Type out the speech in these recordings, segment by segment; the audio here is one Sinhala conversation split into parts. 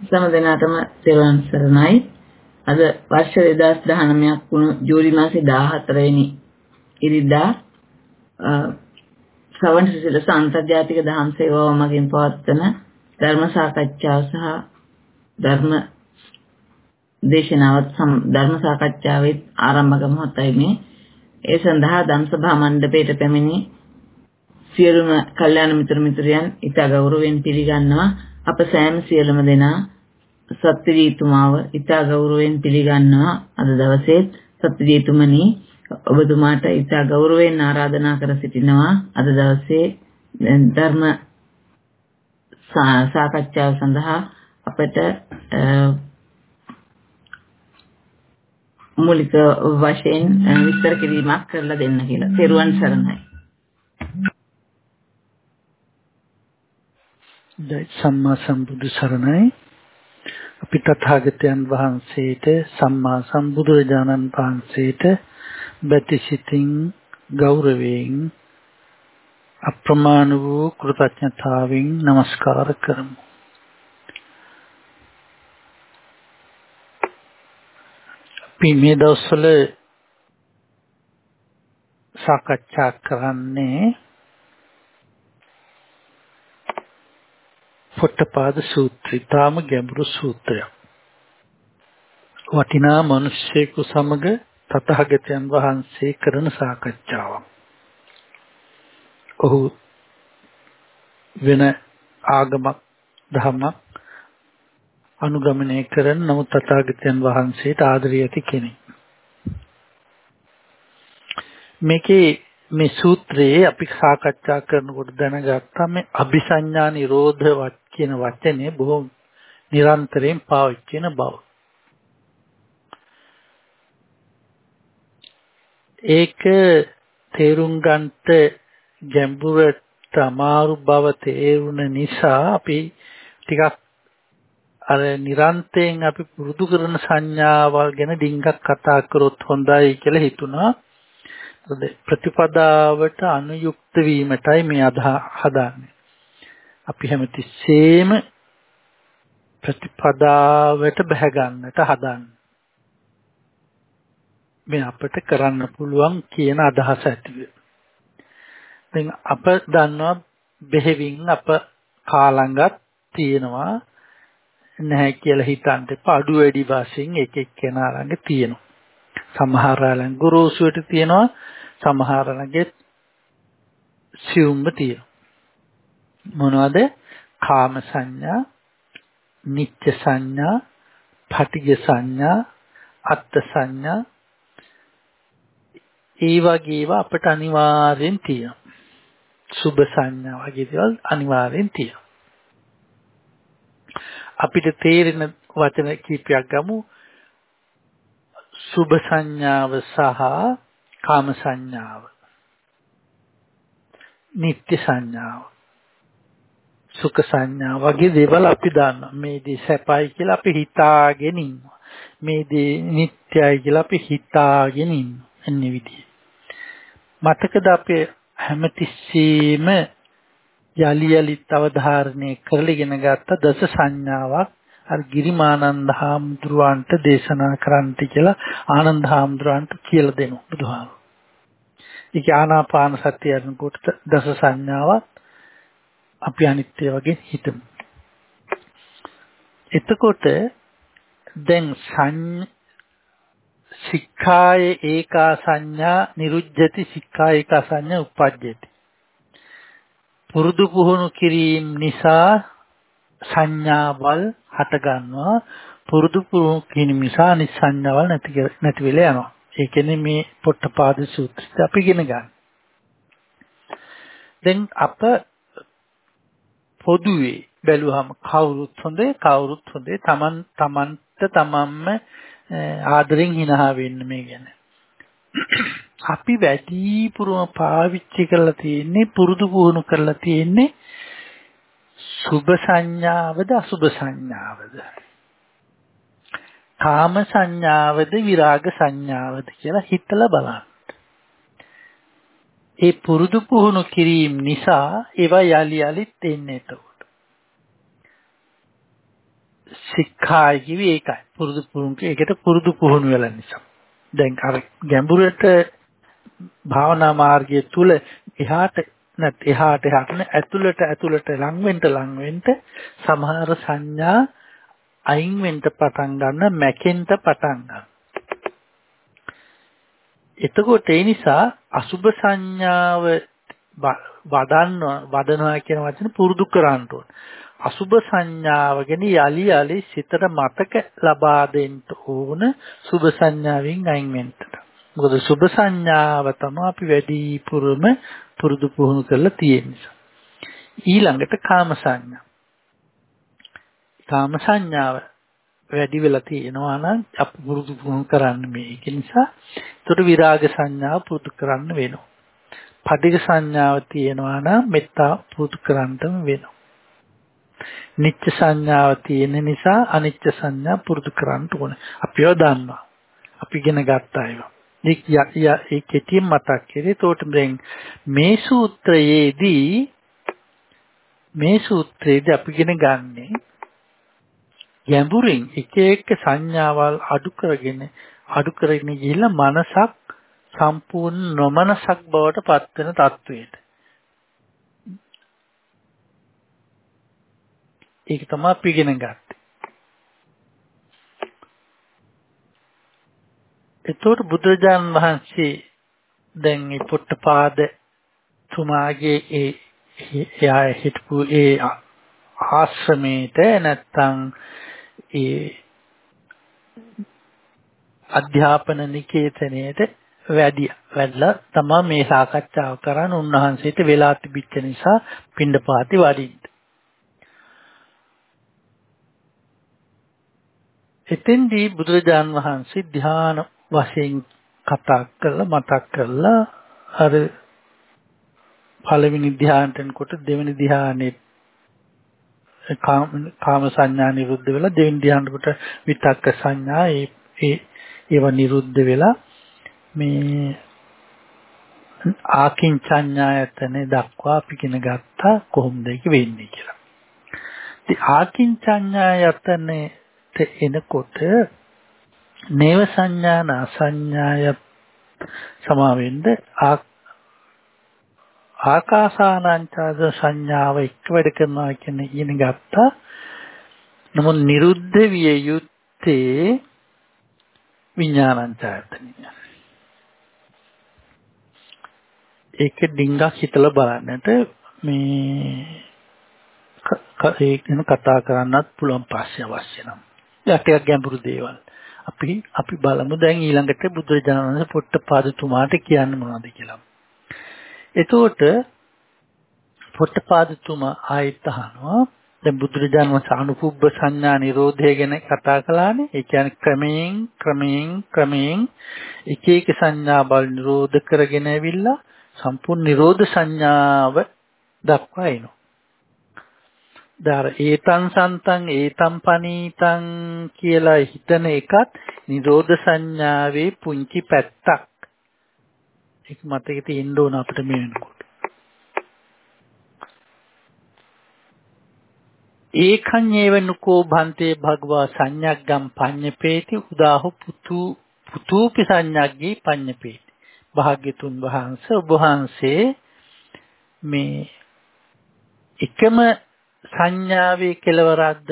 සෑම දිනකටම තෙරුවන් සරණයි. අද වර්ෂ 2019ක් වුණු ජූලි මාසේ 14 වෙනි ඉරිදා සවන් සිසිලස අන්තර්ජාතික දහම් සේවාව මගින් පවත්වන ධර්ම සාකච්ඡාව සහ ධර්ම දේශනාවත් ධර්ම සාකච්ඡාවේ ආරම්භක මොහොතයි මේ. ඒ සඳහා ධම්සභා මණ්ඩපයට පැමිණි සියලුම කල්යාණ මිත්‍ර මිත්‍රයන් ඉතා ගෞරවයෙන් පිළිගන්නවා. අප සෑම සියලුම දෙනා සත්‍යජීතුමාව ඉතා ගෞරවයෙන් පිළිගන්නවා අද දවසේ සත්‍යජීතුමනි ඔබතුමාට ඉතා ගෞරවයෙන් ආරාධනා කර සිටිනවා අද දවසේ ධර්ම සාකච්ඡාව සඳහා අපට මූලික වශයෙන් විස්තර කිරීමක් කරලා දෙන්න කියලා. පෙරුවන් සරණයි. සම්මා සම්බුදු සරණයි. අපි තථාගතයන් වහන්සේට සම්මා සම්බුදුරජාණන් වහන්සේට බැතිසිතින් ගෞරවයෙන් අප්‍රමාණ වූ කෘතඥතාවෙන් নমස්කාර කරමු. අපි මේ දවස්වල සාකච්ඡා කරන්නේ පොට්ටපාද සූත්‍රය. තාම ගැඹුරු සූත්‍රයක්. වටිනා මිනිස්සෙකු සමග තථාගතයන් වහන්සේ කරන සාකච්ඡාවක්. ඔහු වෙන ආගමක් ධර්මයක් අනුගමනය කරන නමුත් තථාගතයන් වහන්සේට ආදරය ඇති කෙනෙක්. මේකේ මේ සූත්‍රයේ අපි සාකච්ඡා කරනකොට දැනගත්තා මේ අபிසඤ්ඤා නිරෝධ කියන වචනේ බොහෝ නිරන්තරයෙන් පාවිච්චි වෙන බව. ඒක තේරුම් ගන්නට ගැඹුරට අමාරු බව තේරුණ නිසා අපි ටිකක් අර නිරන්තරයෙන් අපි පුරුදු කරන සංඥාවල් ගැන ඩිංගක් කතා කරොත් හොඳයි කියලා හිතුණා. ප්‍රතිපදාවට අනුයුක්ත වීමටයි මේ අදහ හදාන්නේ. අපි හැමතිස්සෙම ප්‍රතිපදාවට බැහැ ගන්නට හදන්නේ. මේ අපිට කරන්න පුළුවන් කියන අදහස ඇතිව. දැන් අප දන්නවා බෙහෙවින් අප කාලංගත් තියෙනවා නැහැ කියලා හිතන්න එපා අඩු වැඩි වශයෙන් එක එක්කෙනා ළඟ තියෙනවා. සමහර ළඟ ගුරුසුවට තියෙනවා සමහර ළඟ සියුම්ම තියෙනවා. මොනවද? කාම සංඥා, නිත්‍ය සංඥා, පටිඝ සංඥා, අත්ත් සංඥා ඒ වගේ ඒවා අපට අනිවාර්යෙන් තියෙනවා. සුභ සංඥා වගේ දේවල් අනිවාර්යෙන් තියෙනවා. අපිට තේරෙන වචන කීපයක් ගමු. සුභ සංඥාව සහ කාම සංඥාව. නිත්‍ය සංඥාව. සුඛ සංඥා වගේ දේවල් අපි දන්නවා. මේ දේ සැපයි කියලා අපි හිතාගෙන ඉන්නවා. මේ දේ නිට්ටයයි කියලා අපි හිතාගෙන ඉන්නවා. එන්නේ විදිය. මතකද අපේ හැමතිස්සෙම යලි යලිත් අවධාරණය කරලා ඉගෙන ගත්ත දස සංඥාවක් අර ගිරිමානන්ද හාමුදුරුවන්ට දේශනා කරන්නට කියලා ආනන්ද හාමුදුරුවන්ට කියලා දෙනවා බුදුහාම. ඒක ආනාපාන සතිය යනකොට දස සංඥාවක් අපි අනිත්‍ය වගේ හිතමු. එතකොට දැන් සික්ඛාය ඒකා සංඥා නිරුජ්ජති සික්ඛා ඒකා සංඥා උපජ්ජති. පුරුදු පුහුණු කිරීම නිසා සංඥාවල් හට ගන්නවා පුරුදු පුහුණු කිරීම නිසා නිසංඥාවල් නැති නැති වෙලා යනවා. ඒ කියන්නේ මේ පොට්ටපාද සූත්‍රය අපි ඉගෙන ගන්න. දැන් අප පොදුවේ බැලුවහම කවුරුත් හොඳේ කවුරුත් හොඳේ තමන් තමන්ට තමන්ම ආදරෙන් හිනහා වෙන්න මේ ගැන. අපි වැඩිපුරම පාවිච්චි කරලා තියෙන්නේ පුරුදු පුහුණු කරලා තියෙන්නේ සුභ සංඥාවද අසුභ සංඥාවද කාම සංඥාවද විරාග සංඥාවද කියලා හිතලා බලන්න. ඒ පුරුදු පුහුණු කිරීම නිසා ඒවා යලි යලිත් එන්නේ එතකොට. සික්ඛායි කිවි ඒකයි. පුරුදු පුහුණු ඒකට පුරුදු පුහුණු වෙලා නිසා. දැන් අර ගැඹුරට භාවනා මාර්ගය තුල එහාට නැත් එහාට එහාට ඇතුළට ඇතුළට ලං වෙන්න ලං වෙන්න සමහර සංඥා අයින් වෙන්න පටන් ගන්න මැකෙන්න පටන් ගන්න. එතකොට ඒ නිසා අසුබ සංඥාව වඩන්න වඩනවා කියන වචන පුරුදු කරන්න ඕන. අසුබ සංඥාව ගැන යලි යලි සිතට මතක ලබා දෙන්න ඕන සුබ සංඥාවෙන් අයින් වෙන්න. මොකද සුබ සංඥාව තමයි අපි වැඩිපුරම පුරුදු පුහුණු කරලා තියෙන්නේ. ඊළඟට කාම සංඥා. කාම සංඥාව වැඩි වෙලා තියෙනවා නම් අපි පුරුදු පුහුණු කරන්න මේක නිසා ඒතර විරාග සංඥාව පුරුදු කරන්න වෙනවා. පටිඝ සංඥාව තියෙනවා නම් මෙත්තා පුරුදු කරන්නම වෙනවා. නිච්ච සංඥාව තියෙන නිසා අනිච්ච සංඥා පුරුදු කරන්න ඕනේ. අපිව දන්නවා. අපි ඉගෙන ගත්තා ඒවා. ඒ කෙටියෙන් මතක් කරේ. ඒතකොට දැන් මේ සූත්‍රයේදී මේ සූත්‍රයේදී අපි ඉගෙන ගන්නේ ගැඹුරින් එක එක සංඥාවල් අඩු කරගෙන අඩු කරගෙන ගිහිල්ලා මනසක් සම්පූර්ණ නොමනසක් බවට පත් වෙන තත්වයට. ඒක තමයි අපි ඉගෙන ගත්තේ. එතකොට බුදුරජාණන් වහන්සේ දැන් මේ පොට්ටපාද තුමාගේ ඒ එයා හිටපු ඒ ආශ්‍රමේට නැත්තම් ඒ අධ්‍යාපන නිකේතනයේට වැඩි වැඩලා තමයි මේ සාකච්ඡාව කරන්න උන්වහන්සේට වෙලා තිබිච්ච නිසා පින්ඩපාති වඩින්න. එතෙන්දී බුදුරජාන් වහන්සේ ධ්‍යාන වශයෙන් කතා කරලා මතක් කරලා අර පළවෙනි ධ්‍යානයෙන් කොට දෙවෙනි ධ්‍යානෙ කාම සංඥා නිරුද්ධ වෙලා දෙවෙනි ධ්‍යානෙට විතක්ක සංඥා ඒ ඒ ඒව නිරුද්ධ වෙලා මේ ආකින්චඤ්ඤායතනෙ දක්වා අපි ඉගෙන ගත්තා කොහොමද ඒක වෙන්නේ කියලා. ඉතින් ආකින්චඤ්ඤායතනෙට එනකොට නේව සංඥාන අසඤ්ඤාය සමාවෙන්න ආකාසානංචාද සංඥාව එක් වැඩ කරනවා කියන ඉගෙන ගත්තා. නමුත් නිරුද්ධ විය යුත්තේ විඥානංචායතනෙ. ඒක ඩිංගක් හිතලා බලන්නට මේ ඒක ගැන කතා කරන්නත් පුළුවන් පස්සේ අවශ්‍ය නම්. ඒක ටිකක් ගැඹුරු දේවල්. අපි අපි බලමු දැන් ඊළඟට බුදුරජාණන් වහන්සේ පොට්ටපාදතුමාට කියන්නේ මොනවද කියලා. එතකොට පොට්ටපාදතුමා ආයෙත් අහනවා දැන් බුදුරජාණන් වහන්සේ අනුපුබ්බ සංඥා නිරෝධය ගැන කතා කළානේ. ඒ කියන්නේ ක්‍රමයෙන් ක්‍රමයෙන් ක්‍රමයෙන් එක එක සංඥා බල නිරෝධ කරගෙන ඇවිල්ලා සම්පූර්ණ නිරෝධ සංඥාව දක්වා එනවා. දාර ඒතං සන්තං ඒතං පනීතං කියලා හිතන එකත් නිරෝධ සංඥාවේ පුංචි පැත්තක්. ඒක මතකෙ තියෙන්න ඕන අපිට මේ වෙනකොට. ඒකං ඒවනුකෝ භන්තේ භගවා සංඥග්ගම් පඤ්ඤපේති උදාහු පුතු පුතුපි සංඥග්ගේ පඤ්ඤපේති භාග්‍යතුන් වහන්සේ ඔබ වහන්සේ මේ එකම සංඥාවේ කෙලවරක්ද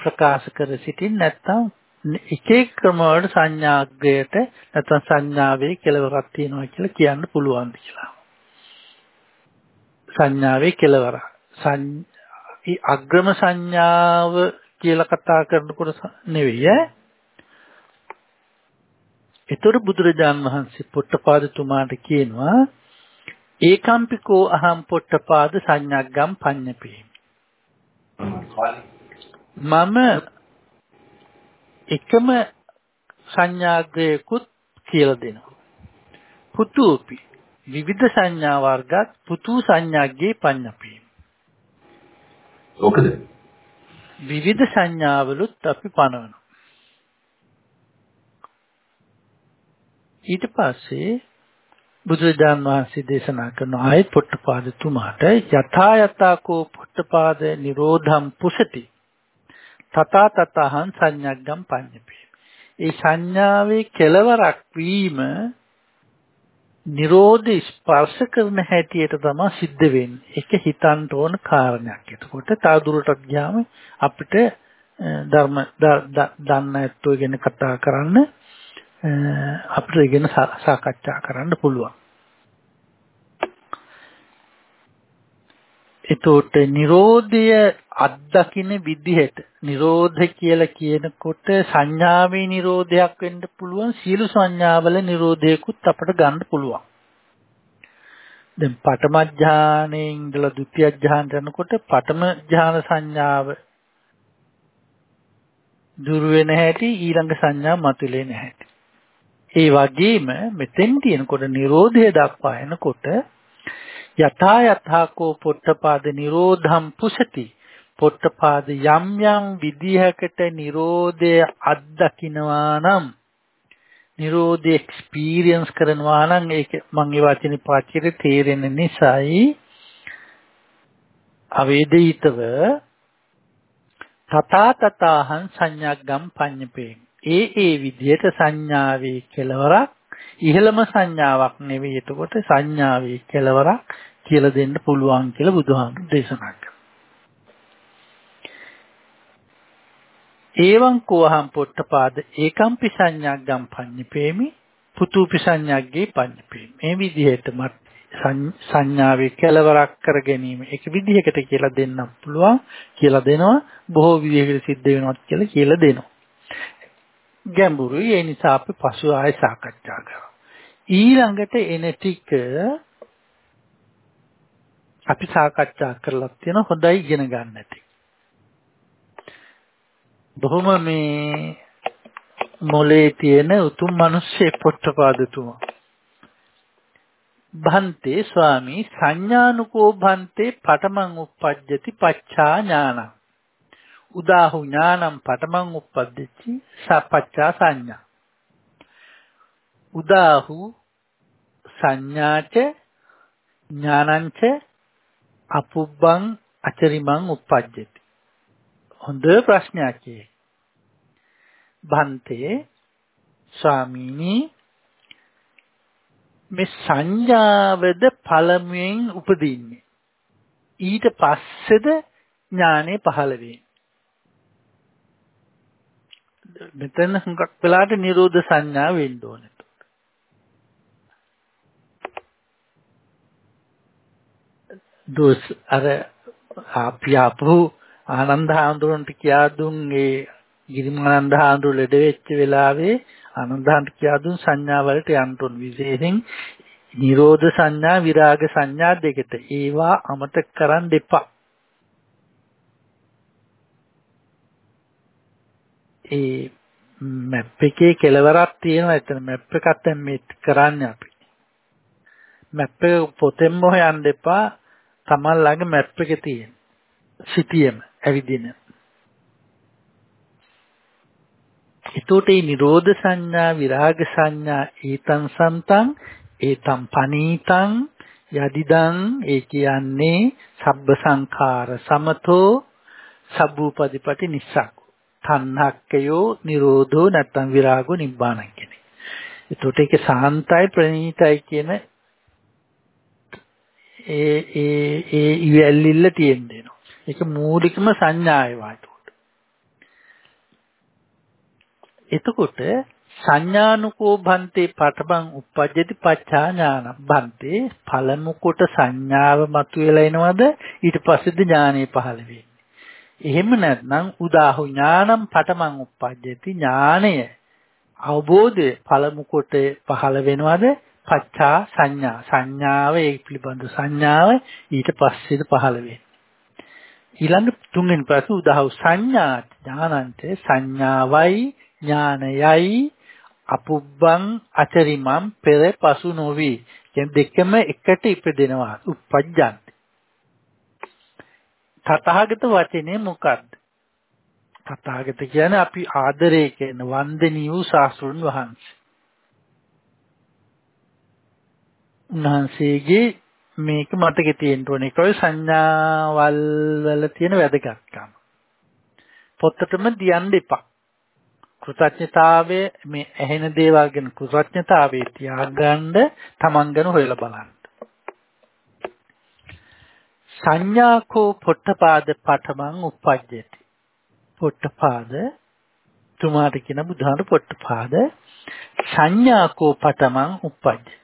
ප්‍රකාශ කර සිටින් නැත්නම් එක එක ක්‍රම වල සංඥාග්‍රයට නැත්නම් සංඥාවේ කෙලවරක් තියෙනවා කියලා කියන්න පුළුවන් කියලා. සංඥාවේ කෙලවර. අග්‍රම සංඥාව කියලා කතා කරනකොට නෙවෙයි ඈ ඒතර බුදුරජාන් වහන්සේ පොට්ටපාදතුමාට කියනවා ඒකම්පිකෝ අහම් පොට්ටපාද සංඥග්ගම් පඤ්ඤපේ මම එකම සංඥාග්‍රයකුත් කියලා දෙනවා. පුතුපි. විවිධ සංඥා වර්ගත් පුතු සංඥාග්ගේ පඤ්ඤපේ ඔකද විවිධ සංඥාවලුත් අපි පනවනවා. ඊට පස්සේ බුදුරජාන් වහන්සේ දේශනා කරන ආයත් පොට්ටපාද තුමාට යථා යථාකෝ පොට්ටපාද නිරෝධම් පුසති තථා තතහං සංඥග්ගම් පඤ්ඤපේ. ඒ සංඥාවේ කෙලවරක් වීම නිරෝධ ස්පර්ශ කරන හැටියට තමයි සිද්ධ වෙන්නේ. ඒක හිතන්න ඕන කාරණයක්. එතකොට තවදුරටත් ගියාම අපිට ධර්ම දන්න ඇත්තෝ ගැන කතා කරන්න අපිට ඉගෙන සාකච්ඡා කරන්න පුළුවන්. එතකොට Nirodhaය අත්දකින්න විදිහට Nirodha කියලා කියනකොට සංඥාවේ Nirodhaයක් වෙන්න පුළුවන් සියලු සංඥාවල Nirodhaයකුත් අපිට ගන්න පුළුවන්. දැන් පඨම ඥානයේ ඉඳලා ဒုတိ ය ඥානට යනකොට පඨම ඥාන සංඥාව දුර වෙන හැටි ඊළඟ සංඥා මතුලේ නැහැ. ඒ වගේම මෙතෙන් තියෙනකොට Nirodhaය දක්වා එනකොට යථා යථාකෝ පොට්ටපාද නිරෝධම් පුසති. පොට්ටපාද යම් යම් විදිහකට නිරෝධය අත්දකින්නවා නම් නිරෝධය එක්ස්පීරියන්ස් කරනවා නම් ඒක මම ඒ වචනේ පාවිච්චි කරේ තේරෙන නිසායි අවේදිතව තථා තථාහං සංඥාග්ගම් පඤ්ඤපේ. ඒ ඒ විදිහට සංඥාවේ කෙලවරක් ඉහළම සංඥාවක් නෙවෙයි එතකොට සංඥාවේ කෙලවරක් කියලා දෙන්න පුළුවන් කියලා බුදුහාමුදුරු දේශනා කළා. ඒවං කෝහම් පොට්ටපාද ඒකම්පි සංඥාග්ගම් පඤ්ඤපේමි පුතුපි සංඥාග්ගේ පඤ්ඤපේමි. මේ විදිහටම සංඥාවේ කෙලවරක් කර ගැනීම එක විදිහකට කියලා දෙන්න පුළුවන් කියලා දෙනවා බොහෝ විදිහකට සිද්ධ වෙනවා කියලා කියලා දෙනවා. ගැඹුරුයි ඒ නිසා අපි පසු ආයෙ සාකච්ඡා කරමු. ඊළඟට එන ටික අපි සාකච්ඡා කරලා තියෙන හොඳයි ඉගෙන ගන්න ඇති. බොහොම මේ මොලේ තියෙන උතුම් මිනිස්සේ පොට්ටපාදතුමා. භන්තේ ස්වාමී සංඥානුකෝ භන්තේ පඨමං uppajjati පච්ඡා ඥානං. උදාහු ඥානං පඨමං uppajjati සපච්ඡා සංඥා. උදාහු සංඥාච ඥානංච අපුබ්බං අචරිමං uppajjati හොඳ ප්‍රශ්නයක් ඒ. බන්තේ ස්වාමීනි මේ සංඥාවද පළමුවෙන් උපදින්නේ? ඊට පස්සේද ඥානෙ පහළ වෙන්නේ? මෙතන හුඟක් වෙලාට නිරෝධ සංඥා වෙන්න ඕනේ. දොස්. අර අපි ආපහු ආනන්ද හාමුදුරන්ට කියා දුන් ඒ ගිරිමානන්ද හාමුදුර ලෙඩ වෙච්ච වෙලාවේ ආනන්දහන්ට කියා දුන් සංඥා වලට යන්න උන්. විශේෂයෙන් නිරෝධ සංඥා විරාග සංඥා දෙකට ඒවා අමතක කරන් දෙපා ඒ මැප් එකේ කෙලවරක් තියෙනවා එතන. මැප් එකක් දැන් මේ කරන්නේ අපි. මැප් එක පොතෙන්ම හොයන්න එපා. තමන් ළඟ මැප් එකේ තියෙන සිටියම ඇවිදින එතකොට මේ නිරෝධ සංඥා විරාග සංඥා ඒතං සන්තං ඒතං පනීතං යදිදං ඒ කියන්නේ සබ්බ සංඛාර සමතෝ සබ්බූපදිපටි නිස්සක් තණ්හක්කයෝ නිරෝධෝ නැත්තම් විරාගෝ නිබ්බාණං කියන්නේ. එතකොට ඒක සාන්තයි ප්‍රණීතයි කියන ඒ ඒ ඒ ඉවැල්ලිල්ල තියෙන්න වෙනවා. ඒක මූලිකම සංඥාය වාටුට. එතකොට සංඥානුකෝ භන්තේ පඨමං uppajjati පච්චා ඥාන භන්තේ පළමු කොට සංඥාව මතුවලා එනවද ඊට පස්සේද ඥානෙ පහළ වෙන්නේ. එහෙම නැත්නම් උදාහු ඥානම් පඨමං uppajjati ඥානය අවබෝධය පළමු කොට පහළ වෙනවද පච්චා සංඥා. සංඥාව ඒ පිළිබඳ සංඥාව ඊට පස්සේද පහළ වෙන්නේ. ඊළඟ තුන්වෙනි ප්‍රශ්න උදාහව සංඥා ඥානන්ත සංඥාවයි ඥානයයි අපුබ්බං අචරිමම් පෙර පසු නොවි. කියන දෙකම එකට ඉපදෙනවා. උප්පජ්ජන්ති. තථාගත වචනේ මොකක්ද තථාගත කියන්නේ අපි ආදරය කරන වන්දනීය වූ ශාස්ත්‍රුන් වහන්සේ. උන්වහන්සේගේ මේක මතකේ තියෙන්න ඕනේ. ඒකයි සංඥාවල් වල තියෙන වැදගත්කම. පොතටම දියන්න එපා. කෘතඥතාවය මේ ඇහෙන දේවල් ගැන කෘතඥතාවයේ තියාගන්න තමන් ගැන හොයලා බලන්න. සංඥාකෝ පොට්ටපාද පඨමං උපජ්ජති. පොට්ටපාද තුමාට කියන බුදුහාර පොට්ටපාද සංඥාකෝ පඨමං උපජ්ජති.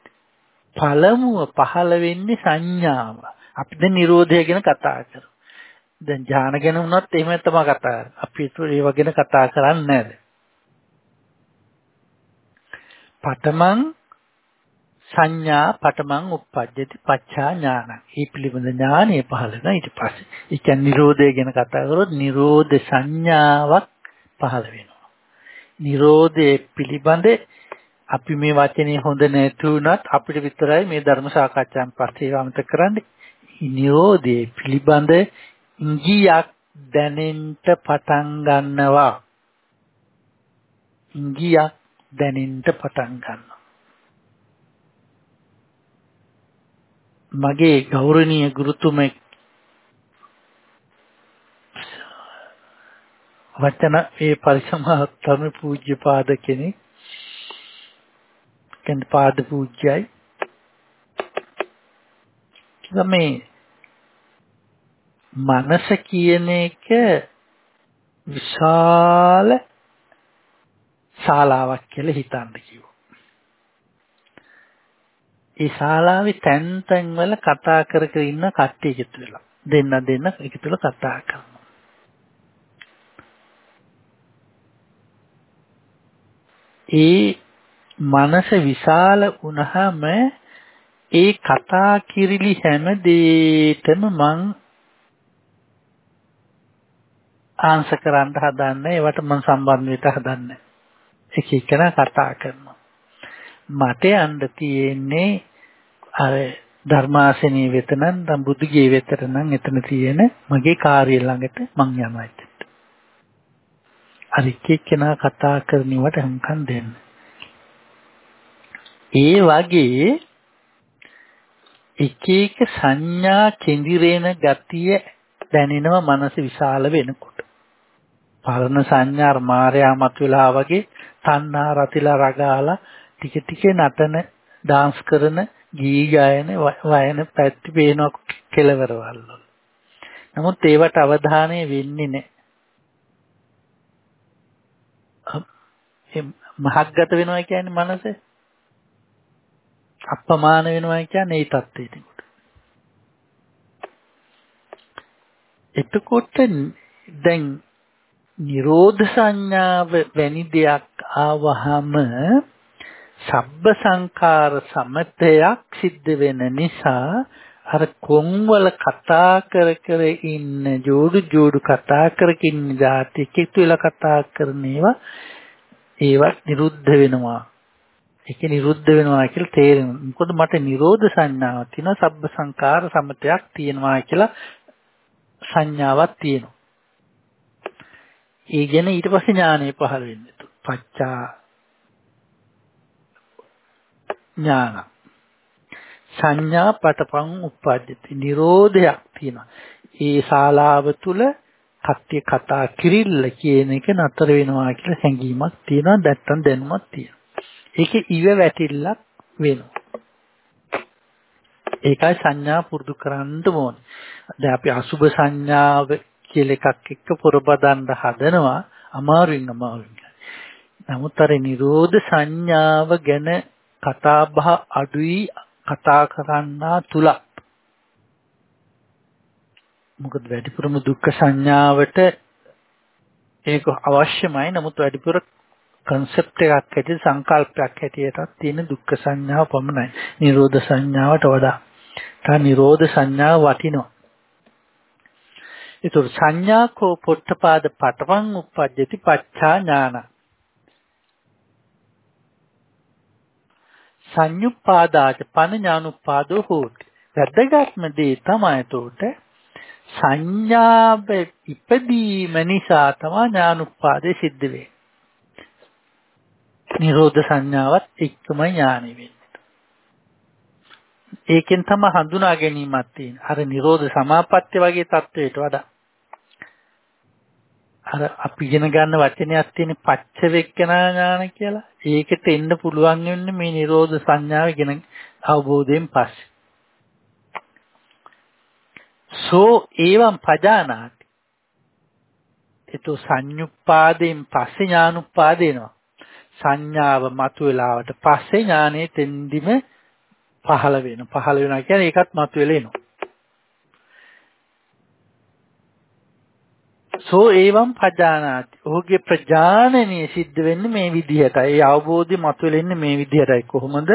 පළමුව පහළ වෙන්නේ සංඥාව. අපි දැන් Nirodha ගැන කතා කරමු. දැන් ඥාන ගැන වුණත් එහෙම තමයි කතා කරන්නේ. අපි ඒව ගැන කතා කරන්නේ නැහැ. පඨමං සංඥා පඨමං uppajjati පච්චා ඥානං. මේ පිළිබඳ ඥානය පහළ වෙනවා ඊට පස්සේ. ඒ කියන්නේ Nirodha ගැන කතා කරොත් Nirodha සංඥාවක් පහළ වෙනවා. Nirodhe පිළිබඳ අපි මේ වචනේ හොඳ නැතුණත් අපිට විතරයි මේ ධර්ම සාකච්ඡාන් පස්සේ වමත කරන්නේ. Nirodhe පිළිබඳ ඉංගියක් දැනෙන්න පටන් ගන්නවා. ඉංගියක් දැනෙන්න පටන් ගන්නවා. මගේ ගෞරවනීය ගුරුතුමෙක් වචන ඒ පරිසමහත්තම පූජ්‍ය පාද කෙනෙක් කෙනෙක් පාද පූජ්‍යයි මේ මනස කියන එක විශාල ශාලාවක් කියලා හිතන්න කිව්වා. ඒ ශාලාවේ තැන් තැන් වල කතා කර කර ඉන්න කට්ටිය එකතු වෙලා දෙන්න දෙන්න එකතු වෙලා කතා කරනවා. ඒ මනස විශාල වුණාම ඒ කතා කිරිලි හැම දෙයකම මං ආන්සර් කරන්න හදන්නේ ඒවට මම සම්බන්ධ වෙට හදන්නේ. එක එකන කතා කරනවා. මට යන්න තියෙන්නේ අර ධර්මාසනී වෙත නම් බුදුගේ වෙතට නම් එතන තියෙන මගේ කාර්ය ළඟට මං යනවා. එතනට අර එක එක්කෙනා කතා කරනවට හම්කම් දෙන්න. ඒ වගේ එක එක සංඥා කෙඳිරෙන ගතිය දැනෙනව මනස විශාල වෙනකොට. පරණ සංඥා මායя මතුවලා වගේ තණ්හා රතිලා රගාලා ටික ටික නටන ඩාන්ස් කරන ගී ගායන වයන පැති පේන කෙලවරවල් නමුත් ඒවට අවධානය වෙන්නේ නැහැ. මහග්ගත වෙනවා කියන්නේ මනස අප්‍රමාණ වෙනවා කියන්නේ ඒ தත්ත්වයට. එතකොට දැන් නිරෝධ සංඥාව වැනි දෙයක් ආවහම සබ්බ සංකාර සමතයක් සිද්ධ වෙන නිසා අර කොන්වල කතා කර කර ඉන්න ජෝඩු ජෝඩු කතා කර ඉන්න જાති එකතු වෙලා කතා කරන ඒවා ඒවත් නිරුද්ධ වෙනවා ඒක නිරුද්ධ වෙනවා කියලා තේරෙනවා. මොකද මට නිරෝධ සංඥාවක් තියෙනවා, සබ්බ සංකාර සමතයක් තියෙනවා කියලා සංඥාවක් තියෙනවා. ඒ ගැන ඊට පස්සේ ඥානෙ පහළ වෙන්නේ. පච්චා ඥාන. සංඥා පටපං උප්පද්දති. නිරෝධයක් තියෙනවා. ඒ ශාලාව තුල කට්ටිය කතා කිරිල්ල කියන එක නතර වෙනවා කියලා හැඟීමක් තියෙනවා, නැත්තම් දැනුමක් තියෙනවා. ඒකේ ඉව වැටිල්ලක් වෙනවා. ඒකයි සංඥා පුරුදු කරන්න ඕනේ. දැන් අපි අසුබ සංඥාව කියලා එකක් එක්ක පුරබදන්න හදනවා අමාරුවෙන් අමාරුවෙන්. නමුත් අර නිරෝධ සංඥාව ගැන කතා බහ අඩුයි කතා කරන්නා තුල. මොකද වැඩිපුරම දුක්ඛ සංඥාවට ඒක අවශ්‍යමයි. නමුත් වැඩිපුර concept එකක් ඇටියට සංකල්පයක් හැටියටත් තියෙන දුක්ඛ සංඥාව පමණයි. නිරෝධ සංඥාවට වඩා. තා නිරෝධ සංඥාව වටිනවා. ඒතර සංඥා කෝ පොට්ටපාද පටවං උප්පජ්ජති පච්චා ඥාන. සංයුප්පාදාච පන ඥානුප්පාදෝ හෝති. වැදගත්ම දේ තමයි එතකොට සංඥාව ඉපදීම නිසා තමයි ඥානුප්පාදේ සිද්ධ වෙන්නේ. නිරෝධ සංඥාවත් එක්කම ඥානෙ වෙන්නේ. ඒකෙන් තම හඳුනා ගැනීමක් තියෙන. අර නිරෝධ සමාපත්තිය වගේ தത്വයට වඩා. අර අපි ඉගෙන ගන්න වචනයක් තියෙන පච්ච වෙක්කනා ඥාන කියලා. ඒකට එන්න පුළුවන් වෙන්නේ මේ නිරෝධ සංඥාව ඉගෙන අවබෝධයෙන් පස්සේ. සෝ ඒවම් පජානාති. ඒතෝ සංයුප්පාදයෙන් පස්සේ ඥානුප්පාදේනවා. සංඥාව මතුවලාවට පස්සේ ඥානෙ තෙන්දිම පහළ වෙනවා. පහළ වෙනවා කියන්නේ ඒකත් මතුවෙලා එනවා. සෝ ඒවම් පජානාති. ඔහුගේ ප්‍රජානනීය සිද්ධ වෙන්නේ මේ විදිහටයි. ඒ අවබෝධය මතුවෙන්නේ මේ විදිහටයි. කොහොමද?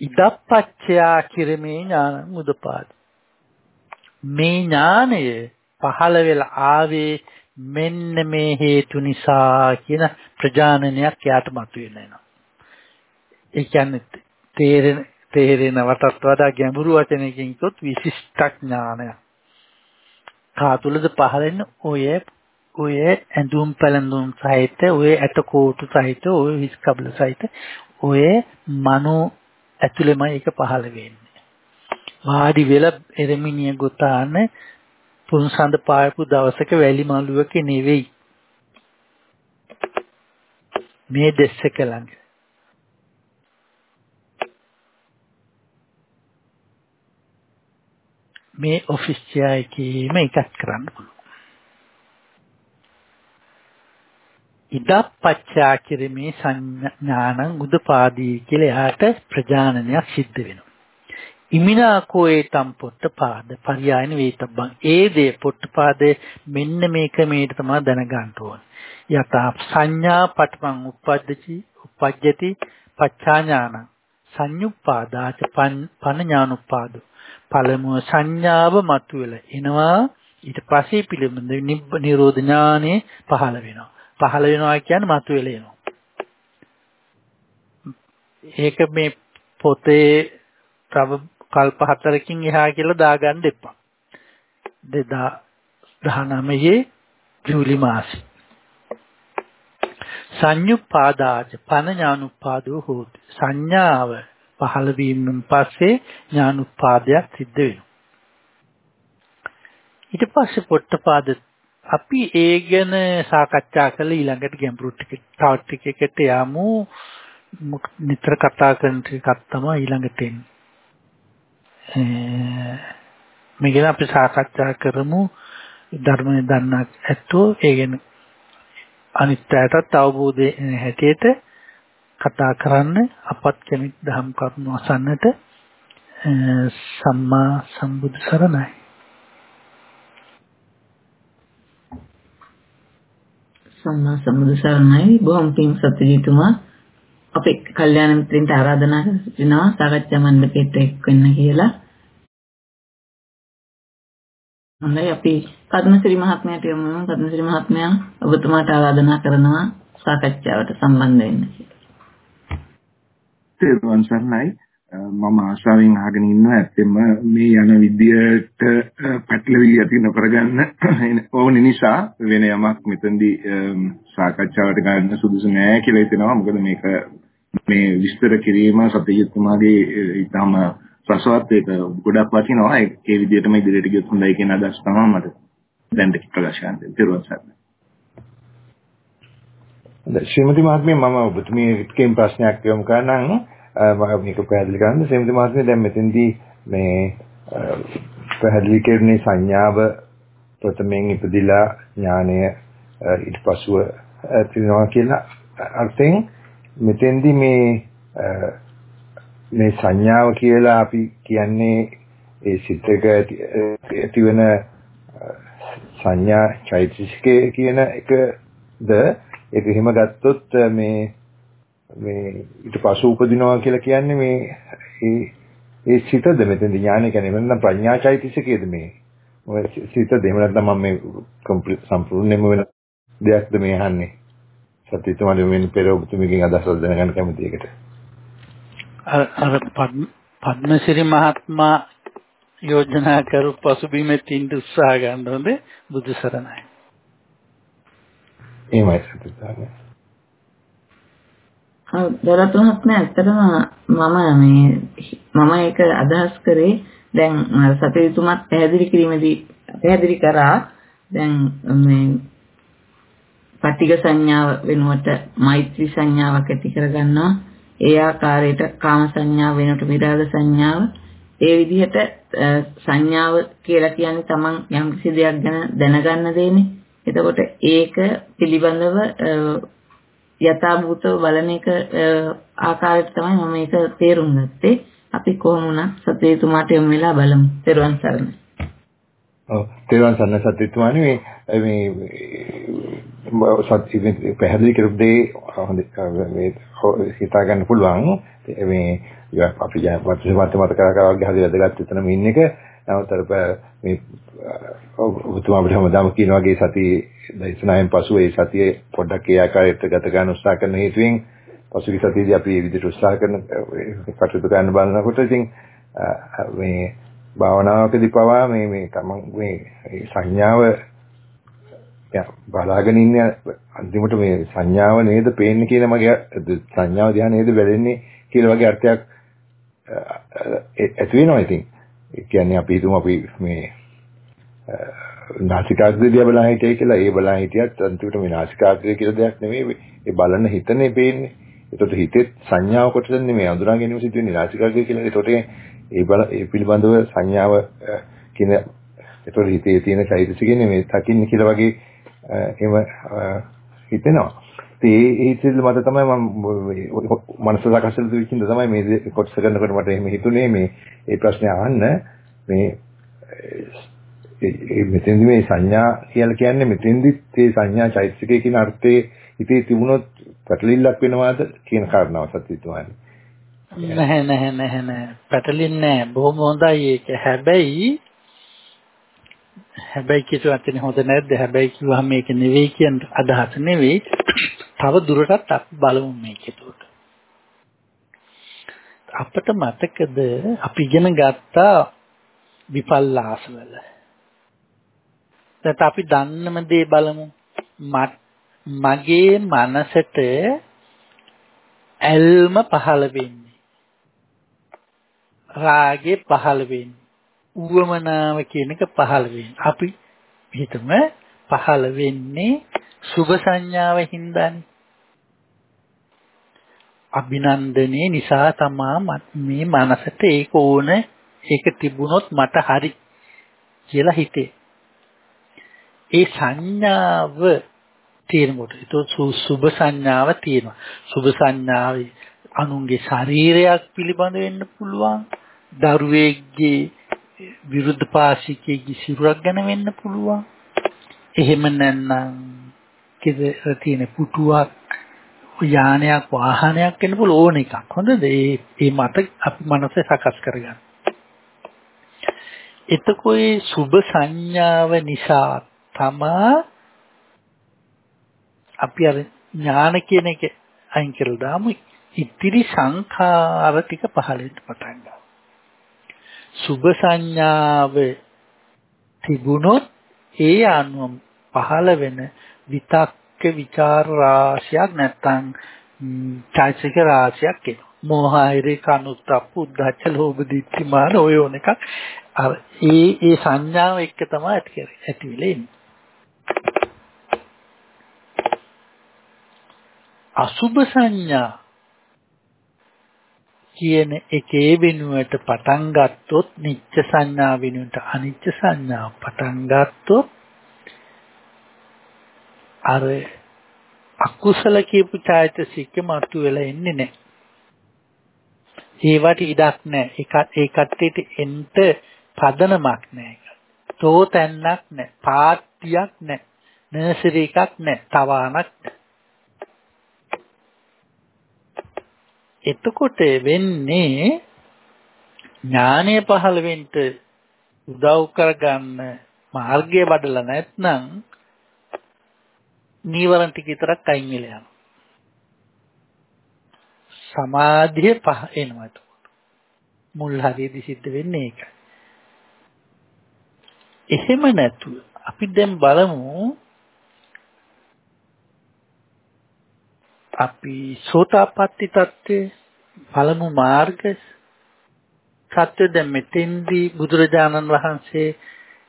ඉදප්පච්චයා කිරමේ ඥාන මුදපාද. මේ ඥානය පහළ වෙලා ආවේ මෙන්න මේ හේතු නිසා කියන ප්‍රජානනයක් යාට මතුවෙනවා. ඒ කියන්නේ තේරෙන තේරෙනවටත් වඩා ගැඹුරු වචනයකින් කිව්වොත් විශිෂ්ට ඥානයක්. කාතුලද පහළෙන්න ඔය ඔය ඇඳුම් පැළඳුම් සහිත ඔය ඇටකෝටු සහිත ඔය හිස් කබල සහිත ඔය මනෝ ඇතුළෙමයි ඒක පහළ වෙන්නේ. වාඩි වෙලා එරමිනිය ගොතාන පුන්සඳ පායපු දවසක වැලි මළුවක නෙවෙයි. මේ දෙස්සක ළඟ. මේ ඔෆිස් එකේම එකක් කරන්න පුළුවන්. ඉදප්පච්චා කිරීමේ සංඥානං උදපාදී කියලා එහාට ප්‍රජානනයක් සිද්ධ වෙනවා. ඉමිනා කෝේතම් පොට්ටපාද පරියායන වේතබ්බං. ඒ දේ පොට්ටපාදේ මෙන්න මේක මේට තමයි දැනගන්න ඕනේ. යතා සංඥා පටමං උප්පද්දති උපජ්ජති පච්චා ඥානං සංයුප්පාදාච පන ඥානුප්පාදෝ පළමුව සංඥාව මතුවෙලා එනවා. ඊට පස්සේ පිළිබඳ නිරෝධ ඥානෙ පහළ වෙනවා. පහළ වෙනවා කියන්නේ මතුවෙලා එනවා. ඒක මේ පොතේ තව කල්ප හතරකින් එහා කියලා දාගන්න එපා. 2019 ජූලි මාසේ. සංයුප්පාදාච පන ඥානුප්පාදෝ හෝති. සංඥාව පහළ වීමෙන් පස්සේ ඥානුප්පාදයක් සිද්ධ වෙනවා. ඊට පස්සේ පොට්ටපාද අපි ඒ ගැන සාකච්ඡා කරලා ඊළඟට ගැඹුරු ටික තව ටිකකට යමු. නිතර කතා කරන ටිකක් තමයි ඊළඟට එන්නේ. මේ ගැන අපි සාකච්ඡා කරමු. ධර්මයේ දන්නක් ඇත්තෝ ඒ ගැන අනිත්‍යයටත් අවබෝධය හැටියට කතා කරන්න අපත් කෙනෙක් දහම් කරුණු අසන්නට සම්මා සම්බුදු සරණයි. සම්මා සම්බුදු සරණයි. බොහොම පිං සත්‍යජීතුමා අපේ කල්යාණ මිත්‍රින්ට ආරාධනා කරනවා සාකච්ඡා මණ්ඩපයට එක් වෙන්න කියලා. හොඳයි අපි පද්මශ්‍රී මහත්මයාට යමු. පද්මශ්‍රී මහත්මයා ඔබතුමාට ආරාධනා කරනවා සාකච්ඡාවට සම්බන්ධ වෙන්න කියලා. තේරුවන් සරණයි. මම ආශාවෙන් අහගෙන ඉන්නවා. ඇත්තෙම මේ යන විදියට පැටලවිලි ඇති නොකරගන්න ඕන නිසා වෙන යමක් මෙතනදී සාකච්ඡාවට ගන්න සුදුසු නෑ කියලා හිතෙනවා. මොකද මේක මේ විස්තර කිරීම සත්‍යජිත්තුමාගේ ඊටම රසවත් ඒක ගොඩක් වටිනවා. ඒ විදිහටම ඉදිරියට ගියොත් හොඳයි කියන අදහස තමයි මට දැන් ප්‍රකාශ කරන්න තිරුවන් සරණයි. ශ්‍රීමති මහත්මිය මම ඔබතුමියගෙන් ප්‍රශ්නයක් යොමු කරනම් මම මේක පැහැදිලි කරන්න. ශ්‍රීමති මහත්මිය දැන් මෙතෙන්දී මේ පැහැදිලි කරන්නේ සංඥාව ප්‍රථමයෙන් ඉපදිලා ඥානය ඊට පසුව තියනවා කියලා අර්ථයෙන් මෙතෙන්දී මේ මේ සංඥාව කියලා අපි කියන්නේ ඒ සිතක ඇතිවන සංඥා චෛතසිකය කියන එකද? ඒක එහෙම ගත්තොත් මේ මේ ඊට පසු උපදිනවා කියලා කියන්නේ මේ ඒ ඒ සිතද මෙතෙන්ද? ඥානය කියන්නේ වෙන ප්‍රඥා චෛතසිකයේද මේ? ඔය සිතද? එහෙම නැත්නම් මම මේ කම්ප්ලීට් සම්පූර්ණයෙන්ම වෙන දෙයක්ද මේ අහන්නේ? සත්‍යතුමාගේ වෙන පෙර ඔබතුමීගෙන් අදහස් දැනගන්න කැමති එකට අර පද්මසිරි මහත්මයා යෝජනා කරු පසුබිමේ තින්ද උත්සාහ ගන්න හොඳේ බුදු සරණයි. එහෙමයි සතුටුයි. දරතු මහත්මයා ඇත්තටම මම මේ මම ඒක අදහස් කරේ දැන් සතේතුමත් පැහැදිලි කිරීමේදී පැහැදිලි කරා දැන් මේ පටිඝ සංඥාව වෙනුවට මෛත්‍රී සංඥාවක් ඇති කරගන්නවා ඒ ආකාරයට කාම සංඥාව වෙනුවට විරාග සංඥාව ඒ විදිහට සංඥාව කියලා කියන්නේ තමන් යම්කිසි දෙයක් ගැන දැනගන්න දෙන්නේ එතකොට ඒක පිළිබඳව යථාභූතව බලන එක ආකාරයට තමයි මම මේක තේරුම් ගත්තේ. අපි කොහොම වුණත් සත්‍යතුමාට යොමු වෙලා බලමු. තෙරුවන් සරණයි. ඔව් තෙරුවන් සරණයි සත්‍යතුමානි මේ මේ සත්‍ය පැහැදිලි කරපු දේ හොඳ මේ හිතා ගන්න පුළුවන්. මේ අපි වත්සේ මත මත කර කර වගේ හරි වැදගත් එතනම ඉන්න එක. නමුත් අර මේ ඔබතුමා අපිට හැමදාම කියන වගේ සතිය දේශනාවෙන් පසු ඒ සතිය පොඩ්ඩක් ඒ ආකාරයට ගත ගන්න උත්සාහ කරන හේතුවෙන් පසුගිය සතියේදී අපි මේ විදිහට උත්සාහ කරන කටයුතු කරන්න බලනකොට ඉතින් මේ භාවනාවකදී පවා මේ මේ තමන් මේ සංඥාව බලාගෙන ඉන්න අන්තිමට මේ සංඥාව නේද පේන්නේ කියලා මගේ සංඥාව දිහා නේද බැලෙන්නේ කියලා වගේ අර්ථයක් ඇති වෙනවා ඉතින් ඒ කියන්නේ අපි හිතමු අපි මේ නාසිකාග්‍රය දිහා බලන් හිටියයි කියලා ඒ බලන් හිටියත් අන්තිමට මේ නාසිකාග්‍රය කියලා දෙයක් නෙමෙයි ඒ බලන හිතනේ පේන්නේ. ඒකට හිතේ සංඥාව කොටස නෙමෙයි අඳුරා ගැනීම සිදු වෙන්නේ නාසිකාග්‍රය කියලා. ඒකට ඒ බල ඒ පිළිබඳව සංඥාව කියන ඒතකොට හිතේ තියෙන චෛතසිකනේ මේ දකින්න කියලා වගේ එහෙම හිතෙනවා. ඒ හිතෙල් මත තමයි මම මනස සකස් වෙච්චින්ද තමයි මේ කොටස කරනකොට මට එහෙම හිතුනේ මේ ඒ ප්‍රශ්නේ අහන්න මේ ඒ මෙතෙන්දි මේ සංඥා කියලා කියන්නේ මෙතෙන්දිත් මේ සංඥා චෛතසිකය කියන අර්ථයේ හිතේ තිබුණොත් පැටලිල්ලක් වෙනවාද කියන කාරණාව සත්‍යතුමානි. නැහැ නැහැ නැහැ නැහැ පැටලින්නේ නැහැ බොහොම හොඳයි ඒක හැබැයි හැබැයි කියුවත් හොඳ නැද්ද හැබැයි කිව්වහම මේක නෙවෙයි කියන අදහස නෙවෙයි තව දුරටත් අපි බලමු මේක ඒකට අපිට මතකද අපි ඉගෙන ගත්තා විපල්ලාසවල දැන් අපි දන්නම දේ බලමු. මගේ මනසට ඇල්ම පහළ වෙන්නේ. රාගේ පහළ වෙන්නේ. උවමනාව කියන එක පහළ වෙන්නේ. අපි හිතමු පහළ වෙන්නේ සුභ සංඥාව හින්දානේ. අභිනන්දනේ නිසා තමා මේ මනසට ඒක ඕන ඒක තිබුණොත් මට හරි කියලා හිතේ. ඒ සංඥාව තියෙනකොට ඒක සුභ සංඥාව තියෙනවා. සුභ සංඥාවේ අනුන්ගේ ශරීරයක් පිළිබඳ වෙන්න පුළුවන්. දරුවෙක්ගේ විරුද්ධ පාශිකයේ සිරුරක් ගැන වෙන්න පුළුවන්. එහෙම නැත්නම් කිද තියෙන පුටුවක් යානයක් වාහනයක් වෙන්න පුළුවන් ඕන එකක්. හොඳද? ඒ ඒ මත අපි මනස සකස් කරගන්න. එතකොට සුභ සංඥාව නිසා තමා අපි අර ඥාන කියන එක අයින් කරලා දාමු ඉතිරි සංඛාර ටික පහළට පටන් ගන්නවා සුභ සංඥාව තිබුණොත් ඒ අනුව පහළ වෙන විතක්ක ਵਿਚාර රාශියක් නැත්තම් චෛතසික රාශියක් එනවා. මෝහයරේ කනුත්තප්ප උද්ධච්ච ලෝභ දිට්ඨි මාන ඔය ඕන එකක්. අර ඒ ඒ සංඥාව එක්ක තමයි ඇති කරේ ඇති වෙලා ඉන්නේ. අසුභ සංඥා කියන එකේ වෙනුවට පටන් ගත්තොත් නිච්ච සංඥා වෙනුවට අනිච්ච සංඥා පටන් ගත්තොත් අර අකුසල කියපු චෛතසික මතු වෙලා එන්නේ නැහැ. ඒවට ඉඩක් නැහැ. ඒකත් ඒ කට්ටියට එන්න පදනමක් නැහැ. තෝතැන්නක් නැහැ. පාට්ටියක් නැහැ. නර්සරි එකක් නැහැ. තවානක් නැහැ. එතකොට වෙන්නේ ඥානය පහළ වෙන්න උදව් කරගන්න මාර්ගය වඩලා නැත්නම් නීවරණ ටික විතරක් අයින් වෙලා යනවා. සමාධිය පහ එනවා එතකොට. මුල් හරියදී සිද්ධ වෙන්නේ ඒකයි. එහෙම නැතුව අපි දැන් බලමු අපි සෝතාපට්ටි தත්ත්වයේ පළමු මාර්ග සත්‍ය දැන් මෙතෙන්දී බුදුරජාණන් වහන්සේ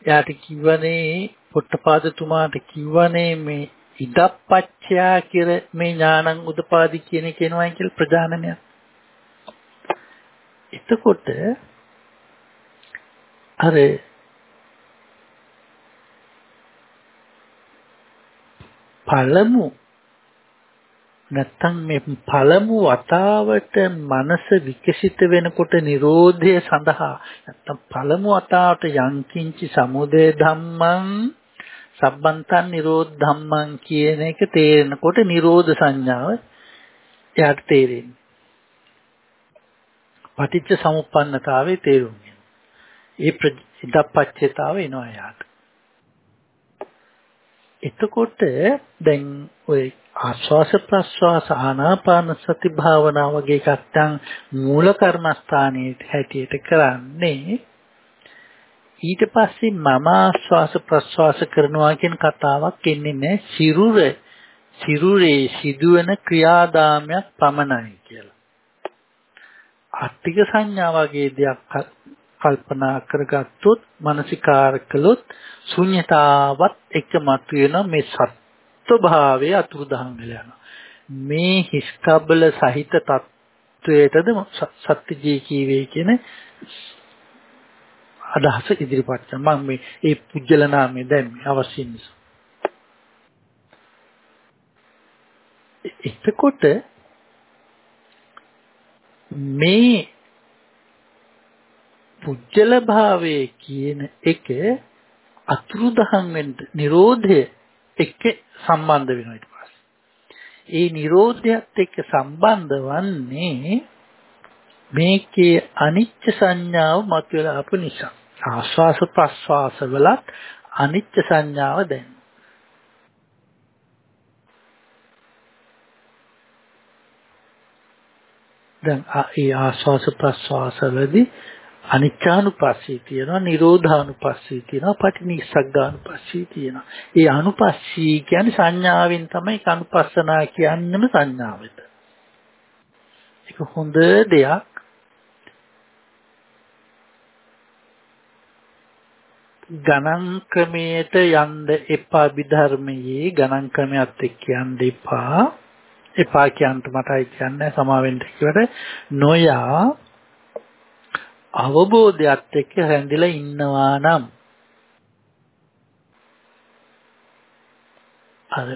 යාට කිව්වනේ පොට්ටපාදතුමාට කිව්වනේ මේ ඉදප්පච්චයා කියර මේ ඥානං උදපාදි කියන එක එනවා කියලා ප්‍රධානමයක්. එතකොට අර පළමු නැත්තම් මේ පළමු වතාවට මනස විකසිත වෙනකොට Nirodhaය සඳහා නැත්තම් පළමු වතාවට යංකින්චි සමුදය ධම්මං සබ්බන්තං නිරෝධ ධම්මං කියන එක තේරෙනකොට නිරෝධ සංඥාව එයාට තේරෙන්නේ. පටිච්ච සමුප්පන්නතාවේ තේරුම් ගන්න. ඒ ඉදප්පච්චේතාව එනවා එයාට. එතකොට දැන් ඔය ආස්වාස ප්‍රස්වාස ආනාපාන සති භාවනා වගේ එකක් මූල කර්මස්ථානයේ හැටියට කරන්නේ ඊට පස්සේ මම ආස්වාස ප්‍රස්වාස කරනවා කියන කතාවක් එන්නේ නැහැ සිරුර සිරුරේ සිදුවෙන ක්‍රියාදාමයක් පමණයි කියලා. ආර්ථික සංඥා වගේ දෙයක් කල්පනා කරගත්තොත් මානසිකාර කළොත් ශුන්‍යතාවත් එක්කමත් වෙන මේ සත්ව භාවයේ අතුරුදහන් වෙලා යනවා. මේ හිස්කබල සහිත තත්වයටද සත්‍ය ජීකීවේ කියන අදහස ඉදිරිපත් කරනවා. මම මේ ඒ පුජ්‍යල නාමය දැම්මේ අවශ්‍ය නිසා. එතකොට මේ පුජ්‍යල භාවයේ කියන එක අතුරුදහන් වෙන්න Nirodha එක්ක සම්බන්ධ වෙනවා ඊට පස්සේ. ඒ Nirodhayat එක්ක සම්බන්ධ වන්නේ මේකේ අනිත්‍ය සංඥාව මතුවලා ආපු නිසා. ආස්වාස ප්‍රස්වාස වලත් අනිත්‍ය සංඥාව දැන්. දැන් ඒ ආස්වාස ප්‍රස්වාස වලදී අනිච්චානුපස්සී තියෙනවා නිරෝධානුපස්සී තියෙනවා පටිනිස්සග්ගානුපස්සී තියෙනවා. ඒ අනුපස්සී කියන්නේ සංඥාවෙන් තමයි කනුපස්සනා කියන්නේම සංඥාවට. ඒක හොඳ දෙයක්. ගණන් ක්‍රමයට යන්න එපා විධර්මයේ ගණන් ක්‍රමයක් එක්ක යන්න එපා. එපා කියන්ට මටයි කියන්නේ සමාවෙන්න කිව්වට නොයා අවබෝධයත් එක්ක රැඳිලා ඉන්නවා නම් අර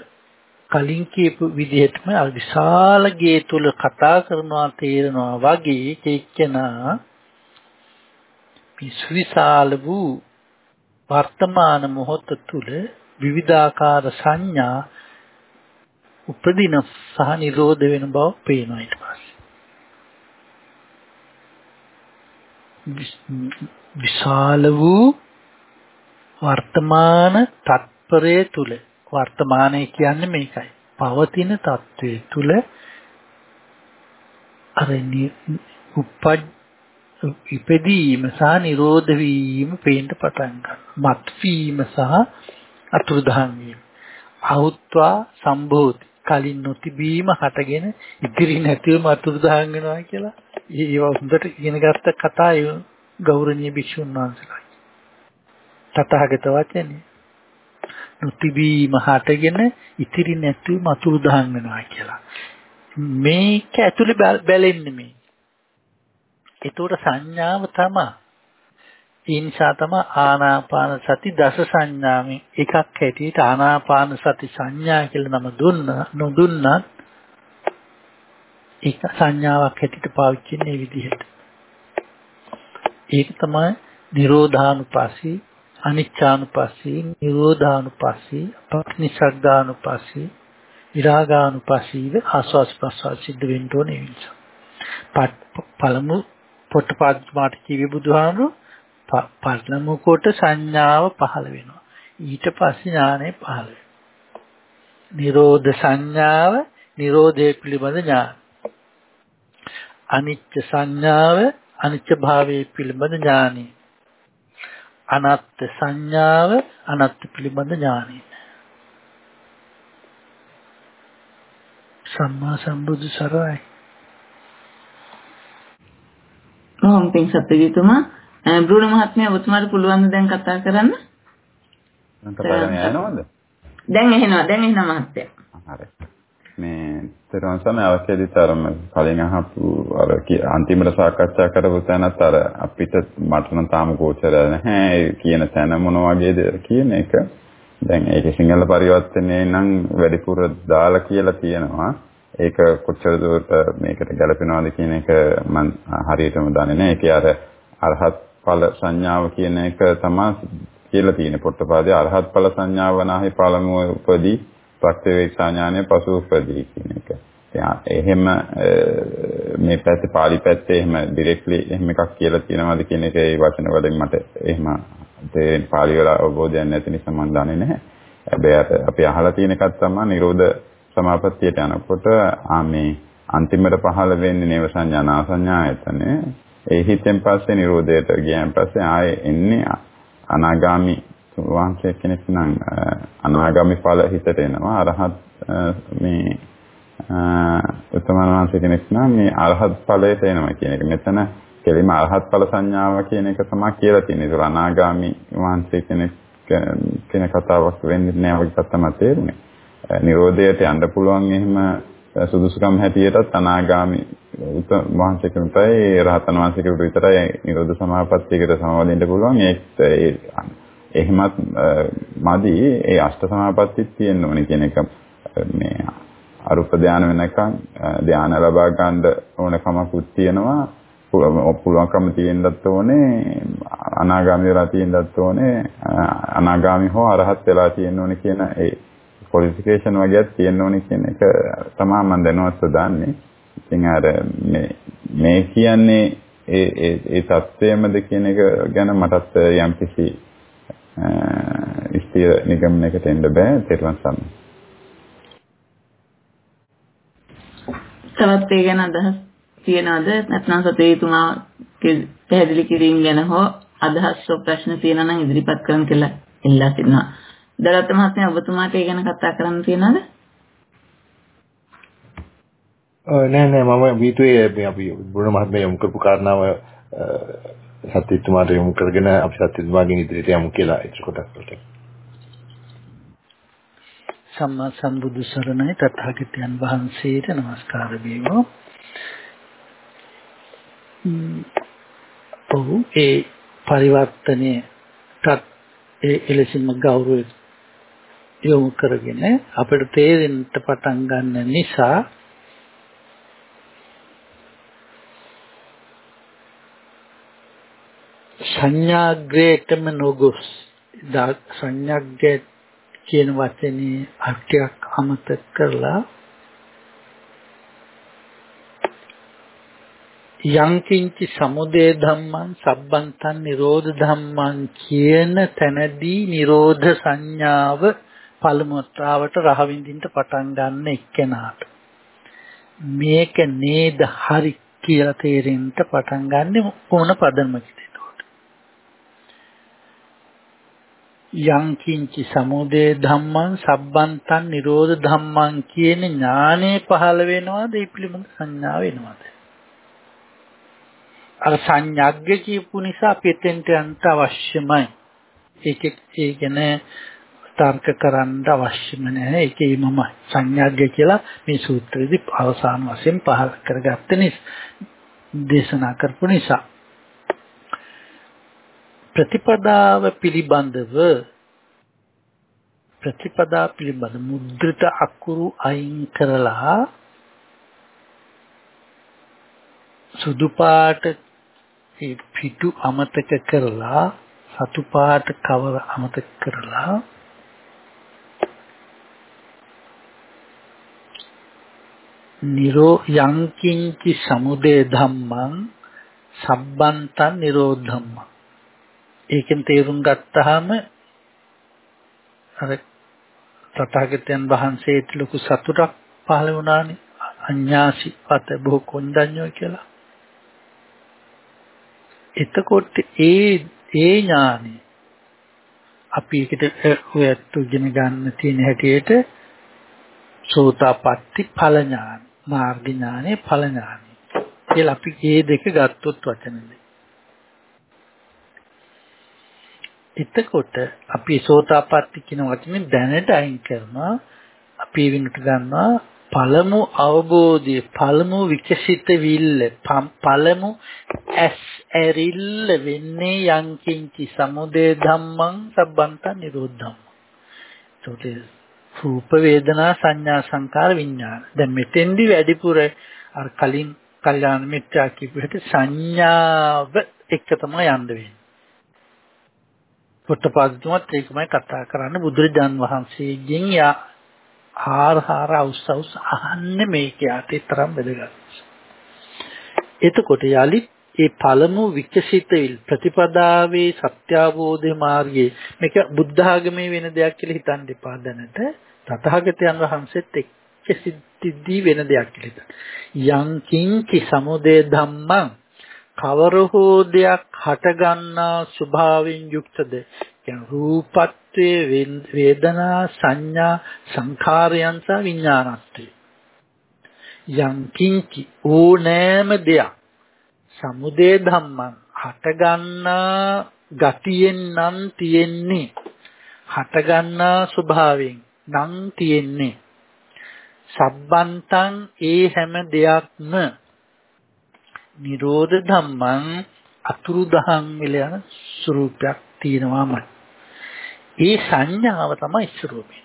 කලින් කියපු විදිහටම අර විශාල ගේ තුල කතා කරනවා තේරෙනවා වගේ කෙච්චනා විශ්විශාල වූ වර්තමාන මොහොත තුල විවිධාකාර සංඥා උපදින සහ නිරෝධ වෙන බව පේනවා ඊට පස්සේ. විශාල වූ වර්තමාන තත්පරයේ තුල වර්තමානයේ කියන්නේ මේකයි. පවතින තත්වයේ තුල අර උපජ් ඉපදීම සහ නිරෝධ වීම පේන්න පටන් ගන්නවා. මත් වීම සහ අතුරුදහන් වීම. අහුත්වා සම්භූති. කලින් නොතිබීම හටගෙන ඉදිරි නැතිවම අතුරුදහන් වෙනවා කියලා ඒව හොඳට ඉගෙන ගත්ත කතා ඒ ගෞරවනීය භික්ෂුන් වහන්සේලා. තථාගත වචනේ නොතිබීම හටගෙන ඉතිරි නැතිවම අතුරුදහන් වෙනවා කියලා. මේක ඇතුලේ බැලෙන්නේ මේ. ඒතකොට සංඥාව තමයි. ඒ නිසා තමයි ආනාපාන සති දස සංඥාවෙන් එකක් හැටියට ආනාපාන සති සංඥා කියලා නම දුන්න නොදුන්නත් ඒක සංඥාවක් හැටියට පාවිච්චි වෙන මේ විදිහට. ඒක තමයි නිරෝධානුපස්සී අනිච්චානුපස්සී නිරෝධානුපස්සී පටිනිසග්ගානුපස්සී විරාගානුපස්සීව ආස්වාස් ප්‍රසවාස සිද්ධ වෙන්න ඕනේ නිසා. පළමු පොට්ටපාද මාට කිවි බුදුහාමුදුරු පළමු කොට සංඥාව පහළ වෙනවා. ඊට පස්සේ ඥානය පහළ වෙනවා. නිරෝධ සංඥාව නිරෝධය පිළිබඳ ඥාන. අනිත්‍ය සංඥාව අනිත්‍ය භාවයේ පිළිබඳ ඥානයි. අනාත්ම සංඥාව අනාත්ම පිළිබඳ ඥානයි. සම්මා සම්බුදු සරණයි. කොහොම පින් සත්‍යජිතුමා බ්‍රුණ මහත්මයා ඔබතුමාට පුළුවන් දැන් කතා කරන්න? කතා කරන්න යනවද? දැන් එහෙනවා දැන් එහෙනවා මහත්තයා. හරි. මේ තේරුම් සම අවශ්‍යදී තරම කලින් අහපු අර අන්තිමට සාකච්ඡා කරපු තැනත් අර අපිට මට නම් තාම ගෝචර නැහැ කියන තැන මොන වගේද කියන එක. දැන් ඒකේ සිංහල පරිවර්තනයේ නම් වැඩිපුර දාලා කියලා තියෙනවා. ඒක කොච්චර දුරට මේකට ගැලපෙනවද කියන එක මම හරියටම දන්නේ නැහැ. ඒකේ අර අරහත් ඵල සංඥාව කියන එක තමයි කියලා තියෙන්නේ. පොට්ටපාදයේ අරහත් ඵල සංඥාව නැහි පළමුව උපදී ප්‍රත්‍යවේක්ෂා ඥානය පසු උපදී කියන එක. එහෙම මේ පැත්තේ පාලි පැත්තේ එහෙම ඩිරෙක්ට්ලි එහෙම එකක් කියලා තියෙනවද කියන එක ඒ වචන වලින් මට එහෙම තේරෙන්නේ පාලි වල අවබෝධයක් නැති නිසා මම දන්නේ නැහැ. හැබැයි අපි අහලා තියෙන එකක් තමයි නිරෝධ සමාපත්තියට යනකොට මේ අන්තිමට පහළ වෙන්නේ නේව සංඥා නාසඤ්ඤා ආයතනේ. ඒ හිතෙන් පස්සේ නිරෝධයට ගියන් පස්සේ ආයේ එන්නේ අනාගාමි වහන්සේ කෙනෙක් නම් අනාගාමි ඵල හිතට එනවා අරහත් මේ උත්තමයන් වහන්සේ කෙනෙක් නම් මේ අරහත් ඵලයට එනවා කියන එක. මෙතන කෙලිම අරහත් ඵල සංඥාව කියන එක තමයි කියලා තියෙන්නේ. ඒක අනාගාමි වහන්සේ කෙනෙක් කෙන කතාවක් වෙන්නේ නැහැ වගේ තමයි තේරුනේ. නිරෝධයට යන්න පුළුවන් එහෙම සුදුසුකම් හැටියටත් අනාගාමි වහන්සේ කෙනෙකුටයි රහතන් වහන්සේ කෙනෙකුට විතරයි නිරෝධ සමාපත්තියකට සමවදින්න පුළුවන්. ඒ එහෙමත් මදි ඒ අෂ්ට සමාපත්තිත් තියෙන්න ඕනේ කියන එක මේ අරුප ධානය වෙනකන් ධානය ලබා ගන්න ඕන කමකුත් තියෙනවා පුළුවන්කම තියෙන්නත් ඕනේ අනාගාමී වෙලා තියෙන්නත් ඕනේ අනාගාමී හෝ අරහත් වෙලා තියෙන්න ඕනේ කියන ඒ ක්වොලිෆිකේෂන් වගේක් තියෙන්න ඕනේ කියන එක තමයි මම දැනුවත්ව දන්නේ. ඉතින් අර මේ මේ කියන්නේ ඒ ඒ ඒ தත්වයමද කියන එක ගැන මටත් යම්කිසි ස්ථිර නිගමනයකට එන්න බෑ තේරුම් ගන්න. තවත් ඒ ගැන අදහස් තියනවද නැත්නම් සතේතුමා පැහැදිලි කිරීම ගැන හෝ අදහස් ප්‍රශ්න තියෙනවා නම් ඉදිරිපත් කරන්න කියලා ඉල්ලා සිටිනවා. දලත් මහත්මයා ඔබතුමාට ඒ ගැන කතා කරන්න තියනවද? නෑ නෑ මම වීතුවේ අපි බුණ මහත්මයා යොමු කරපු කාරණාව සත්‍යතුමාට යොමු කරගෙන අපි සත්‍යතුමාගෙන් ඉදිරියට යමු කියලා ඒක කොටස් වලට. සම්මා සම්බුදු සරණයි තථාගතයන් වහන්සේට নমස්කාර වේවා. ඔව් ඒ පරිවර්තනයටත් ඒ එලෙසින්ම ගෞරවය යොමු කරගෙන අපිට තේරෙන්න පටන් ගන්න නිසා සංඥාග්‍රේටම නොගොස්. සංඥාග්‍රේ කියන වචනේ අර්ථයක් අමතක කරලා යංකින්චි සමුදය ධම්මං සබ්බන්තං නිරෝධ ධම්මං කියන තැනදී නිරෝධ සංඥාව පළමුත්‍රාවට රහ විඳින්න පටන් ගන්න එක්කෙනාට. මේක නේද හරි කියලා තේරෙන්න පටන් ගන්න මොන පදනමකද? යංකින්චි සමුදය ධම්මං සබ්බන්තං නිරෝධ ධම්මං කියන ඥානෙ පහළ වෙනවද? ඒ පිළිබඳ සංඥා වෙනවද? අර සංඥාග්ග කියපු නිසා පිටෙන්ට යන්න අවශ්‍යමයි. ඒක ඒ කියන්නේ තර්ක කරන්න අවශ්‍යම නැහැ. ඒකේ මම සංඥාග්ග කියලා මේ සූත්‍රයේදී අවසාන වශයෙන් පහළ කරගත්ත නිසා දේශනා කරපු නිසා. ප්‍රතිපදාව පිළිබඳව ප්‍රතිපදා පිළිබඳ මුද්‍රිත අකුරු අයින් කරලා සුදු පාට ඒ පිටු අමතක කරලා සතු පාට කවර අමතක කරලා නිරෝ යංකින්චි සමුදය ධම්මං සබ්බන්තං නිරෝධම්මං. ඒකෙන් තේරුම් ගත්තාම අර තථාගතයන් වහන්සේට ලොකු සතුටක් පහළ වුණානේ අඤ්ඤාසි පත බොහෝ කොණ්ඩඤ්ඤෝ කියලා. එතකොට ඒ ඒ ඥානෙ අපි එකට ඔයත් ඉගෙන ගන්න තියෙන හැටියට සෝතාපට්ටි ඵල ඥාන මාර්ග ඥානෙ ඵල ඥානෙ කියලා අපි මේ දෙක ගත්තොත් වචන දෙක. එතකොට අපි සෝතාපට්ටි කියන වචනේ දැනට අයින් කරනවා අපි වෙනට ගන්නවා පළමු අවබෝධය පළමු විකසිත විල්ල පළමු ඇස් ඇරිල්ල වෙන්නේ යංකින්චි සමුදය ධම්මං සබ්බන්ත නිරෝධම්. ඒකට රූප වේදනා සංඥා සංකාර විඥාන. දැන් මෙතෙන්දි වැඩිපුර අර කලින් කල්යාණ මිත්‍යා කියපුවට සංඥාව එක තමයි යන්න වෙන්නේ. පොට්ටපාදතුමත් ඒකමයි කතා කරන්න බුදුරජාන් වහන්සේගෙන් යා හාර හාර අවුස් අවුස් අහන්නේ මේක යටි තරම් වැදගත්. එතකොට යලි ඒ පළමු විකසිත ප්‍රතිපදාවේ සත්‍ය අවබෝධ මාර්ගයේ මේක බුද්ධ ආගමේ වෙන දෙයක් කියලා හිතන්න එපා දැනට තථාගතයන් වහන්සේත් එක්ක සිද්ධි වෙන දෙයක් කියලා. යං කිංචි සමුදය ධම්මං කවර හෝ දෙයක් හටගන්නා ස්වභාවයෙන් යුක්තද කියන රූපත්වයේ වේදනා සංඥා සංඛාරයන් සහ විඥානත්වය. යම් කිංචි ඕනෑම දෙයක් සමුදය ධම්මං හටගන්නා ගතියෙන් නම් තියෙන්නේ හටගන්නා ස්වභාවයෙන් නම් තියෙන්නේ. සබ්බන්තං ඒ හැම දෙයක්ම නිරෝධ ධම්මං අතුරු දහන් විල යන ස්වરૂපයක් තියෙනවාමයි. ඒ සංඥාව තමයි ස්වરૂපේ.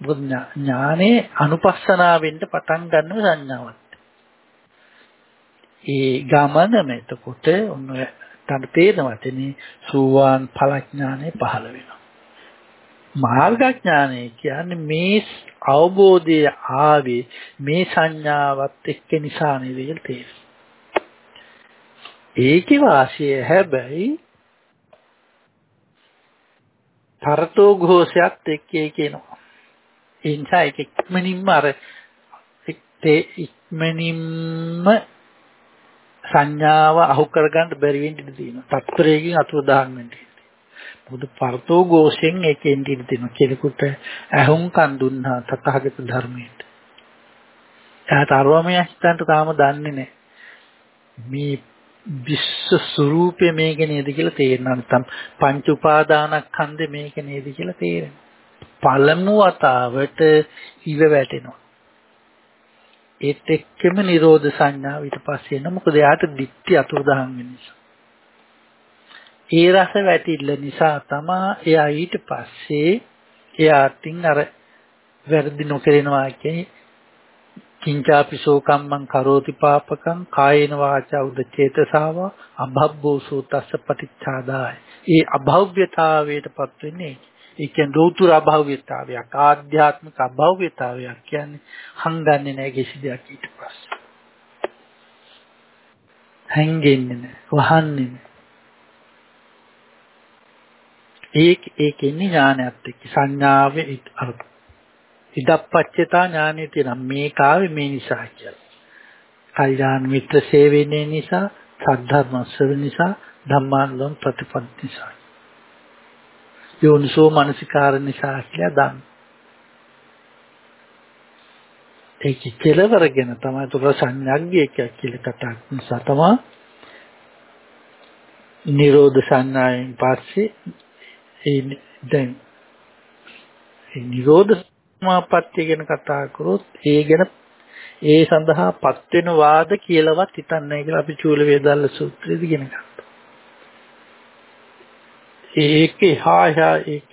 මොකද ඥානේ අනුපස්සනාවෙන්ද පටන් ගන්න සංඥාවක්. ඒ ගමනම එතකොට ඔන්න තන තේරෙනවටනේ සූවාන් ඵලඥානෙ පහළ වෙනවා. මාර්ගඥානය කියන්නේ මේ අවබෝධය ආවේ මේ සංඥාවත් එක්ක නිසා නෙවෙයි තේරෙන්නේ. ඒකේ වාසිය හැබැයි තරතෝ ഘോഷයත් එක්කේ කියනවා. ඒ නිසා ඒක ඉක්මනින්ම අර ඒ ඉක්මනින්ම සංඥාව අහු කරගන්න බැරි වෙන්න ඉඩ තියෙනවා. තත්පරයකින් අතුරු දහන් වෙන්න. මොකද පර්තෝ ഘോഷයෙන් ඒකෙන් ඉඩ තියෙනවා. කෙනෙකුට ඇහුම්කන් දුන්නා තථාගත ධර්මයට. එයාට අරවමයා හිතන්ට තාම දන්නේ නැහැ. මේ විශ්ව ස්වરૂපය මේක නේද කියලා තේරෙනවා. නැත්නම් පංච උපාදානස්කන්ධ මේක නේද කියලා තේරෙනවා. පළමු වතාවට ඉව වැටෙනවා. ඒත් එක්කම නිරෝධ සංඥාව ඊට පස්සේ එන මොකද එයාට දික්ටි අතුරුදහන් වෙන නිසා. ඒ රස වැටිල්ල නිසා තමා එයා ඊට පස්සේ එයාටින් අර වැරදි නොකරනවා කියන්නේ කිංචාපිසෝ කම්මං කරෝති පාපකං කායේන වාචා උදචේතසාව අභබ්බෝ සූතස්ස පටිච්චාදාය. ඒ අභව්‍යතාවයටපත් වෙන්නේ ඒ කියන්නේ රෞතුර අභව්‍යතාවයක් ආධ්‍යාත්මික අභව්‍යතාවයක් කියන්නේ හංගන්නේ නැහැ කිසි දෙයක් ඊට පස්සේ. හැංගෙන්නේ නැහැ, වහන්නේ නැහැ. ඒක ඒකෙන්නේ ඥානයත් එක්ක සංඥාවේ අර ඉදප්පච්චතා ඥානෙ තියෙන මේ කාවේ මේ නිසා කියලා. කල්යාණ මිත්‍ර සේවනයේ නිසා, සද්ධර්ම ශ්‍රවණ නිසා, ධම්මානුලම් ප්‍රතිපත්ති නිසා. යෝනිසෝ මනසිකාර නිසා කියලා දන්න. ඒක කෙලවරගෙන තමයි තුර සංඥාග්ගයක් කියලා කතා නිසා තමයි නිරෝධ සංඥාවෙන් පස්සේ ඒ දැන් ඒ නිරෝධ සමාපත්තිය ගැන කතා කරොත් ඒ ගැන ඒ සඳහා පත් වෙන වාද කියලාවත් හිතන්නේ කියලා අපි චූල වේදාල සූත්‍රයේදී ඉගෙන ගන්නවා. ඒකේ හායා ඒක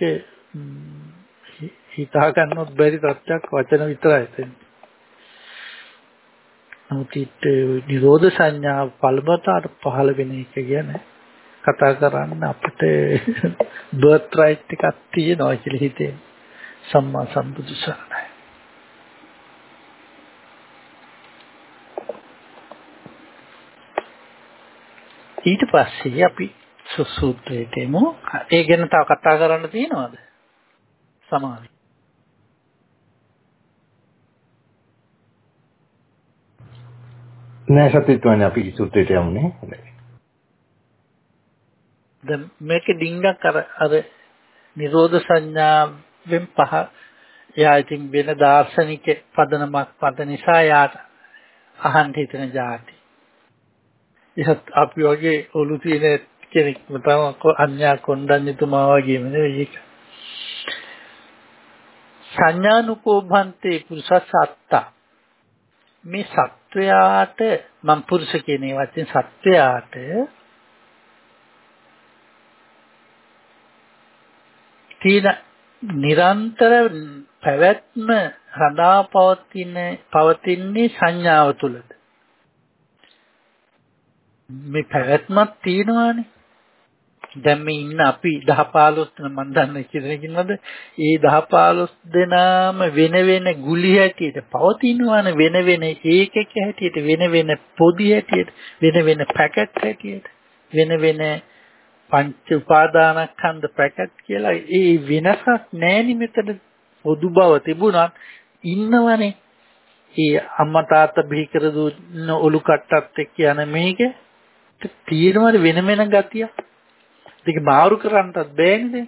හිතා ගන්නොත් බැරි තත්ත්වයක් වචන විතරයි තියෙන්නේ. නමුත් නිරෝධ සංඥා පළබතාට පහළ වෙන එක ගැන කතා කරන්න අපිට බර්ත් රයිට් එකක් තියෙනවා කියලා හිතෙනවා. සම්මා සම්බුදු සරණයි. ඊට පස්සේ අපි සුසූත්‍රයට එමු. ඒ ගැන තව කතා කරන්න තියෙනවද? සමාධි. නෑ සත්‍යත්වනේ අපි සූත්‍රයට යමුනේ. හොඳයි. දැන් මේක ඩිංගක් අර අර නිරෝධ සංඥා වෙන් පහ එයා ඉතින් වෙන දාර්ශනික පදනමක් පද නිසා යාට අහන්න හිතෙන જાති. ඒත් අපි වගේ ඔලු තියෙන කෙනෙක් තමයි අන්‍යා කොණ්ඩඤ්ඤතුමා වගේම නෙවෙයි ඒක. සංඥානුකෝ භන්තේ පුරුෂසත්තා මේ සත්වයාට මම් පුරුෂ කියන වචෙන් සත්වයාට තීන නිරන්තර පැවැත්ම සදා පවතින පවතින්නේ සංඥාව තුළද? මේ පැවැත්මක් තියෙනවානේ. දැන් මේ ඉන්න අපි 10 15 මම දන්නේ කිරණකින්වද ඒ 10 15 දෙනාම වෙන වෙන ගුලි හැටියට පවතිනවානේ වෙන වෙන ඒකක හැටියට වෙන වෙන පොදි හැටියට වෙන වෙන පැකට් හැටියට වෙන වෙන පංච උපාදානස්කන්ධ පැකට් කියලා ඒ වෙනසක් නැහෙනි මෙතන පොදු බව තිබුණත් ඉන්නවනේ. ඒ අම්මා තාත්තා බිහි කර දුන්න ඔලු කට්ටත් එක්ක යන මේක තියෙනවද වෙන වෙන ගතියක්. ඒක මාරු කරන්නත් බෑනේ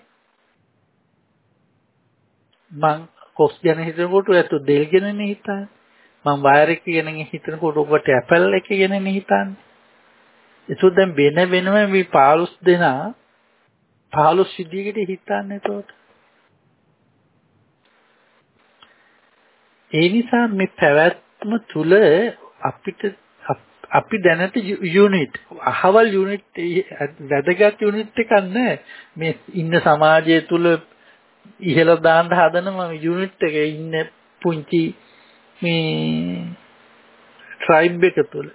මං කොස් ගැන හිතනකොට ඇත්ත දෙල් ගැනනේ හිතන්නේ. මං වයර් එක ගැන හිතනකොට ඔබට ඇපල් එක ගැනනේ හිතන්නේ. ඒක දැන් වෙන වෙනම මේ 15 දෙනා 15 විදිහකට හිතන්නේ එතකොට. ඒ නිසා මේ පැවැත්ම තුල අපිට අපි දැනට යුනිට් අහවල් යුනිට් වැදගත් යුනිට් එකක් නැහැ මේ ඉන්න සමාජය තුල ඉහළ දාන්න හදන මම යුනිට් එකේ ඉන්න පුංචි මේ ට්‍රයිබ් එක තුල.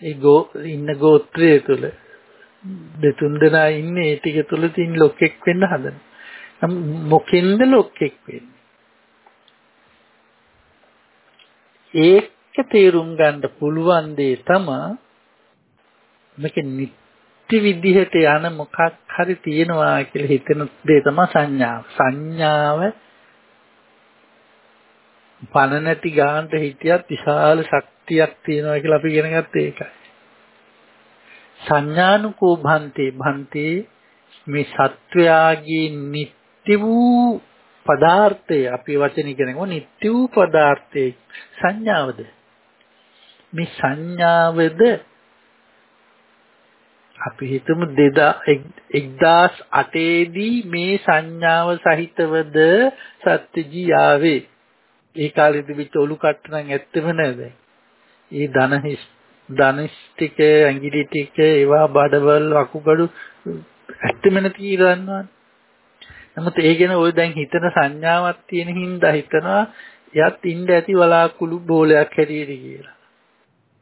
ඒ ගෝ ඉන්න ගෝත්‍රය තුල දෙතුන් දෙනා ඉන්නේ ඒ ටික තුල තින් ලොක්ෙක් වෙන්න හදන මොකෙන්ද ලොක්ෙක් වෙන්නේ? ඒක තේරුම් ගන්න පුළුවන් දේ තමයි මේක නිත්‍ය විදිහට යන මොකක් හරි තියෙනවා කියලා හිතන දේ තමයි සංඥාව. සංඥාව පණ නැති ගානට හිටියත් විශාල ශක්තියක් තියෙනවා කියලා අපි ඉගෙන ගත්තේ ඒකයි. සංඥානුකෝ භන්තේ භන්තේ මේ සත්වයාගේ නිත්‍ය වූ පදාර්ථය අපි වචන ඉගෙන ගමු. නිත්‍ය වූ පදාර්ථයේ සංඥාවද? මේ සංඥාවද අපි හිතමු 2008 දී මේ සංඥාව සහිතවද සත්‍යජී ආවේ ඒ කාලේ තිබිච්ච ඔලු කට්ට නම් ඇත්තම නේද? ඒ ධන ධනස් ටික ඇඟිලි ටික ඒවා බඩවල් අකුගඩු ඇත්තම නැති ඉරන්නවා නමුත් ඒ ගැන ඔය දැන් හිතන සංඥාවක් තියෙන හින්දා හිතනවා එයත් ඉන්න ඇති වලාකුළු බෝලයක් හැටියට කියලා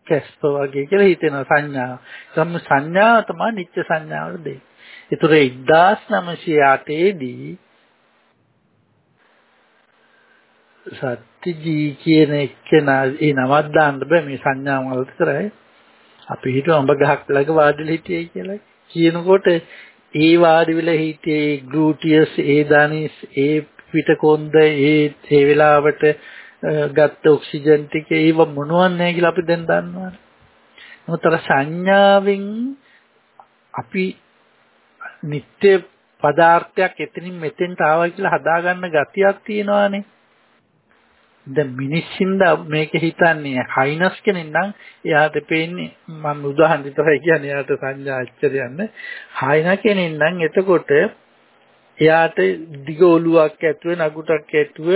කැස්ප වගේ කියලා හිතෙන සංඥාව. සම්ම සංඥාව තමයි නිත්‍ය සංඥාවට දෙන්නේ. ඒතර 1908 දී සත්‍යජී කියන එක්කෙනා ඒ නමක් දාන්න බෑ මේ සංඥා වල විතරයි. අපි හිතුවා අඹ ගහක් ළඟ වාඩිලා හිටියයි කියලා. කියනකොට ඒ වාඩි වෙලා හිටියේ ග්ලූටියස් ඒ දානිස් ඒ පිටකොන්ද ඒ ඒ වෙලාවට ගත්ත ඔක්සිජන් ටික ඒව මොනවත් නැහැ කියලා අපි දැන් දන්නවා. මොතර සංඥාවෙන් අපි නිත්‍ය පදාර්ථයක් එතනින් මෙතෙන්ට ආවා කියලා හදාගන්න ගතියක් තියෙනවානේ. දැන් මිනිස්සින්ද මේක හිතන්නේ හයිනස් කෙනෙක් නම් එයාට පේන්නේ මම උදාහරණ විතරයි කියන්නේ එයාට සංඥා අච්චරයන්නේ. හයින කෙනෙක් නම් එතකොට එයාට දිග ඔලුවක් ඇතුව නගුටක් ඇතුව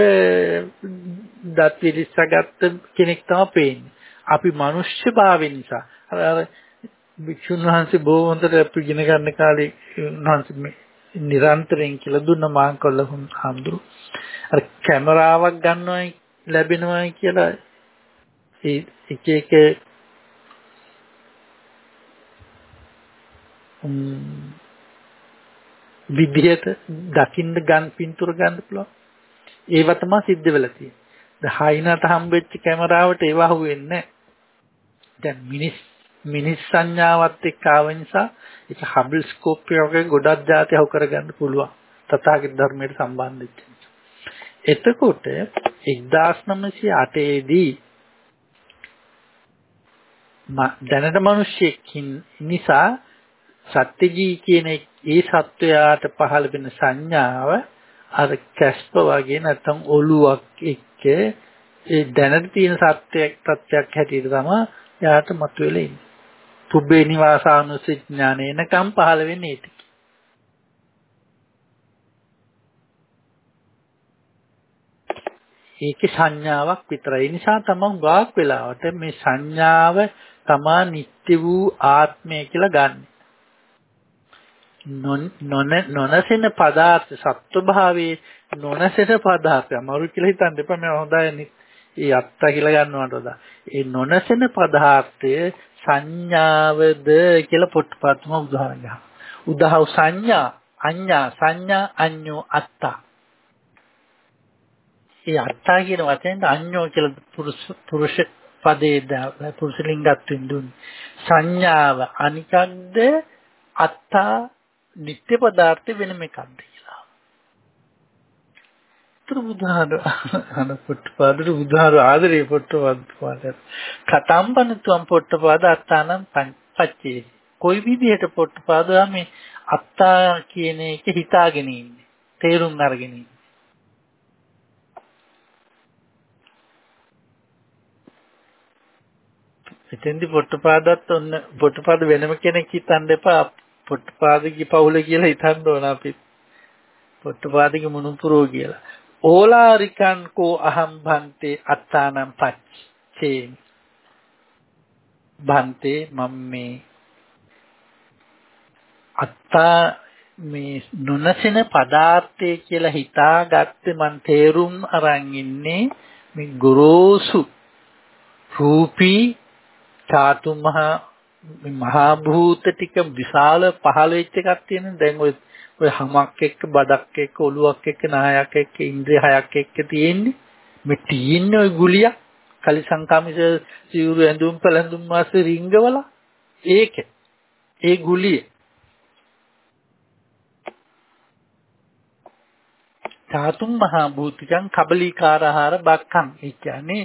දත් පිරිස්සගත්ත කෙනෙක් තමයි පේන්නේ. අපි මිනිස්සු භාවය නිසා. අර වික්ෂුන් වහන්සේ බොහෝ හොඳට අපි ඉගෙන ගන්න කාලේ උන්වහන්සේ නිරන්තරයෙන් කියලා දුන්න මාංකල්ල හඳුරු. අර කැමරාවක් ගන්නවයි ලැබෙනවයි කියලා ඒ එක එක විදිහට දකින්න ගන් පින්තූර ගන්න පුළුවන්. ඒව තමයි සිද්ධ වෙලා තියෙන්නේ. දැන් හයිනට හම්බෙච්ච කැමරාවට ඒව අහුවෙන්නේ දැන් මිනිස් මිනිස් සංඥාවත් එක්ක ආව නිසා ඒක හබල් ස්කෝප් එකේ ගොඩක් જાති අහු කරගන්න පුළුවන්. තථාගත ධර්මයට සම්බන්ධ වෙච්ච නිසා. එතකොට 1908 දී දැනට මිනිස්සෙකින් නිසා සත්‍යජී කියන ඒ සත්වයාට පහළ වෙන සංඥාව අර කැස්ප වගේ නැත්තම් ඔලුවක් එක්ක ඒ දැනට තියෙන සත්‍යයක් තත්ත්වයක් හැටියට තමයි යාට මතුවෙලා ඉන්නේ. පුබ්බේ නිවාසානුසඥාන එනකම් පහළ වෙන්නේ ඒක. ඒකේ සංඥාවක් විතරයි. ඒ නිසා තමයි ගාක් වෙලාවට මේ සංඥාව තමා නිත්‍ය වූ ආත්මය කියලා ගන්න. නොනසෙන පදාර්ථ සත්ව භාවයේ නොනසෙන පදාර්ථය අමාරු කියලා හිතන්න එපා මම හොඳයි ඒ අත්ත කියලා ගන්නවට වඩා ඒ නොනසෙන පදාර්ථය සංඥාවද කියලා පොට්ටපත්ම උදාහරණ ගන්න. උදාහව සංඥා අඤ්ඤා සංඥා අඤ්ඤෝ අත්තා. ඒ අත්තා කියන වචෙන්ද අඤ්ඤෝ කියලා පුරුෂ පුරුෂ පදේ පුරුෂ ලිංගත්වෙන් දුන්නේ. සංඥාව අනිකක්ද අත්තා නිත්‍ය පදාර්ථ වෙනම එකක්ද කියලා. ඒතර බුදුහාර අන පොට්ටපාදට බුදුහාර ආදරේ පොට්ටපාද කතම්බනතුම් පොට්ටපාද අත්තානම් පච්චේ. කොයි විදිහට පොට්ටපාදා මේ අත්තා කියන එක හිතාගෙන ඉන්නේ. තේරුම් අරගෙන ඉන්නේ. එතෙන්දි පොට්ටපාදත් ඔන්න පොට්ටපාද වෙනම කෙනෙක් හිතන්න එපා පොට්ටපාදගේ පවුල කියලා හිතන්න ඕන අපි. පොට්ටපාදගේ මුණුපුරෝ කියලා. ඕලාරිකන් කෝ අහම් භන්තේ අත්තානම් පච්චේ. භන්තේ මම මේ අත්තා මේ නොනසෙන පදාර්ථය කියලා හිතාගත්තේ මං තේරුම් අරන් ඉන්නේ මේ ගොරෝසු රූපී චාතු මහා මහා භූත ටික විශාල පහළ වෙච්ච එකක් තියෙන දැන් ඔය ඔය හමක් එක්ක බඩක් එක්ක ඔලුවක් එක්ක නායක් එක්ක ඉන්ද්‍රිය හයක් එක්ක තියෙන්නේ. මේ තියෙන්නේ ඔය ගුලිය. කලිසංකාමිස සිවුරු ඇඳුම් පැළඳුම් වාසේ රිංගවල. ඒක. ඒ ගුලිය. ධාතුම් මහා භූතිකං කබලීකාර ආහාර බක්කං ඒ කියන්නේ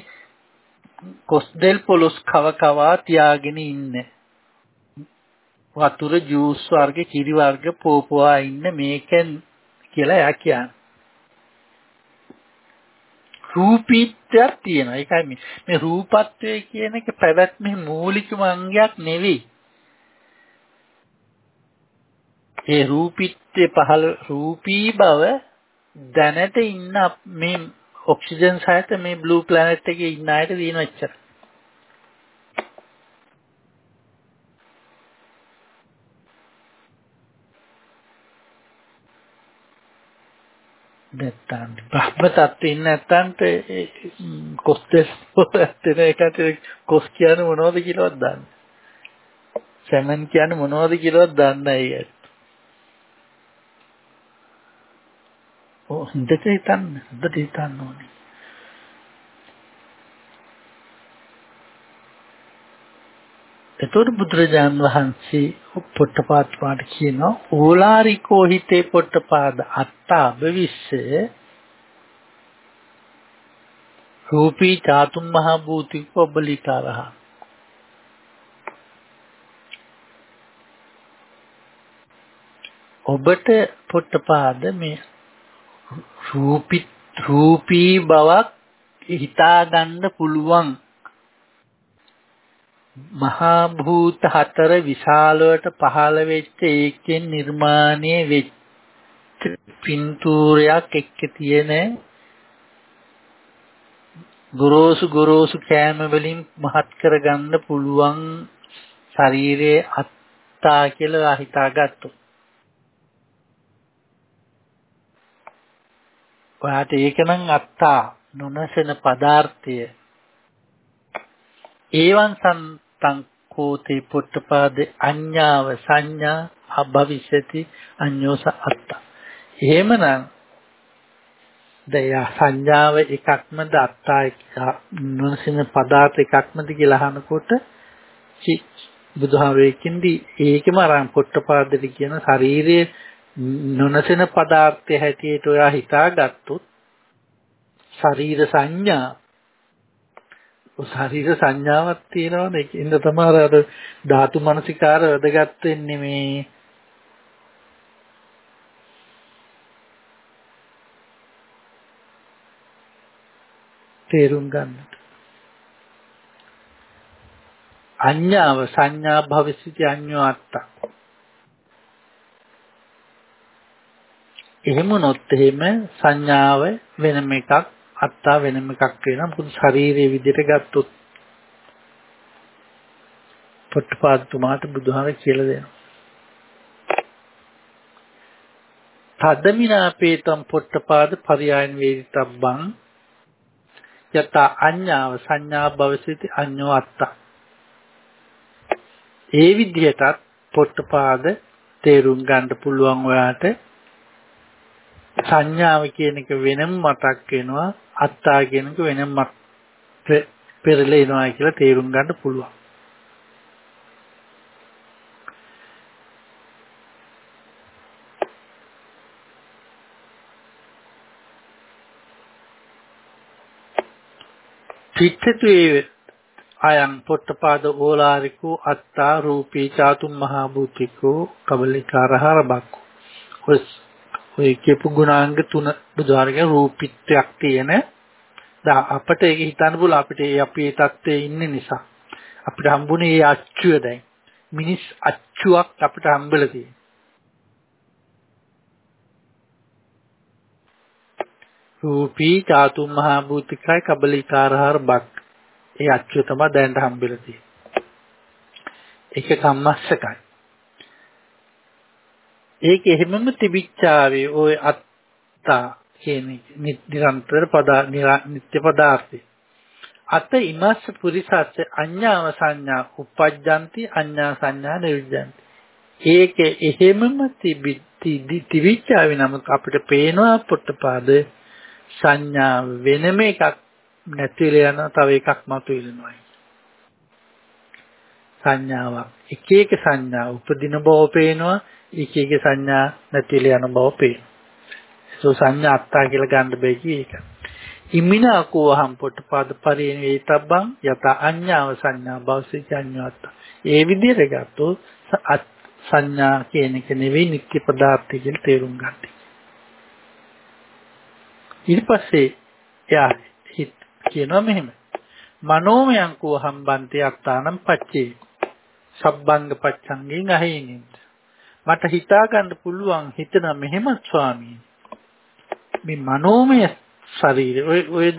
කොස්දෙල් පොලොස් කව කවා තියාගෙන ඉන්නේ වතුර ජූස් වර්ග කිරි වර්ග පෝපුවා ඉන්න මේකෙන් කියලා එයා කියන්නේ. රූපීත්වයක් තියෙනවා. ඒකයි මේ මේ රූපත්වය කියන එක පැවැත්මේ මූලිකම අංගයක් නෙවෙයි. ඒ රූපීත්වයේ පහළ රූපී බව දැනට ඉන්න මේ ඔක්සිජන් සහිත මේ බ්ලූ ප්ලැනට් එකේ ඉන්න අයට දිනන එච්චරයි. නැත්තම් බ්‍රහ්ම තත්ත්වෙ ඉන්න නැත්තන්ට කොස්තෙස් ඇත්තෙන එකට කොස් කියන්නේ මොනවද කියලාවත් දන්නේ. සැමන් කියන්නේ මොනවද කියලාවත් දන්නේ නැහැ ඔව් හොඳට හිතන්න හොඳට හිතන්න ඕනේ. එතකොට බුදුරජාන් වහන්සේ පොට්ටපාද පාට කියනවා ඕලාරිකෝ හිතේ පොට්ටපාද අත්තා භවිස්සේ රූපී චාතුම් මහා භූතික ඔබලිකාරහ ඔබට පොට්ටපාද මේ රූපී රූපී බවක් හිතා ගන්න පුළුවන්. මහා භූත හතර විශාලවට පහළ වෙච්ච ඒකෙන් නිර්මාණය වෙච්ච පින්තූරයක් එක්ක තියෙන ගොරෝසු ගොරෝසු කෑම වලින් මහත් කරගන්න පුළුවන් ශරීරයේ අත්තා කියලා හිතාගත්තොත්. ඔයාට ඒක නම් අත්තා නොනසෙන පදාර්ථය ඒවන් සන්තං කෝතේ පුට්ටපාද අඤ්ඤාව සංඥා අභවිෂති අඤ්ඤෝස අත්ත. එහෙමනම් දය සංඥාව එකක්මද අත්තා නොනසින පදාර්ථ එකක්මද කියලා අහනකොට බුදුහාමරේකින්දි ඒකම අරන් පොට්ටපාදට කියන ශරීරයේ නොනසෙන පදාර්ථය හැටියට ඔයා හිතාගත්තොත් ශරීර සංඥා. ශරීර සංඥාවක් තියෙනවනේ. ඒකින්ද තමයි අර ධාතු මනසිකාර වැඩගත් වෙන්නේ මේ. තේරුම් ගන්නට. අඤ්ඤාව සංඥා භවිසිත අඤ්ඤෝ අත්තක් එහෙම නොත් එහෙම සංඥාව වෙනම එකක් අත්තා වෙනම එකක් වෙනවා. මොකද ශරීරයේ විදිහට ගත්තොත් පොට්ටපාදතුමාට බුදුහාම කියලා දෙනවා. තදමිනාපේතම් පොට්ටපාද පරියායන වේදිතබ්බං යත අඤ්ඤාව සංඥා භවසිති අඤ්ඤෝ අත්ත ඒ විදිහටත් පොට්ටපාද තේරුම් ගන්න පුළුවන් ඔයාට සංඥාව කියන එක වෙනම මතක් වෙනවා අත්තා කියන එක වෙනම පෙරලෙනවා කියලා තේරුම් ගන්න පුළුවන්. චිත්තේ අයං පොට්ටපාද ඕලාරිකෝ අත්තා රූපී චාතුම් මහා භූතිකෝ කබලිකාරහර බක්කෝ ඔය කියපු ගුණාංග තුන බුදුහාරගේ රූපිත්වයක් තියෙන දා අපිට ඒක හිතන්න පුළුවන් අපිට ඒ අපි ඒ தත්ත්වයේ ඉන්න නිසා අපිට හම්බුනේ ඒ අච්චුව දැන් මිනිස් අච්චුවක් අපිට හම්බෙලා තියෙනවා රූපී චාතුම් මහා භූතිකයි කබලිකාරහාර බක්. ඒ අච්චු තමයි දැනට හම්බෙලා තියෙන්නේ. ඒක කම්මස්සකයි. ඒක එහෙමම තිබිච්චාවේ ওই අත්තා කියන නිරන්තර පදා නිත්‍ය පදාර්ථය. අත ඉමස්ස පුරිසස්ස අඤ්ඤාව සංඥා උපජ්ජಂತಿ අඤ්ඤා සංඥා නිරුද්ධಂತಿ. ඒක එහෙමම තිබිච්චාවේ නමුත් අපිට පේනවා පොට්ටපාද සංඥා වෙනම එකක් නැති වෙලා යනවා තව එකක් මතුවෙලනවා. සංඥාවක් එක එක සංඥා උපදින බව පේනවා එක එක සංඥා නැතිලා යන බව පේනවා. සෝ සංඥා අත්තා කියලා ගන්න බෑ කිය එක. ඉමිනා කෝහම් පොට්ටපාද පරිණ වේතබ්බං යත අඤ්ඤාව සංඥා භවසිත අඤ්ඤාත්. ඒ විදිහට ගත්තොත් සංඥා කියන එක නෙවෙයි නිත්‍ය පදාර්ථය කියලා තේරුම් ගන්න. ඊට පස්සේ එයා කියනවා මෙහෙම මනෝමයං කෝ හම්බන්තේ අත්තානම් පච්චේ සබ්බංග පච්ඡංගෙන් අහිනින් මට හිතා ගන්න පුළුවන් හිතන මෙහෙම ස්වාමීන් මේ මනෝමය ශරීරය ඔය ඔය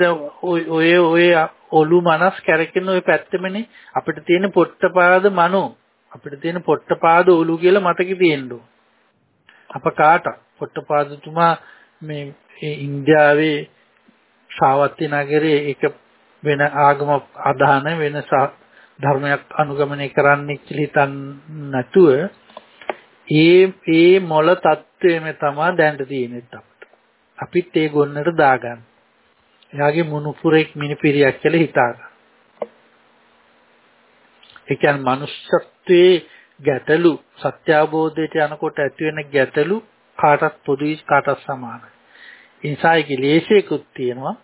ඔය ඔය ඔලු මනස් කැරකෙන ඔය පැත්තමනේ අපිට තියෙන පොට්ටපාද මනෝ. අපිට තියෙන පොට්ටපාද ඔලු කියලා මතකෙ තියෙන්න අප කාට? පොට්ටපාදතුමා මේ ඒ ඉන්දියාවේ ශාවත්ති නගරයේ එක වෙන ආගම අදහන වෙන ධර්මයක් අනුගමනය කරන්න කියලා හිතන් නැතුව ඒ ඒ මොළ தත්වෙම තමයි දැනට තියෙන්නේ අපිට. අපිත් ඒ ගොන්නට දාගන්න. එයාගේ මුණුපුරෙක් මිනිපිරියක් කියලා හිතාගන්න. ඒ කියන්නේ manussත්වයේ ගැටලු සත්‍ය අවබෝධයට යනකොට ඇති වෙන ගැටලු කාටත් පොදුයි කාටත් සමානයි. ඒ නිසා ඒකේ ලේසියකුත් තියෙනවා.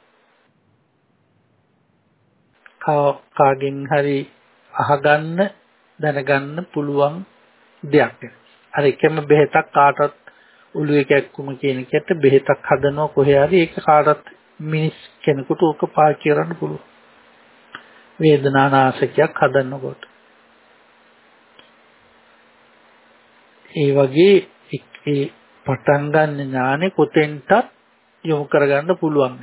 කාගෙන් හරි අහගන්න දැනගන්න පුළුවන් දෙයක්. අර එකම බෙහෙතක් කාටවත් ඔළුවේ කැක්කුම කියන එකට බෙහෙතක් හදනවා කොහේ හරි ඒක කාටවත් මිනිස් කෙනෙකුට ඕක පාවිච්චි කරන්න පුළුවන්. වේදනානාශකයක් හදනකොට. ඒ වගේ ඒ පටන් ගන්න ඥානෙ කොතෙන්ටත් යොමු කරගන්න පුළුවන්.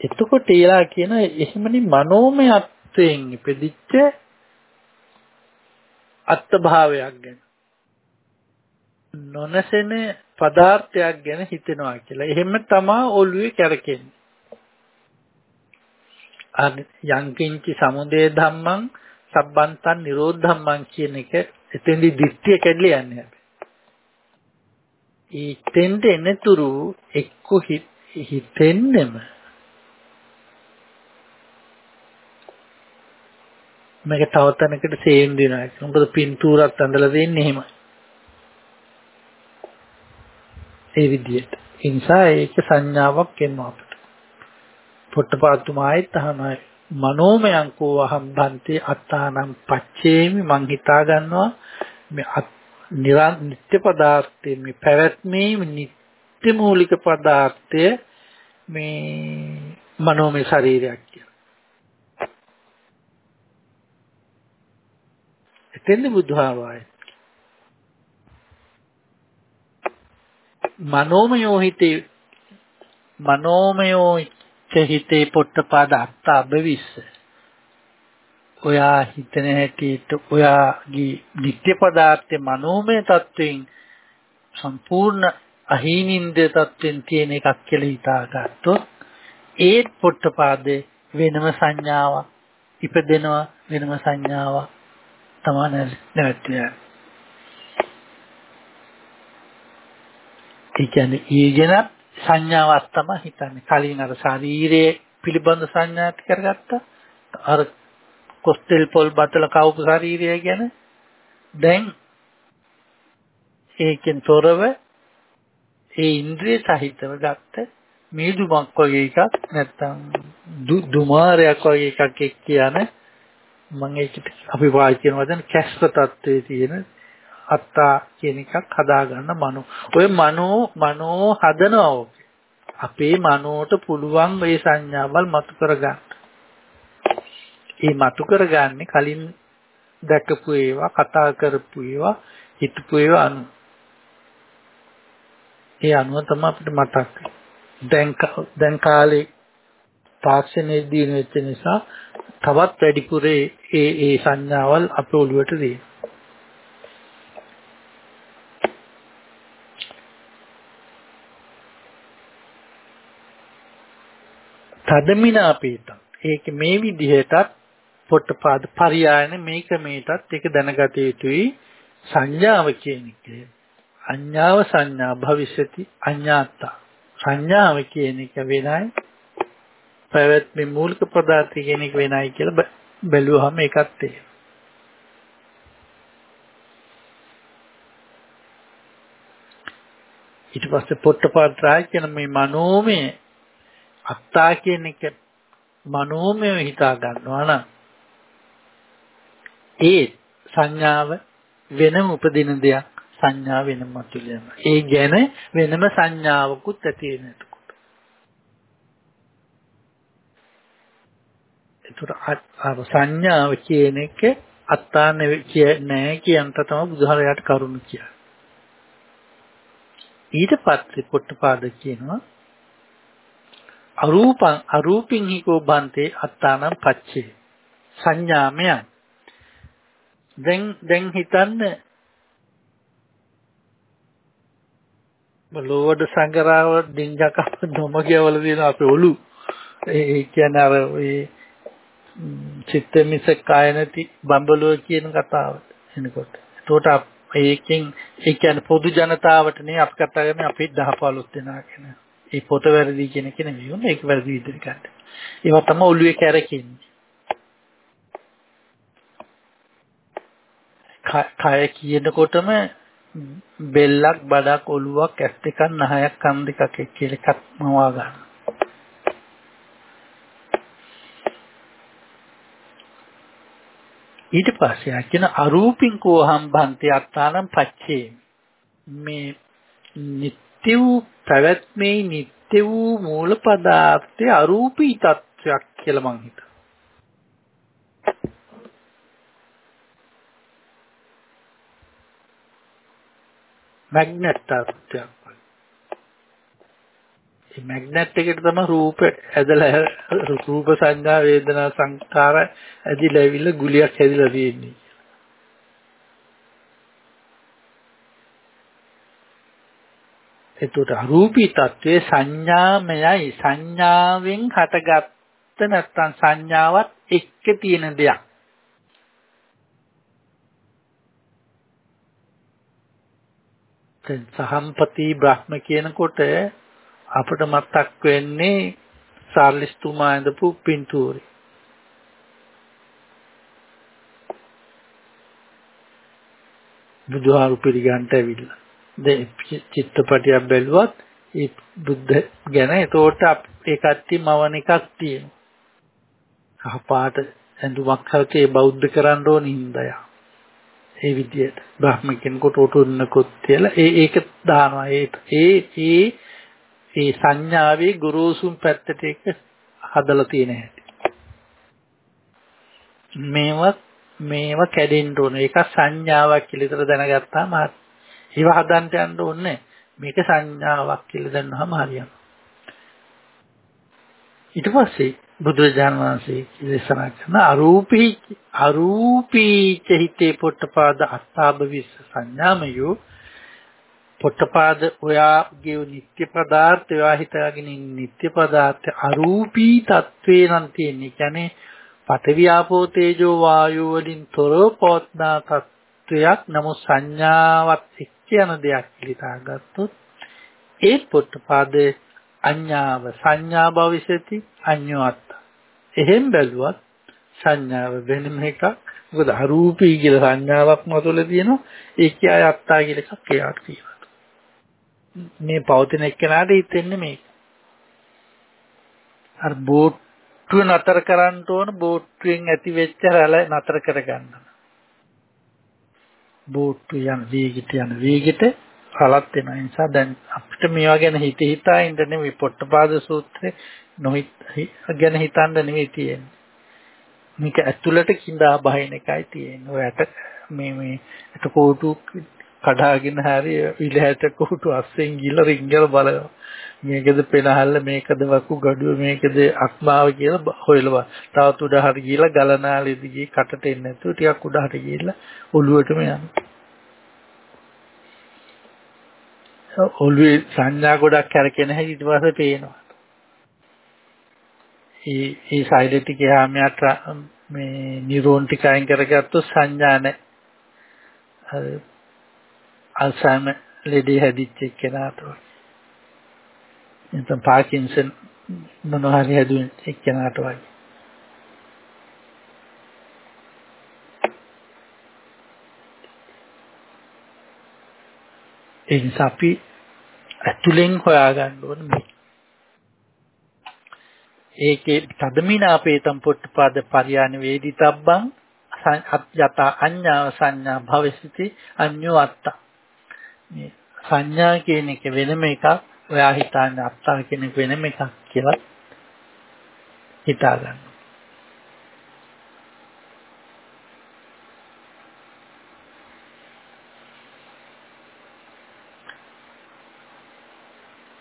එතකොට ඒලා කියන එහෙමනි මනෝමයත්වයෙන් ඉපදිච්ච අත්භාවයක් ගැන නොනසෙන පදාර්ථයක් ගැන හිතෙනවා කියලා. එහෙම තමයි ඔළුවේ කැරකෙන්නේ. යංකින්චි සමුදය ධම්මං සබ්බන්තං නිරෝධ ධම්මං කියන එක එතෙන්දි දිට්ඨිය කැඩලා යන්නේ. හිතෙන්ට එනතුරු එක්ක හිතෙන්නෙම මේක තව තැනකට සේන් දෙනවා. මොකද පින්තූරත් ඇඳලා දෙන්නේ එහෙමයි. ඒ විදිහට. ඒ නිසා ඒක සංඥාවක් එනවා අපිට. පොට්ටපාතුමායි තහනයි මනෝමයං කෝ අහම් බන්තේ අත්තානම් පච්චේමි මං හිතා ගන්නවා මේ නිත්‍ය පදාර්ථයේ මේ පැවැත්මේ නිත්‍ය මූලික පදාර්ථය මේ මනෝමය ශරීරයක් කියලා. එතෙන්ද බුදුහාමයි. මනෝමයෝ හිතේ මනෝමයෝ හිතේ පොට්ටපාද අත්ත අබවිස්ස ඔයා හිතන හැටියට ඔයාගේ නිත්‍ය පදාර්ථයේ මනෝමය තත්වයෙන් සම්පූර්ණ අහීනින්ද තත්වෙන් තියෙන එකක් කියලා හිතාගත්තොත් ඒ පොට්ටපාදේ වෙනම සංඥාවක් ඉපදෙනවා වෙනම සංඥාවක් තමයි නැවතිය. ඒ කියන්නේ ඊගෙන සංඥාවක් තමයි හිතන්නේ. කලින් අර ශරීරයේ පිළිබඳ සංඥා ඇති කරගත්තා. අර කොස්තෙල් පොල් බතල කවුපු ශරීරය ගැන දැන් ඒකෙන් තොරව ඒ ඉන්ද්‍රිය සහිතව ගත්ත මීදුමක් වගේ එකක් නැත්තම් දුමාරයක් වගේ එකක් එක් කියන මම ඒකට අපි වායි කියනවා දැන් කැස්ප තත්ත්වයේ තියෙන අත්තා කියන එකක් හදාගන්න මනෝ. ඔය මනෝ මනෝ හදනවා අපේ මනෝට පුළුවන් මේ සංඥාවල් මතු කරගන්න. ඒ මතු කරගන්නේ කලින් දැකපු ඒවා කතා කරපු ඒවා හිතපු ඒවා අනු. ඒ අනුව තමයි අපිට මතක්. දැන් දැන් කාලේ තාක්ෂණයේ දින වෙච්ච නිසා තවත් වැඩිපුර ඒ ඒ සංඥාවල් අපේ ඔළුවට දෙනවා. තදමිනා පීතං. ඒක මේ විදිහටත් පොට්ටපාද පරියායන මේක මේටත් ඒක දැනගත යුතුයි සංඥාව කියන එක. අඤ්ඤාව සංඥා භවිෂති අඤ්ඤාත්තා. සංඥාව කියන එක වෙනයි පැවැත්මේ මූලික පදාර්ථ කියන එක වෙනයි කියලා බැලුවහම ඒකත් තේරෙනවා. ඊට පස්සේ පොට්ටපාද රාජ කියන මේ මනෝමය අත්තා කියන එක මනෝමය හිතා ගන්නවා නම් ඒ සංඥාව වෙනම උපදින දෙයක් සංඥා වෙනම තුලියම ඒ ගැන වෙනම සංඥාවකුත් ඇති වෙනකොට ඒතර අර සංඥාව කියන එක අත්තා නෑ කියන්ට තමයි බුදුහාරයට කරුණ කියන්නේ. ඊට පස්සේ පොට්ටපාද කියනවා අරූපං අරූපින් හිකෝ බන්තේ අත්තානම් පච්චේ. සංඥාමයන්. දැන් දැන් හිතන්න. ලෝවඩ සංගරාව ඩිංගක නොමගියවල තියෙන අපේ ඔලු. ඒ කියන්නේ අර ඒ චිත්තමිස කාය නැති බම්බලෝ කියන කතාව එනකොට ඒකට ඒකෙන් ඒ කියන්නේ පොදු ජනතාවට නේ අපි කතා කරන්නේ අපි 10 15 දෙනා කියන ඒ පොත වැරදි කියන එක නෙවෙයි උනේ ඒක වැරදි විදිහට ගන්න. ඒවා තමයි ඔළුවේ කැරකෙන්නේ. කය කියනකොටම බෙල්ලක් බඩක් ඔළුවක් ඇස් දෙකක් නහයක් කන් දෙකක් කියලා එකක් මවා ගන්න. ඊට පස්සේ කියන අරූපින් කෝහම් බන්තේ අත්තානම් පච්චේ මේ නිත්‍ය වූ පැවැත්මේ නිත්‍ය වූ මූල පදාර්ථයේ අරූපී තත්වයක් කියලා මං හිතනවා. මැග්නට් තත්වයක් වගේ. මේ මැග්නට් එකට තමයි රූප ඇදලා රූප සංඥා වේදනා සංකාර ඇදිලා ඇවිල්ලා ගුලියක් හැදිලා තියෙන්නේ. එතකොට අරූපී తත්වයේ සංඥාමයයි සංඥාවෙන් හටගත්ත නැත්නම් සංඥාවත් එක්ක තියෙන දෙයක්. සහම්පති බ්‍රහ්ම කියනකොට අපිට මතක් වෙන්නේ සාර්ලිස්තුමා ඇඳපු පින්තූරේ. බුදුහාරු පිළිගන්නට ඇවිල්ලා. චිත්තපටියක් බැලුවත් ඒ බුද්ධ ගැන එතකොට ඒ කට්ටිය මවන එකක් තියෙනවා. කහපාට ඇඳුමක් හරකේ බෞද්ධ කරන්න ඕන හින්දා. ඒ විදියට බ්‍රහ්ම කෙනෙකුට උටුන්නකොත් කියලා ඒ ඒක දානවා ඒ ඒ ඒ ඒ සංඥාවේ ගුරුසුම් පැත්තට එක හදලා තියෙන හැටි. මේව මේව කැඩෙන්න ඕන. ඒක සංඥාවක් කියලා විතර දැනගත්තාම ඒව හදන්න යන්න ඕනේ. මේක සංඥාවක් කියලා දැනනවාම හරියනවා. ඊට පස්සේ බුදුරජාණන් වහන්සේ දේශනා කරන අරූපී අරූපී චහිතේ පොට්ටපාද අත්තාභවිස්ස සංඥාමයෝ පොට්ටපාද ඔයාගේ නිත්‍ය පදාර්ථ ඔයා හිතාගෙන ඉන්න නිත්‍ය පදාර්ථ අරූපී තත්වේ නම් තියෙන්නේ. කියන්නේ පඨවි ආපෝ තේජෝ වායෝ වලින් තොරව පවත්නා තත්වයක් නමුත් සංඥාවත් එක්ක යන දෙයක් කියලා ගත්තොත් ඒ පොට්ටපාද අඤ්ඤාව සංඥා භවිෂති අඤ්ඤවත්ත. එහෙන් බැලුවත් සංඥාව වෙනම එකක්. මොකද අරූපී කියලා සංඥාවක් මතුවල තියෙනවා. ඒකේ අය අත්තා කියලා එකක් එයාට තියෙනවා. මේ පවතින එක්කෙනාට හිතෙන්නේ මේක. අර බෝට්ටුව නතර කරන්න ඕන බෝට්ටුවෙන් ඇති වෙච්ච රැළ නතර කරගන්න. බෝට්ටු යන වේගිට යන වේගෙට රළත් වෙන නිසා දැන් අපිට මේවා ගැන හිත හිතා ඉන්න නෙමෙයි පොට්ටපාද සූත්‍රේ නොහිත ගැන හිතන්න නෙමෙයි තියෙන්නේ. මේක ඇතුළට කිඳා බහින එකයි තියෙන්නේ. ඔයට මේ මේ එතකොටු කඩාගෙන හරි ඉලහැට කොටු අස්සෙන් ගිහලා රිංගල බලනවා. මේකද පෙනහල්ල මේකද වකු ගඩුව මේකද අක්මාව කියලා හොයලවා. තවත් උඩ හරි ගිහලා ගලනාලෙදි ගිහ කටට එන්නේ නැතුව ටිකක් උඩ හරි ගිහලා ඔළුවටම යනවා. ඔළුවේ සංඥා ගොඩක් කැරකෙන හැටි ඊට පස්සේ පේනවා. ඒ ඒ සයිඩ් එක ගියාම යට මේ නියුරෝන් ටික අයින් කරගත්තොත් සංඥා නැහැ. අල්සයිමර් ලෙඩේ හැදිච්ච එක්කෙනාට නැත්නම් පාකින්සන් මොනවා හරි හැදුවෙන එක්කෙනාට වගේ. ඒ නිසා අපි ඇතුලෙන් හොයාගන්න ඕන මේ. ඒකේ තදමිනාපේතම් පොට්ටපාද පරියාණ වේදිතබ්බං යත අඤ්ඤා සංඥා භවසිති අඤ්ඤෝ අත්තා. මේ සංඥා කියන එක වෙනම එකක් ඔයා හිතන්නේ අත්තා කියන එක වෙනම එකක් කියලා හිතා ගන්න.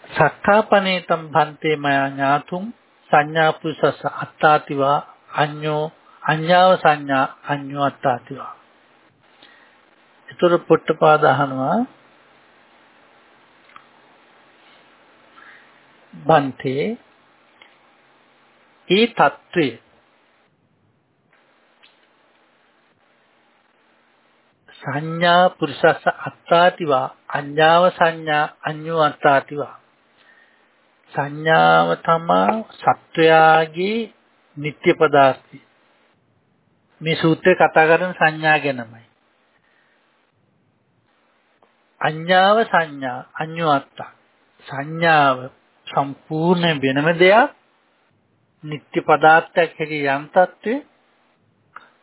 සක්කාපනේතම් භන්තේ මයා ඥාතුම් සංඥා පුසස අත්තාතිවා අඤ්ඤෝ අඤ්ඤාව සංඥා අඤ්ඤෝ අත්තාතිවා. ඒතර පොට්ටපාද අහනවා බන්තේ ඒ తත්වය සංඥා පුරුෂස්ස අත්තාතිවා අඤ්ඤාව සංඥා අඤ්ඤෝ අත්තාතිවා. සංඥාව තමා සත්වයාගේ නিত্য පදාර්ථය මේ සූත්‍රය කතා කරන සංඥා ගැනමයි. අඤ්ඤාව සංඥා අඤ්ඤෝ අත්තා. සංඥාව සම්පූර්ණ වෙනම දෙයක් නිත්‍ය පදාර්ථයක් හැකි යම් තත්ත්වේ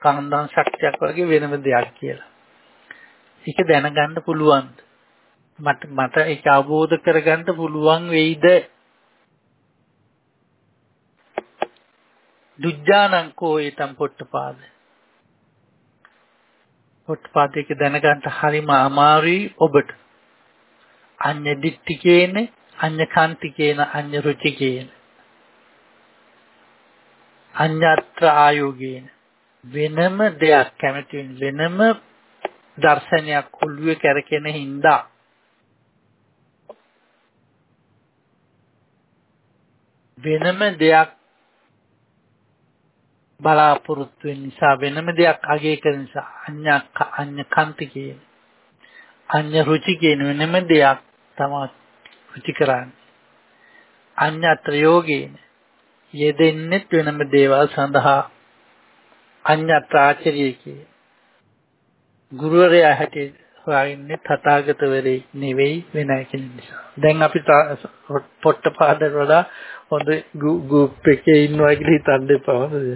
කන්දන් ශක්තියක් වගේ වෙනම දෙයක් කියලා. ඒක දැනගන්න පුළුවන්ද? මට මට ඒක අවබෝධ කරගන්න පුළුවන් වෙයිද? දුජ්ජානං කෝ ඊතම් පොට්ටපාද. පොට්ටපාදයක දැනගන්න හරිම අමාරුයි ඔබට. අඤ්ඤ දිට්ඨිකේනේ අඤ්ඤ කාන්ති කියන අඤ්ඤ රුචි කියන අඤ්ඤත්‍ර ආයෝගේන වෙනම දෙයක් කැමති වෙනම දර්ශනයක් ඔළුවේ කරගෙන හින්දා වෙනම දෙයක් බලාපොරොත්තු වෙන නිසා වෙනම දෙයක් අගය කරන නිසා අඤ්ඤ අඤ්ඤ කාන්ති කියන අඤ්ඤ රුචි කියන වෙනම දෙයක් තමයි රුචි කරන්නේ. අඤ්ඤත්‍ර යෝගේන යෙදෙන්නෙත් වෙනම දේවල් සඳහා අඤ්ඤත්‍ර ආචර්යයේ ගුරුවරයා හැටියට හොයාගන්නේ තථාගතවරේ නෙවෙයි වෙන කෙනෙක් නිසා. දැන් අපි පොට්ටපාදට වඩා හොඳ ගෲප් එකේ ඉන්නවා කියලා හිතන්න එපා නේද?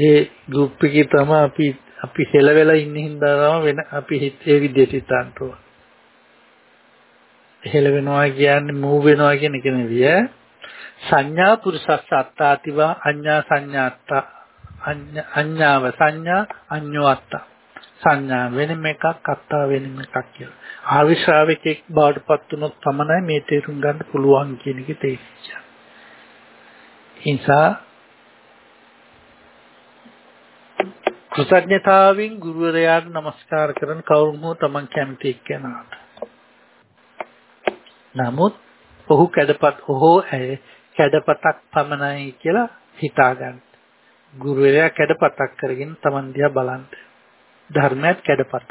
ඒ ගෲප් එකේ තමයි අපි අපි හෙලවෙලා ඉන්න හින්දා තමයි වෙන අපි හිතේ විදිහට හිතන්න ඕන. හෙල වෙනවා කියන්නේ මූ වෙනවා කියන එක නෙවිය. සංඥා පුරුෂස්ස අත්තාතිවා අඤ්ඤා සංඥාත්ත අඤ්ඤාව සංඥා අඤ්ඤෝ අත්ත සංඥා වෙනම එකක් අත්තා වෙනම එකක් කියලා. ආර්ය ශ්‍රාවකෙක් බවට පත් වුණොත් පමණයි මේ තේරුම් ගන්න පුළුවන් කියන එක තේරිච්චා. නිසා කෘතඥතාවෙන් ගුරුවරයාට নমස්කාර කරන කවුරුන් හෝ Taman කැමති එක්කෙනාට. නමුත් ඔහු කැඩපත් ඔහු ඇය කැඩපතක් පමණයි කියලා හිතාගන්න. ගුරුවරයා කැඩපතක් කරගෙන Taman දිහා බලන්න. ධර්මයක් කැඩපත.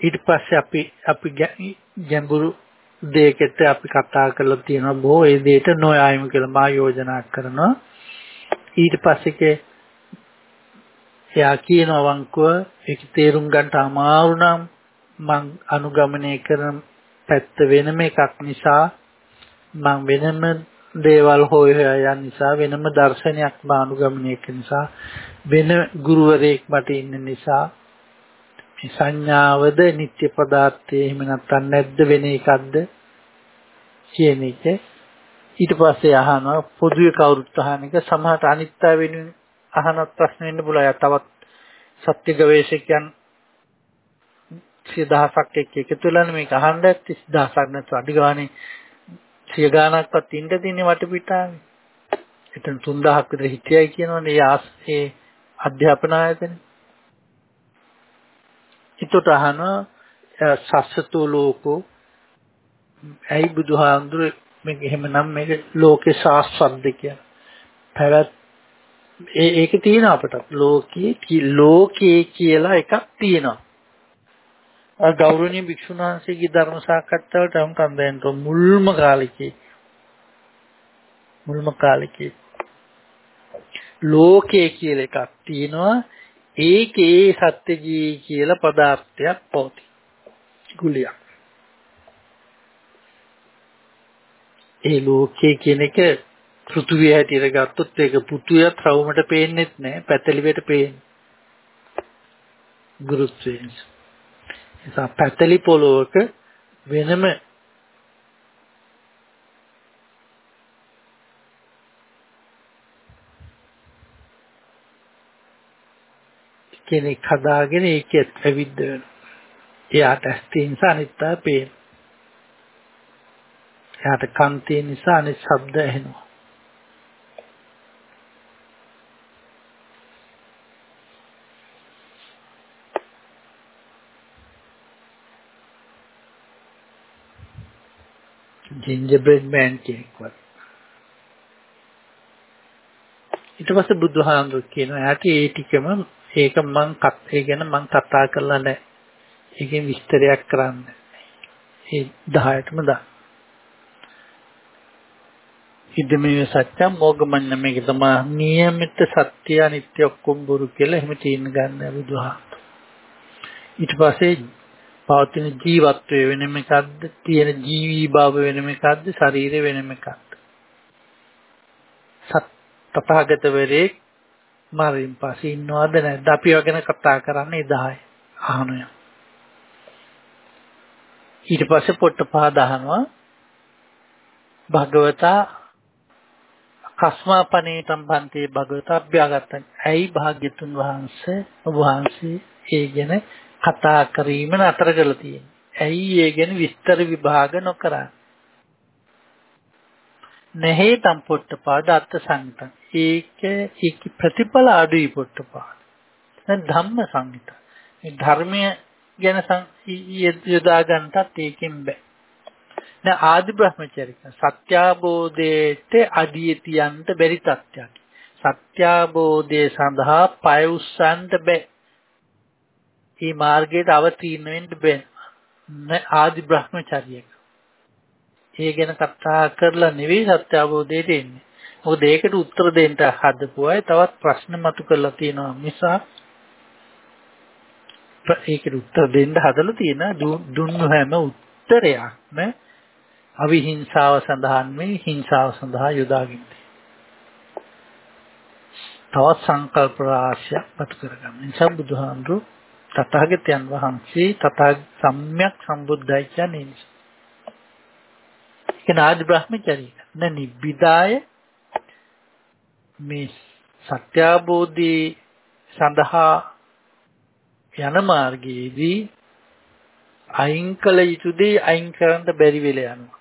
ඊට පස්සේ අපි අපි ගැඹුරු දෙයකට අපි කතා කරලා තියෙනවා බොහෝ ඒ දෙයට නොයයිම කියලා මා යෝජනා කරනවා. ඊට පස්සේ එයා කියනවා වංකුව ඒක තේරුම් ගන්න අමාරු නම් මං අනුගමනය කරන පැත්ත වෙනම එකක් නිසා මං වෙනම දේවල් හොය හොයා යන නිසා වෙනම දර්ශනයක් මම අනුගමනය කරන නිසා වෙන ගුරුවරයෙක් මට ඉන්න නිසා මේ සංඥාවද නිත්‍ය පදාර්ථය එහෙම නැත්නම් නැද්ද වෙන එකක්ද කියන එක ඊට පස්සේ අහනවා පොදුවේ කවුරුත් අහන එක සමහරට අනිත්‍ය වෙනුවෙන් අහන ප්‍රශ්න වෙන්න පුළුවන්. තවත් සත්‍ය ගවේෂකයන් 10000ක් එක්ක එකතු වෙලා මේක අහන්න 30000ක් නැත්නම් අඩි ගානේ 100 ගාණක්වත් ඉන්න තියෙන වටපිටාවේ. එතන 3000ක් විතර හිටියයි කියනවනේ ඒ අධ්‍යාපන ආයතනේ. හිතට අහන සස්සතු ලෝකෝ. ඇයි බුදුහාඳුර මේක එහෙමනම් මේක ලෝකේ ශාස්ත්‍රද්ද කියන පැවැත් ඒ ඒක තියෙන අපට. ලෝකේ ලෝකේ කියලා එකක් තියෙනවා. ගෞරවනීය භික්ෂුන් වහන්සේගේ ධර්ම සාකච්ඡාවට නම් කන්දෙන්ට මුල්ම කාලෙකේ. මුල්ම කාලෙකේ. ලෝකේ කියලා එකක් තියෙනවා. ඒකේ සත්‍යජී කියලා පදාර්ථයක් පවතී. ගුලියක්. ඒ ලෝකයේ කියන එක පෘථුවිය හැටියට ගත්තොත් ඒක පෘථුවියත් රවුමට පේන්නෙත් නෑ පැතලිවට පේන්නේ. ගුරුත්වයෙන්. නිසා පැතලි පොළොවක වෙනම කෙනෙක් හදාගෙන ඒකෙත් ඇවිද්ද වෙනවා. එයාට ඇස් තියෙන නිසා අනිත් අය පේන. එයාට කන් තියෙන නිසා අනිත් ශබ්ද ඇහෙනවා. gingerbread man කෙනෙක්වත්. ඊට පස්සේ බුදුහාමුදුරු කියනවා එයාට ඒ ටිකම ඒක මං ඒ ගැන මං කතා කරලා නැහැ. ඒකෙන් විස්තරයක් කරන්න. ඒ 10ටම දා. ඉදමේ සත්‍යම් මොගමන්න මේක තමයි නියමිත සත්‍ය අනිත්‍ය ඔක්කොම බොරු කියලා එහෙම තීන ගන්න බුදුහාම. ඊට පස්සේ පවතින ජීවත්වය වෙනම එකක්ද තියෙන ජීවී භාව වෙනම එකක්ද ශරීරය වෙනම එකක්ද සත් තථාගතවරේ මරින් පස්සේ ඉන්නවද නැද්ද? අපි වගේන කතා කරන්නේ 10 අහනවා. ඊට පස්සේ පොට්ටපහ දහනවා. භගවතා කස්මාපනේතම් බන්තේ භගවතා අභ්‍යාගතං ඇයි භාග්‍යතුන් වහන්සේ ඔබ වහන්සේ ඒ ගැන කතා කිරීම නතර කරලා තියෙන්නේ ඇයි ඒ ගැන විස්තර විභාග නොකරන්නේ? නැහැ තම් පොට්ටපාද අත්ත සංගතං ඒක ඒක ප්‍රතිඵල අඩුයි පොට්ටපාද. දැන් ධම්ම සංගිත මේ ධර්මය ගැන යොදා ගන්නටත් ඒකෙන් බෑ. දැන් ආදි බ්‍රහ්මචරික සත්‍යාබෝධයට අඩිය තියන්න බැරි තත්ත්වයක්. සත්‍යාබෝධය සඳහා පය උස්සන්න බෑ. මේ මාර්ගයට අවතීර්ණ වෙන්න බෑ. ආදි බ්‍රහ්මචරියක ඒ ගැන කතා කරලා නෙවෙයි සත්‍ය අවබෝධයට එන්නේ. මොකද ඒකට උත්තර දෙන්න හදපු අය තවත් ප්‍රශ්න මතු කරලා තියෙනවා මිසා ඒකට උත්තර දෙන්න හදලා තියෙන දුන්නු හැම උත්තරයක්ම අවිහිංසාව සඳහන් මේ හිංසාව සඳහා යොදාගෙන තවත් සංකල්ප රාශියක් පතු කරගන්න. නිසා බුදුහාමුදුරු තථාගතයන් වහන්සේ තථා සම්්‍යක් සම්බුද්ධයි කියන්නේ නිසා. ඒක නාද බ්‍රහ්මචර්යය. න නිබ්බිදාය මේ සත්‍යාබෝධි සඳහා යන මාර්ගයේදී අයින් කළ යුතු දේ අයින් කරන්න බැරි වෙලා යනවා.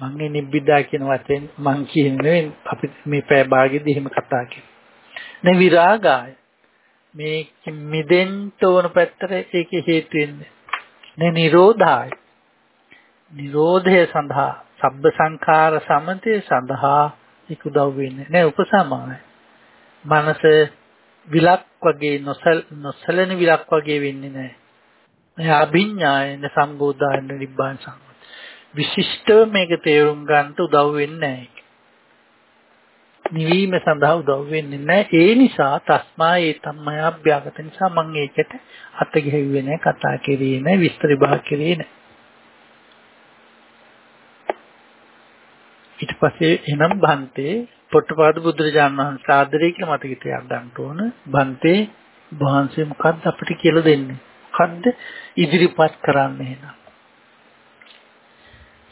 මම මේ නිබ්බිදා කියන වචෙන් මං කියන්නේ අපි මේ පෑ භාගෙදී එහෙම කතා කරන්නේ. නේ විරාගාය මේ මිදෙන්න ඕන පැත්තට ඒකේ හේතු වෙන්නේ. නේ නිරෝධාය. නිරෝධය සඳහා සබ්බ සංඛාර සමතේ සඳහා ඒක උදව් වෙන්නේ. නේ උපසමාය. මනස විලක් වගේ නොසල නොසලෙන විලක් වගේ වෙන්නේ නැහැ. මේ අභිඥායන සම්බෝධායන නිබ්බාන සම්බ විශිෂ්ටව මේක තේරුම් ගන්නට උදව් වෙන්නේ නැහැ. නිවීම සඳහා උදව් වෙන්නේ නැහැ. ඒ නිසා තස්මා ඒ තමයි අභ්‍යාගත නිසා මම ඒකට අත ගෙහෙව්වේ නැහැ, කතා කරේ නැහැ, විස්තර විභාග කරේ නැහැ. ඊට පස්සේ එනම් බන්තේ පොට්ටපාද බුදුරජාණන් වහන්සේ ආදරය කියලා මතක තියාගන්න ඕන. බන්තේ වහන්සේ මොකද්ද අපිට කියලා දෙන්නේ? මොකද්ද ඉදිරිපත් කරන්න එහෙනම්?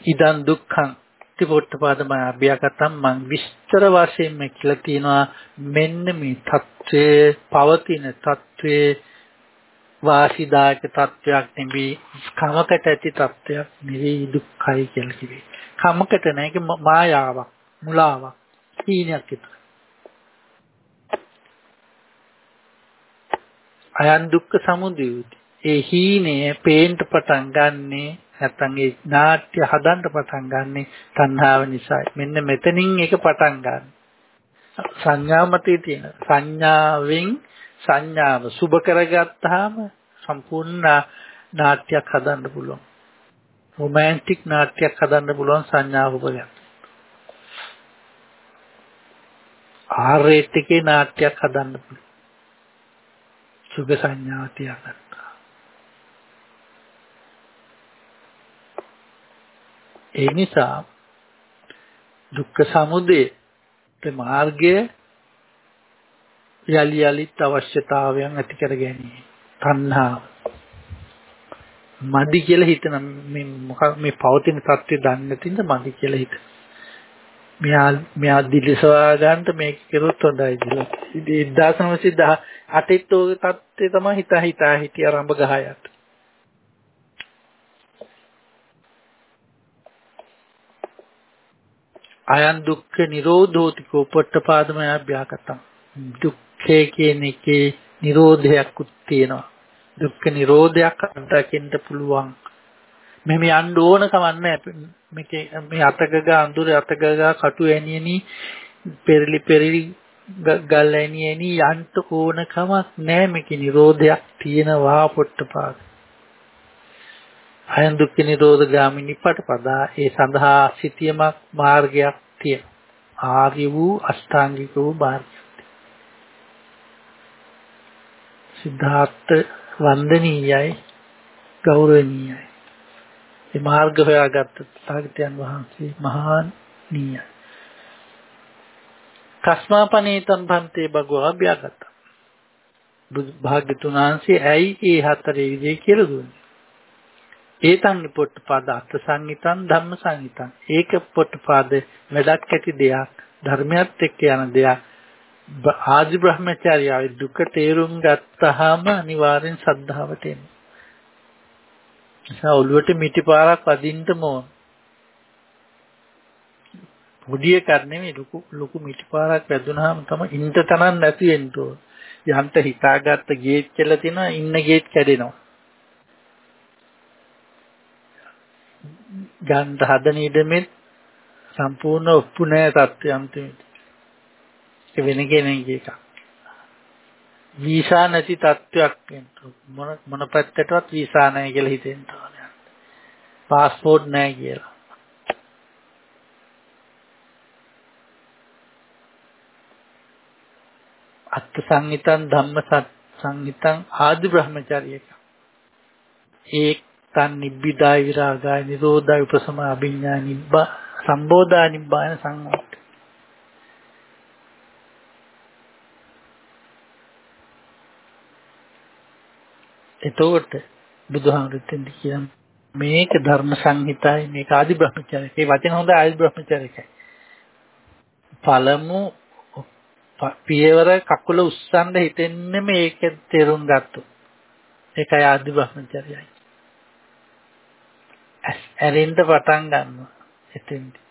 ඉදන් දුක්ඛං පටිපොට්ටපාදම අභ්‍යගතම් මං විස්තර වශයෙන් මේ කියලා තියෙනවා මෙන්න මේ தત્ත්වයේ පවතින தત્ත්වයේ වාසිදායක தત્ත්වයක් නෙවෙයි කමකට ඇති தત્ත්වයක් නෙවෙයි දුක්ඛයි කියලා කිව්වේ. කමකට නෑ ඒක මායාවක්, මුලාවක්, හීනයක් විතරයි. අයන් දුක්ඛ සමුදයුති. ඒ හීනේ පේන්ට පටන් ගන්නේ නැත්තම් ඒ නාට්‍ය හදන්න පටන් ගන්නෙ තණ්හාව නිසායි. මෙන්න මෙතනින් ඒක පටන් ගන්න. සංඥා මතේ තියෙන සංඥාවෙන් සංඥාව සුබ කරගත්තාම සම්පූර්ණ නාට්‍යයක් හදන්න පුළුවන්. රොමැන්ටික් නාට්‍යයක් හදන්න පුළුවන් සංඥාව උපගන්න. ආරේට් එකේ නාට්‍යයක් හදන්න පුළුවන්. සුබ සංඥාව තියාගන්න. ඒ නිසා දුක්ඛ සමුදය මාර්ගය යලි යලිත් අවශ්‍යතාවයන් ඇති කර ගැනීම. තණ්හාව. මදි කියලා හිතන මේ මොකක් මේ පවතින தත්ත්වය දන්නේ නැතිඳ මදි කියලා හිතන. මෙයා මෙයා දිලිසවා ගන්නට මේක කෙරුවොත් හොඳයි කියලා. ඉතින් 1918 ඔය தත්ත්වය තමයි හිතා හිතා හිටිය ආරම්භ ගහයට. අයන් දුක්ඛ නිරෝධෝති කෝපට්ඨපාදමය අභ්‍යාකතං. දුක්ඛේ කියන එකේ නිරෝධයක් උත් තියෙනවා. දුක්ඛ නිරෝධයක් අත්දකින්න පුළුවන්. මෙහෙම යන්න ඕන කවන්නේ මේකේ මේ අතගග අඳුර අතගග කටු ඇනියනි පෙරලි පෙරලි ගල් ඇනියනි යන්න ඕන කමක් නැහැ. මේකේ නිරෝධයක් තියෙනවා පොට්ටපාද. අයන් දුක්ඛ නිරෝධ ගාමිනී පටපදා ඒ සඳහා සිටියමක් මාර්ගයක් තියෙන ආර්ය වූ අෂ්ටාංගික වූ මාර්ගයක් සිද්ධාර්ථ වන්දනීයයි ගෞරවනීයයි. මේ මාර්ග හොයාගත්ත සාගතයන් වහන්සේ මහානීයයි කස්මාපනීතම් භන්තේ භගවා අභ්‍යාගත. බුදු භාග්‍යතුන් වහන්සේ ඇයි ඒ හතරේ විදිහේ කියලා දුන්නේ? ඒතන් පොට්ටපාද අර්ථ සංහිතං ධම්ම සංහිතං ඒක පොට්ටපාද වැඩක් ඇති දෙයක් ධර්මයත් එක්ක යන දෙයක් ආදි බ්‍රහ්මචාරියාවේ දුක තේරුම් ගත්තාම අනිවාර්යෙන් සද්ධාවට එනවා. නිසා ඔළුවට මිටි පාරක් වදින්නම ඕන. පොඩි එකක් නෙමෙයි ලොකු ලොකු මිටි පාරක් වැදුනහම තමයි ඉන්න තනක් නැති වෙන්න ඕන. යන්ට හිතාගත්ත ගේට් කියලා තියෙනවා ඉන්න ගේට් කැඩෙනවා. ගන්න හදන ඉඩමෙත් සම්පූර්ණ ඔප්පු නැහැ තත්ත්වය අන්තිමට. ඒක වෙන කෙනෙක්ගේ එකක්. වීසා නැති තත්ත්වයක් මොන මොන පැත්තටවත් වීසා නැහැ කියලා හිතෙන්න ඕනේ. પાස්පෝර්ට් නැහැ කියලා. අත්ථ සංහිතං ධම්ම සංහිතං ආදි බ්‍රහ්මචාරියක. ඒ තන් නිබ්බිදාය විරාගාය නිරෝධාය උපසම අභිඥා නිබ්බා සම්බෝධා නිබ්බාන සංවෝට එතකොට බුදුහාමුදුරුවෝ කියන මේක ධර්ම සංහිතායි මේක ආදි බ්‍රහ්මචර්යයි. ඒ වචන හොඳ ආදි බ්‍රහ්මචර්යයි. පළමු පියවර කකුල උස්සන්න හිතෙන්නේ මේක තේරුම් ගත්තොත්. ඒකයි ආදි බ්‍රහ්මචර්යයි. ඇරෙන්න පටන් ගන්නවා එතෙන්දී.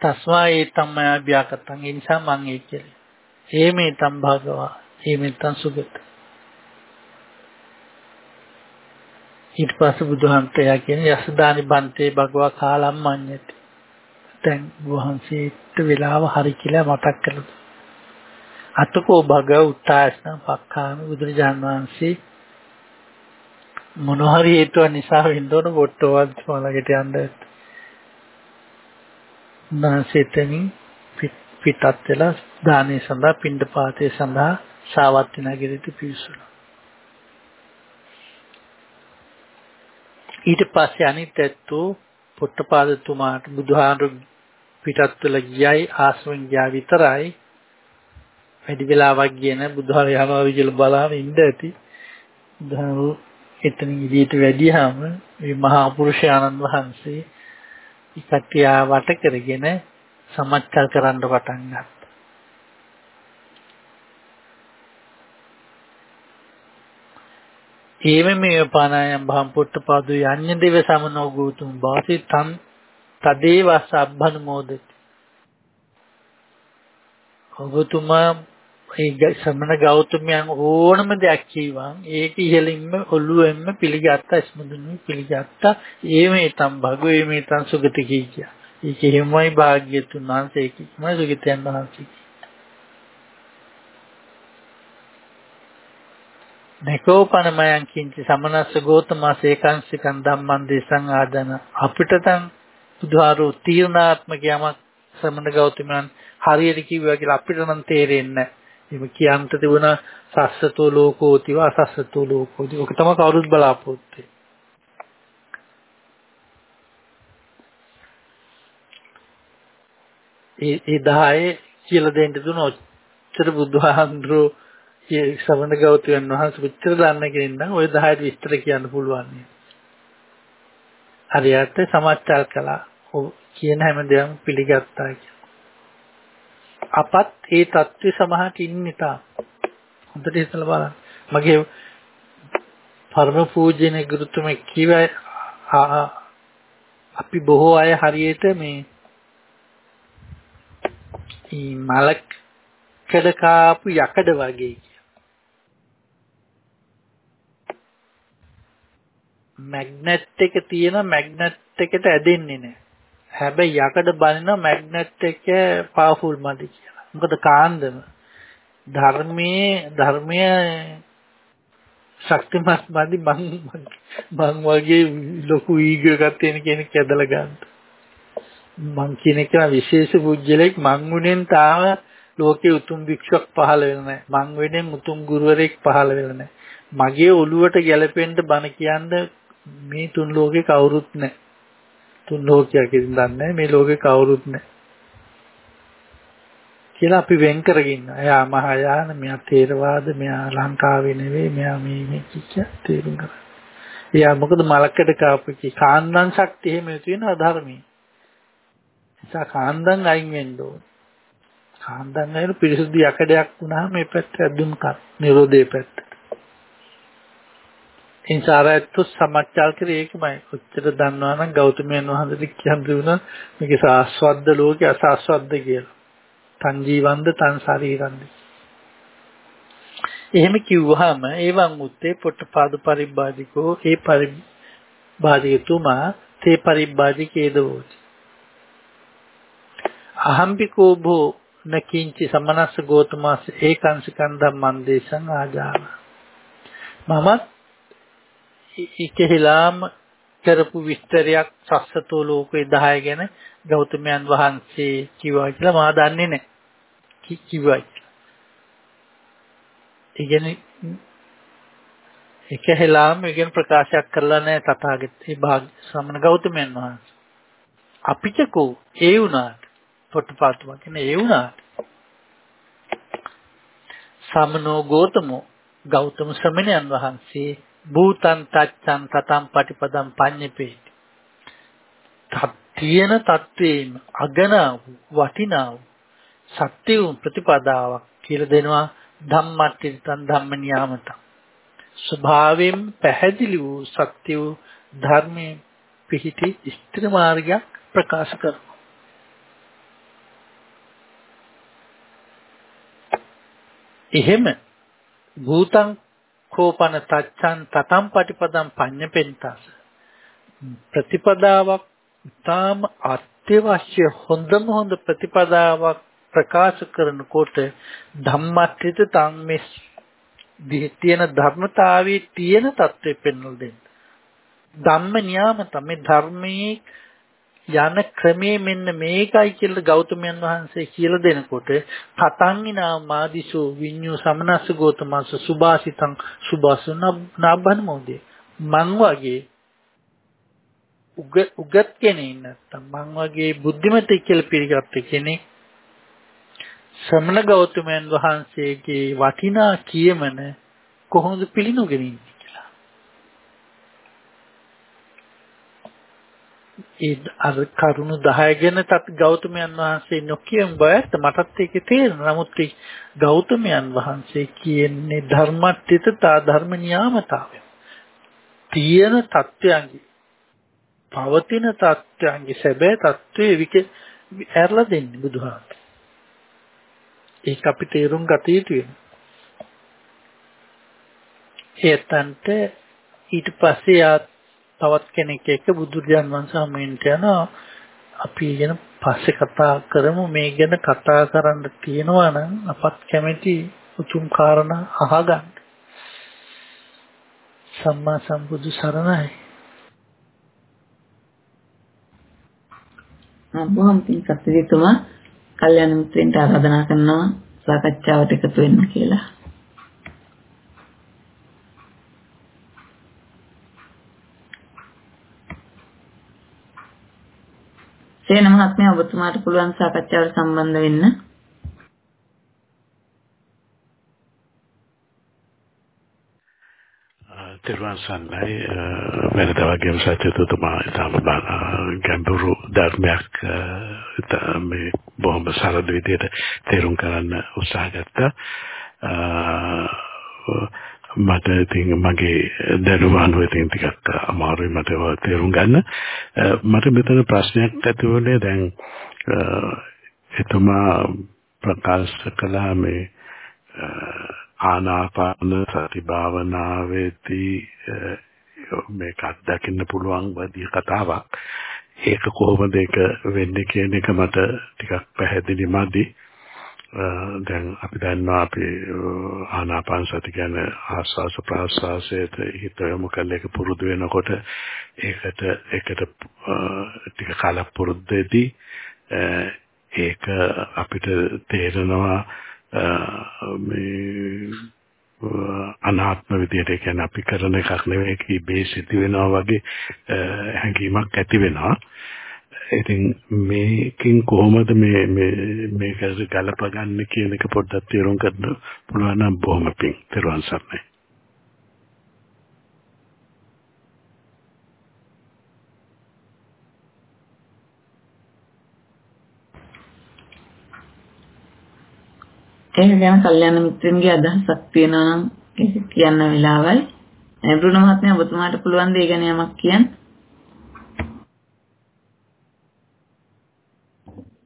තස්මා ඒතම් මය අභ්‍යාකතං ඒ නිසා මං ඒ කියලා. ඒමේතම් භගවා ඒමේතම් සුගත. ඊට පස්සේ බුදුහන්තයා කියන්නේ යසදානි බන්තේ භගවා කාලම් මඤ්ඤති. දැන් වහන්සේට වෙලාව හරි කියලා මතක් කළා. අතකෝ භග උත්තාස්න පක්ඛාම බුදුරජාන් වහන්සේ මොන හරි හේතුව නිසා වෙන්න ඕන පොට්ටවත් වලකට යන්න උන්වහන්සේතනින් පිටත් වෙලා දානේ සඳහා පින්ඩ පාතේ සඳහා සාවත්ති නගරෙට පිවිසුණා. ඊට පස්සේ අනිත් ඇත්තෝ පොට්ටපාදතුමාට බුදුහාමුදුරු පිටත් වෙලා ගියයි ආශ්‍රයෙන් ගියා විතරයි වැඩි වෙලාවක් ගියේ නැ බුදුහාර යනවා කියලා බලාගෙන ඉඳ ඇති. බුදුහාමුදුරු එතන ඉදිරියට වැඩියාම මේ මහා පුරුෂයාණන් වහන්සේ කට්ටිය වට කරගෙන සමච්චල් කරන්න පටන් ගත්තා. ඒව මේ පානායම් භම් පුට්ටපාදු යඤ්ඤ දෙව සමනෝ ගෝතුම් වාසි තන් තදේ වස්ස අබ්බනුමෝදති. ඔබතුමා ඒ ශ්‍රමණ ගෞතමයන් ඕනම දෙයක් කියවන් ඒක ඉහළින්ම ඔළුවෙන්ම පිළිගත්ත ස්මුදුනි පිළිගත්ත ඒ මේතම් භගවේ මේතම් සුගති කිය. ඒක එහෙමයි භාග්‍යතුන් වහන්සේ කිව්මයි සුගතයන් වහන්සේ. නකෝපනමයන් කිංචි සමනස්ස ගෝතමස් ඒකාංශිකන් ධම්මං දේශං ආදන අපිට තන් බුදුහාරෝ තීර්ණාත්මක යමක් ශ්‍රමණ ගෞතමයන් හරියට කිව්වා කියලා අපිට නම් තේරෙන්නේ නැහැ. එහෙම කියන්ට තිබුණ සස්සතෝ ලෝකෝතිව අසස්සතෝ ලෝකෝති. ඔක තමයි කවුරුත් බලාපොරොත්තු ඒ ඒ 10 කියලා දෙන්න දුන ඔච්චර බුදුහාඳුරෝ ඒ ශ්‍රවණ ගෞතමයන් වහන්සේ පිටර දන්න කෙනෙක් නම් ওই 10 විස්තර කියන්න පුළුවන්. හරියට සමච්චල් කළා. කියන හැම දෙයක්ම පිළිගත්තා කියලා. අපත් ඒ தත්ත්වය සමහරට ඉන්නේ තා. හොඳට හිතලා බලන්න. මගේ පරම පූජනීය ගුරුතුමෙ කිව්ව අපි බොහෝ අය හරියට මේ මේ මලක් කඩ කාපු යකඩ වගේ මැග්නට් එක තියෙන මැග්නට් එකට ඇදෙන්නේ නැහැ. හැබැයි යකඩ බලන මැග්නට් එක පවර්ෆුල් මදි කියලා. මොකද කාන්දම ධර්මයේ ධර්මයේ ශක්තිමත් මදි මං මං වගේ ලොකු ඊගෝ එකක් තියෙන කෙනෙක් ඇදලා ගන්න. මං කියන එක විශේෂ පුජ්‍යලෙක් මං උනෙන් තාම ලෝකේ උතුම් භික්ෂුවක් පහළ වෙලා නැහැ. මං වෙනෙන් උතුම් ගුරුවරයෙක් පහළ වෙලා නැහැ. මගේ ඔළුවට ගැලපෙන්න බණ කියන්න මේ තුන් ලෝකේ කවුරුත් නැහැ. තුන් ලෝකයක් ඉතින් දන්නේ මේ ලෝකේ කවුරුත් නැහැ. කියලා අපි වෙන් කරගෙන එයා මහායාන මෙයා තේරවාද මෙයා ලංකාවේ නෙවෙයි මෙයා මේ මේ කිච්ච තේරුම් ගන්න. එයා මොකද මලකඩ කාපු කි කාන්දන් ශක්තිය එහෙම තියෙනවා ධර්මයේ. නිසා කාන්දන් අයින් වෙන්න ඕන. කාන්දන් අයින පිරිසුදු යකඩයක් වුණාම මේ පැත්ත ඇදුම් කර නිරෝධේ පැත්ත. ඉන්සාරයතු සමච්චල් කරේ ඒකමයි. කොච්චර දන්නවා නම් ගෞතමයන් වහන්සේට කියන්න දුණා මේක සාස්වද්ද ලෝකේ අසාස්වද්ද කියලා. තන් ජීවන්ද තන් ශරීරන්ද. එහෙම කිව්වහම ඒවන් උත්තේ පොට්ටපාද පරිබ්බාදිකෝ ඒ පරිබ්බාදිකතුමා තේ පරිබ්බාදිකේදවෝති. අහම්බිකෝ භෝ නකින්චි සමනස්ස ගෝතමාස ඒකංශකන් ධම්මං දේශං ආජාන. මමත් ඉකෙහිලාම කරපු විස්තරයක් සස්සතෝ ලෝකේ 10 ගැන ගෞතමයන් වහන්සේ කිව්වා කියලා මා දන්නේ නැහැ. කිව්වා. ඒ කියන්නේ එක හෙලාම ඉගෙන ප්‍රකාශයක් කරලා නැහැ තථාගතේ භාග්‍ය සමන ගෞතමයන් වහන්සේ. අපිටකෝ ඒ වුණාට පොට්ටපාතුම කියන්නේ ඒ වුණාට සමනෝ ගෝතමෝ ගෞතම ශ්‍රමණයන් වහන්සේ භූතං තච්ඡං තතං පටිපදං පඤ්ඤපේති. තත්තියන තත්වේම අගනා වූ වටිනා වූ සත්‍ය වූ ප්‍රතිපදාවක් කියලා දෙනවා ධම්මට්ඨිතං ධම්ම නියාමතං. ස්වභාවයෙන් පැහැදිලි වූ සත්‍ය වූ ධර්මයේ පිහිටි ස්ථිර මාර්ගයක් ප්‍රකාශ කරනවා. එහෙම භූතං කෝපන තච්ඡන් තතම් පටිපදම් පඤ්ඤපෙන්තස ප්‍රතිපදාවක් ඊටාම අත්‍යවශ්‍ය හොඳම හොඳ ප්‍රතිපදාවක් ප්‍රකාශ කරනකොට ධම්මත්‍රිත තං මේ තියෙන ධර්මතාවයේ තියෙන தත්ත්වෙ පෙන්වලා දෙන්න. ධම්ම නියාම තමයි ධර්මයේ යන ක්‍රමයේ මෙන්න මේකයි කියලා ගෞතමයන් වහන්සේ කියලා දෙනකොට පතංගිනා මාදිසෝ විඤ්ඤු සමනස්ස ගෝතමස්ස සුභාසිතං සුභාසන නාබ්බන මොදේ. මං වගේ උගත් කෙනෙක් නැත්තම් මං වගේ බුද්ධිමතෙක් කියලා පිළිගත්ත කෙනෙක් ශ්‍රමණ ගෞතමයන් වහන්සේගේ වටිනා කියමන කොහොමද පිළිනුගෙන ඉන්නේ කියලා. ඒ අර කරුණු 10 ගැනත් අපි ගෞතමයන් වහන්සේ නොකියම බයත් මටත් ඒක තේරෙනවා. නමුත් ගෞතමයන් වහන්සේ කියන්නේ ධර්මත්‍යතා ධර්ම නියාමතාවය. තියෙන தත්වයන්ගේ පවතින தත්වයන්ගේ සැබෑ தත්වයේ වික ඇරලා දෙන්නේ බුදුහාමෝ. ඒක අපි තේරුම් ගත යුතුයි. ඒතන්ට ඊට පස්සේ ආත් තවත් කෙනෙක් එක්ක බුදුරජාන් වහන්සේ හමුවෙන්ට යනවා. අපි ගැන පස්සේ කතා කරමු මේ ගැන කතා කරන්න තියෙනවා නම් අපත් කැමැති උතුම් කාරණා අහගන්න. සම්මා සම්බුදු සරණයි. බොහොම පිං කතිරිතුමා කල්යාණ මිත්‍රෙන්ට ආරාධනා කරනවා සාකච්ඡාවට එකතු වෙන්න කියලා. සේන මහත්මයා ඔබතුමාට පුළුවන් සාකච්ඡාවට සම්බන්ධ වෙන්න. තිරුවන් සන්නයි වෙනද වගේම සත්‍යතුතුමා ඉතාම ගැඹුරු ධර්මයක් මේ බොහොම සරල විදිහට තේරුම් කරන්න උත්සාහ ගත්තා. මට ඉතින් මගේ දැනුම අනුව ඉතින් ටිකක් අමාරුයි මට තේරුම් ගන්න. මට මෙතන ප්‍රශ්නයක් ඇති වුණේ දැන් එතුමා ප්‍රකාශ කළා මේ ආනාපාන සති භාවනාවේදී මේක අත්දකින්න පුළුවන් වදී කතාවක්. ඒක කොහොමද ඒක වෙන්නේ කියන එක මට ටිකක් පැහැදිලි මදි. දැන් අපි දන්නවා අපි ආනාපාන සති කියන්නේ ආස්වාස ප්‍රාස්වාසයට හිත යොමු කරලා ඒක පුරුදු වෙනකොට ඒකට ඒකට ටික කාලයක් පුරුද්දේදී ඒක අපිට තේරෙනවා මේ අනාත්ම විදියට ඒ කියන්නේ අපි කරන එකක් නෙවෙයි ඒක ඉබේ සිදු වෙනවා වගේ හැඟීමක් ඇති වෙනවා. ඉතින් මේකෙන් කොහොමද මේ මේ මේක ගලපගන්නේ කියන එක පොඩ්ඩක් තේරුම් ගන්න පුළුවන් නම් බොහොම පිං. තෙරුවන් සරණයි. ඒක ගැන කල්යනා මිත්‍රන්ගේ අදහසක් තියෙනවා නම් ඒක කියන්න වෙලාවයි. බ්‍රුණ මහත්මයා ඔබතුමාට පුළුවන් ද ඒ ගැන යමක් කියන්න?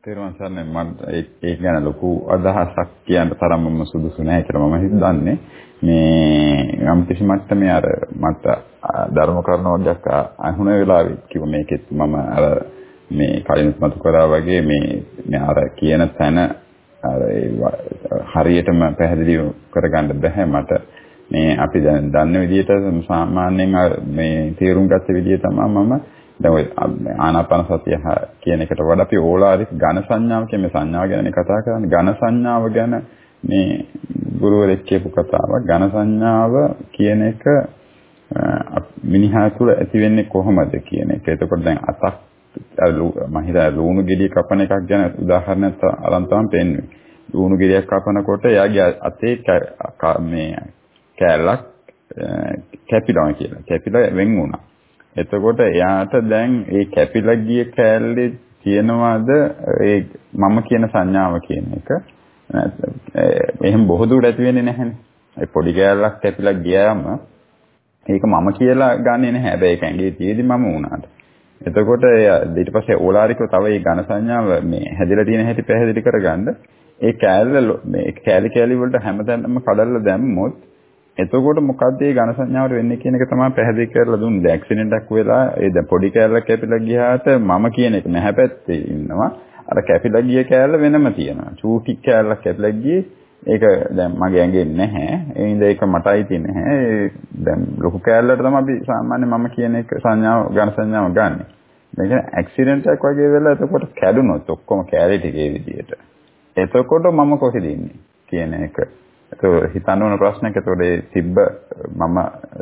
තේරුවන් සරණයි මම ඒක ගැන ලොකු අදහසක් කියන්න තරම්ම සුදුසු නැහැ කියලා මම හිතන්නේ. මේ යම් කිසි මට්ටමේ අර මට ධර්ම කරන වර්ගයක් අහුන වෙලාවෙ කිව්ව මේකෙත් මම අර මේ කලින් මතු කරා වගේ මේ මේ අර කියන තැන අර හරියටම පැහැදිලි කරගන්න බැහැ මට මේ අපි දැන් දන්න විදිහට සාමාන්‍යයෙන් මේ තේරුම් ගත්ත විදිහ තමයි මම දැන් ඔය ආනාපාන සතිය කියන එකට වඩා අපි ඕලාරික ඝන සංඥාව කියන සංඥාව ගැන කතා කරන්නේ ඝන සංඥාව ගැන මේ ගුරුවරෙක් කියපු කතාවක් ඝන සංඥාව කියන එක මිනිහා තුළ ඇති වෙන්නේ කොහොමද කියන එක. එතකොට දැන් අතක් මම හිතා ලුණු ගෙඩිය කපන එකක් ගැන උදාහරණයක් අරන් තමයි පෙන්වන්නේ. ලුණු ගෙඩියක් කපනකොට එයාගේ අතේ මේ කෑල්ලක් කැපිලා කියලා. කැපිලා වෙන් වුණා. එතකොට එයාට දැන් ඒ කැපිලා ගිය කෑල්ලේ තියෙනවද ඒ මම කියන සංඥාව කියන එක එහෙම බොහෝ දුරට ඇති වෙන්නේ නැහැනේ. ඒ පොඩි කෑල්ලක් කැපිලා ගියාම ඒක මම කියලා ගන්නෙ නැහැ. හැබැයි ඒක ඇඟේ තියෙදි මම වුණාට. එතකොට ඊට පස්සේ ඕලාරිකව තව මේ ඝන සංඥාව මේ හැදිලා තියෙන හැටි පැහැදිලි කරගන්න ඒ කෑල්ල මේ කෑලි කෑලි වලට හැමතැනම කඩලා දැම්මොත් එතකොට මොකද්ද මේ ඝන සංඥාවට වෙන්නේ කියන එක තමයි පැහැදිලි කරලා දුන්නේ. දැන් ඇක්සිඩන්ට් එකක් වෙලා ඒ දැන් පොඩි කෑල්ලක් කැපිලා ගියාට මම කියන එක නැහැ පැත්තේ ඉන්නවා. අර කැපිලා ගිය කෑල්ල වෙනම තියෙනවා. චූටි කෑල්ලක් කැපිලා ගියේ ඒක දැන් මගේ ඇඟේ නැහැ. ඒ හින්දා ඒක මටයි තියෙන්නේ නැහැ. දැන් ලොකු කෑල්ලට තමයි අපි සාමාන්‍ය මම කියන එක සංඥාව ඝන සංඥාව ගන්නෙ. මේක ඇක්සිඩන්ට් එකක් වගේ වෙලා එතකොට කැඩුනොත් ඔක්කොම කෑලි ටිකේ විදියට. එතකොට මම කොහෙද ඉන්නේ කියන එක. ඒක හිතන්න ඕන ප්‍රශ්නයක්. ඒතකොට ඒ තිබ්බ මම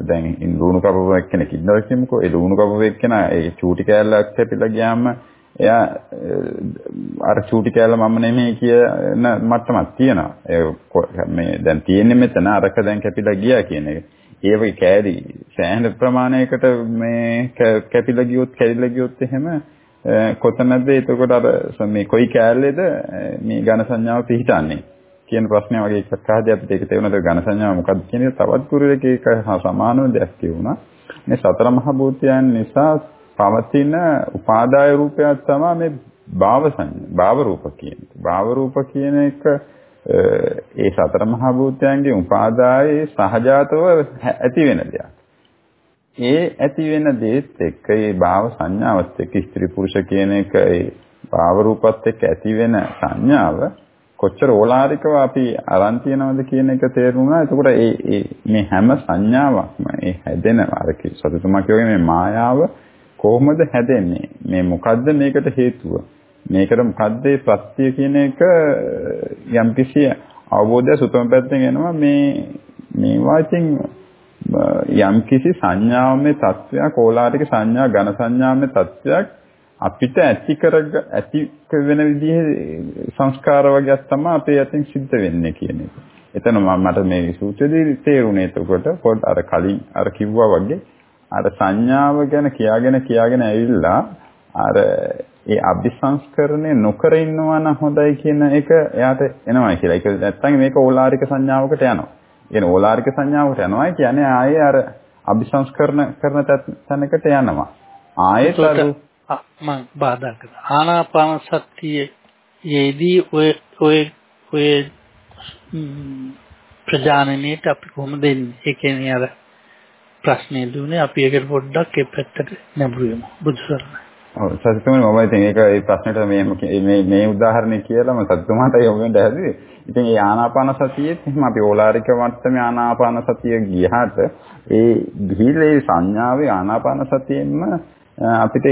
දැන් ලුණු කපපු එක්කෙනෙක් ඉන්නවා කියමුකෝ. ඒ ලුණු කපපු එක්කෙනා ඒ චූටි කෑල්ලක් කැපිලා ගියාම එයා අර චූටි කෑල්ල මම නෙමෙයි කියන මට්ටමක් තියෙනවා. මේ දැන් තියෙන්නේ මෙතන අරක දැන් කැපිලා ගියා කියන එක. ඒ වගේ කෑලි සෑහෙන ප්‍රමාණයකට මේ කැපිලා ගියොත් කැඩිලා ගියොත් එහෙම කොතනද එතකොට අර මේ කොයි කෑල්ලේද මේ ඝන සංඥාව පිහිටන්නේ කියන ප්‍රශ්නය වගේ එකක් අහදී අපිට ඒක තේරුණාද ඝන සංඥාව මොකක්ද කියන එක තවත් ගුරුවරයෙක් ඒක හා සමානව දෙයක් කියුණා. මේ සතර මහා භූතයන් නිසා පවතින උපාදාය රූපයක් තමයි මේ භාව සංඥා භාව රූප කියන්නේ. භාව රූප කියන එක ඒ සතර මහා භූතයන්ගේ උපාදායේ සහජාතව ඇති වෙන දෙයක්. ඒ ඇති වෙන දේත් එක්ක ඒ භාව සංඥාවත් එක්ක ස්ත්‍රී පුරුෂ කියන එක ඒ භාව රූපත් එක්ක ඇති වෙන සංඥාව කොච්චර ඕලාරිකව අපි අරන් තියනවද කියන එක තේරුණා. එතකොට ඒ ඒ මේ හැම සංඥාවක්ම ඒ හැදෙන අර සතුටුමා කියෝගේ මේ මායාව කොහොමද හැදෙන්නේ? මේ මොකද්ද මේකට හේතුව? මේකට මොකද්ද ප්‍රත්‍ය කියන එක යම්කිසි අවබෝධය සුතම පැත්තෙන් එනවා මේ මේවා ඉතින් යම්කිසි සංඥාමය තත්වයක් ඕලාරික සංඥා ඝන සංඥාමය තත්වයක් අපිට ඇති කර ඇති වෙන විදිහේ සංස්කාර වර්ගයක් තමයි අපේ අතින් සිද්ධ වෙන්නේ කියන එක. එතන මට මේ සූත්‍රයේදී තේරුණේ එතකොට පොඩ් අර කලින් අර කිව්වා වගේ අර සංඥාව ගැන කියාගෙන කියාගෙන ඇවිල්ලා අර ඒ අභිසංස්කරණය නොකර ඉන්නවා නම් හොඳයි කියන එක එයාට එනවා කියලා. ඒක නැත්තම් මේක ඕලාරික සංඥාවකට යනවා. කියන ඕලාරික සංඥාවකට යනවා කියන්නේ ආයේ අර අභිසංස්කරණ කරන තැනකට යනවා. ආයෙත් මම බාධා කරනවා. ආනාපාන සතියේදී ඔය ඔය ඔය ප්‍රජානනයේට අපි කොහොමද එන්නේ? ඒ කියන්නේ අර ප්‍රශ්නේ දුන්නේ අපි ඒකට පොඩ්ඩක් ඒ පැත්තට නැඹුරු වෙමු. බුදු සරණයි. ඔව් සත්‍යතුමනි මම ඉතින් ඒක ඒ ප්‍රශ්නෙට මේ මේ මේ උදාහරණය කියලාම සත්‍යතුමාට යොමු වෙන්න හැදුවේ. ඉතින් ඒ ආනාපාන සතියෙත් එහෙම අපි ඕලාරික මට්ටමේ ආනාපාන සතිය ගියහට ඒ ගිහිලේ සංඥාවේ ආනාපාන සතියෙන්ම අපිට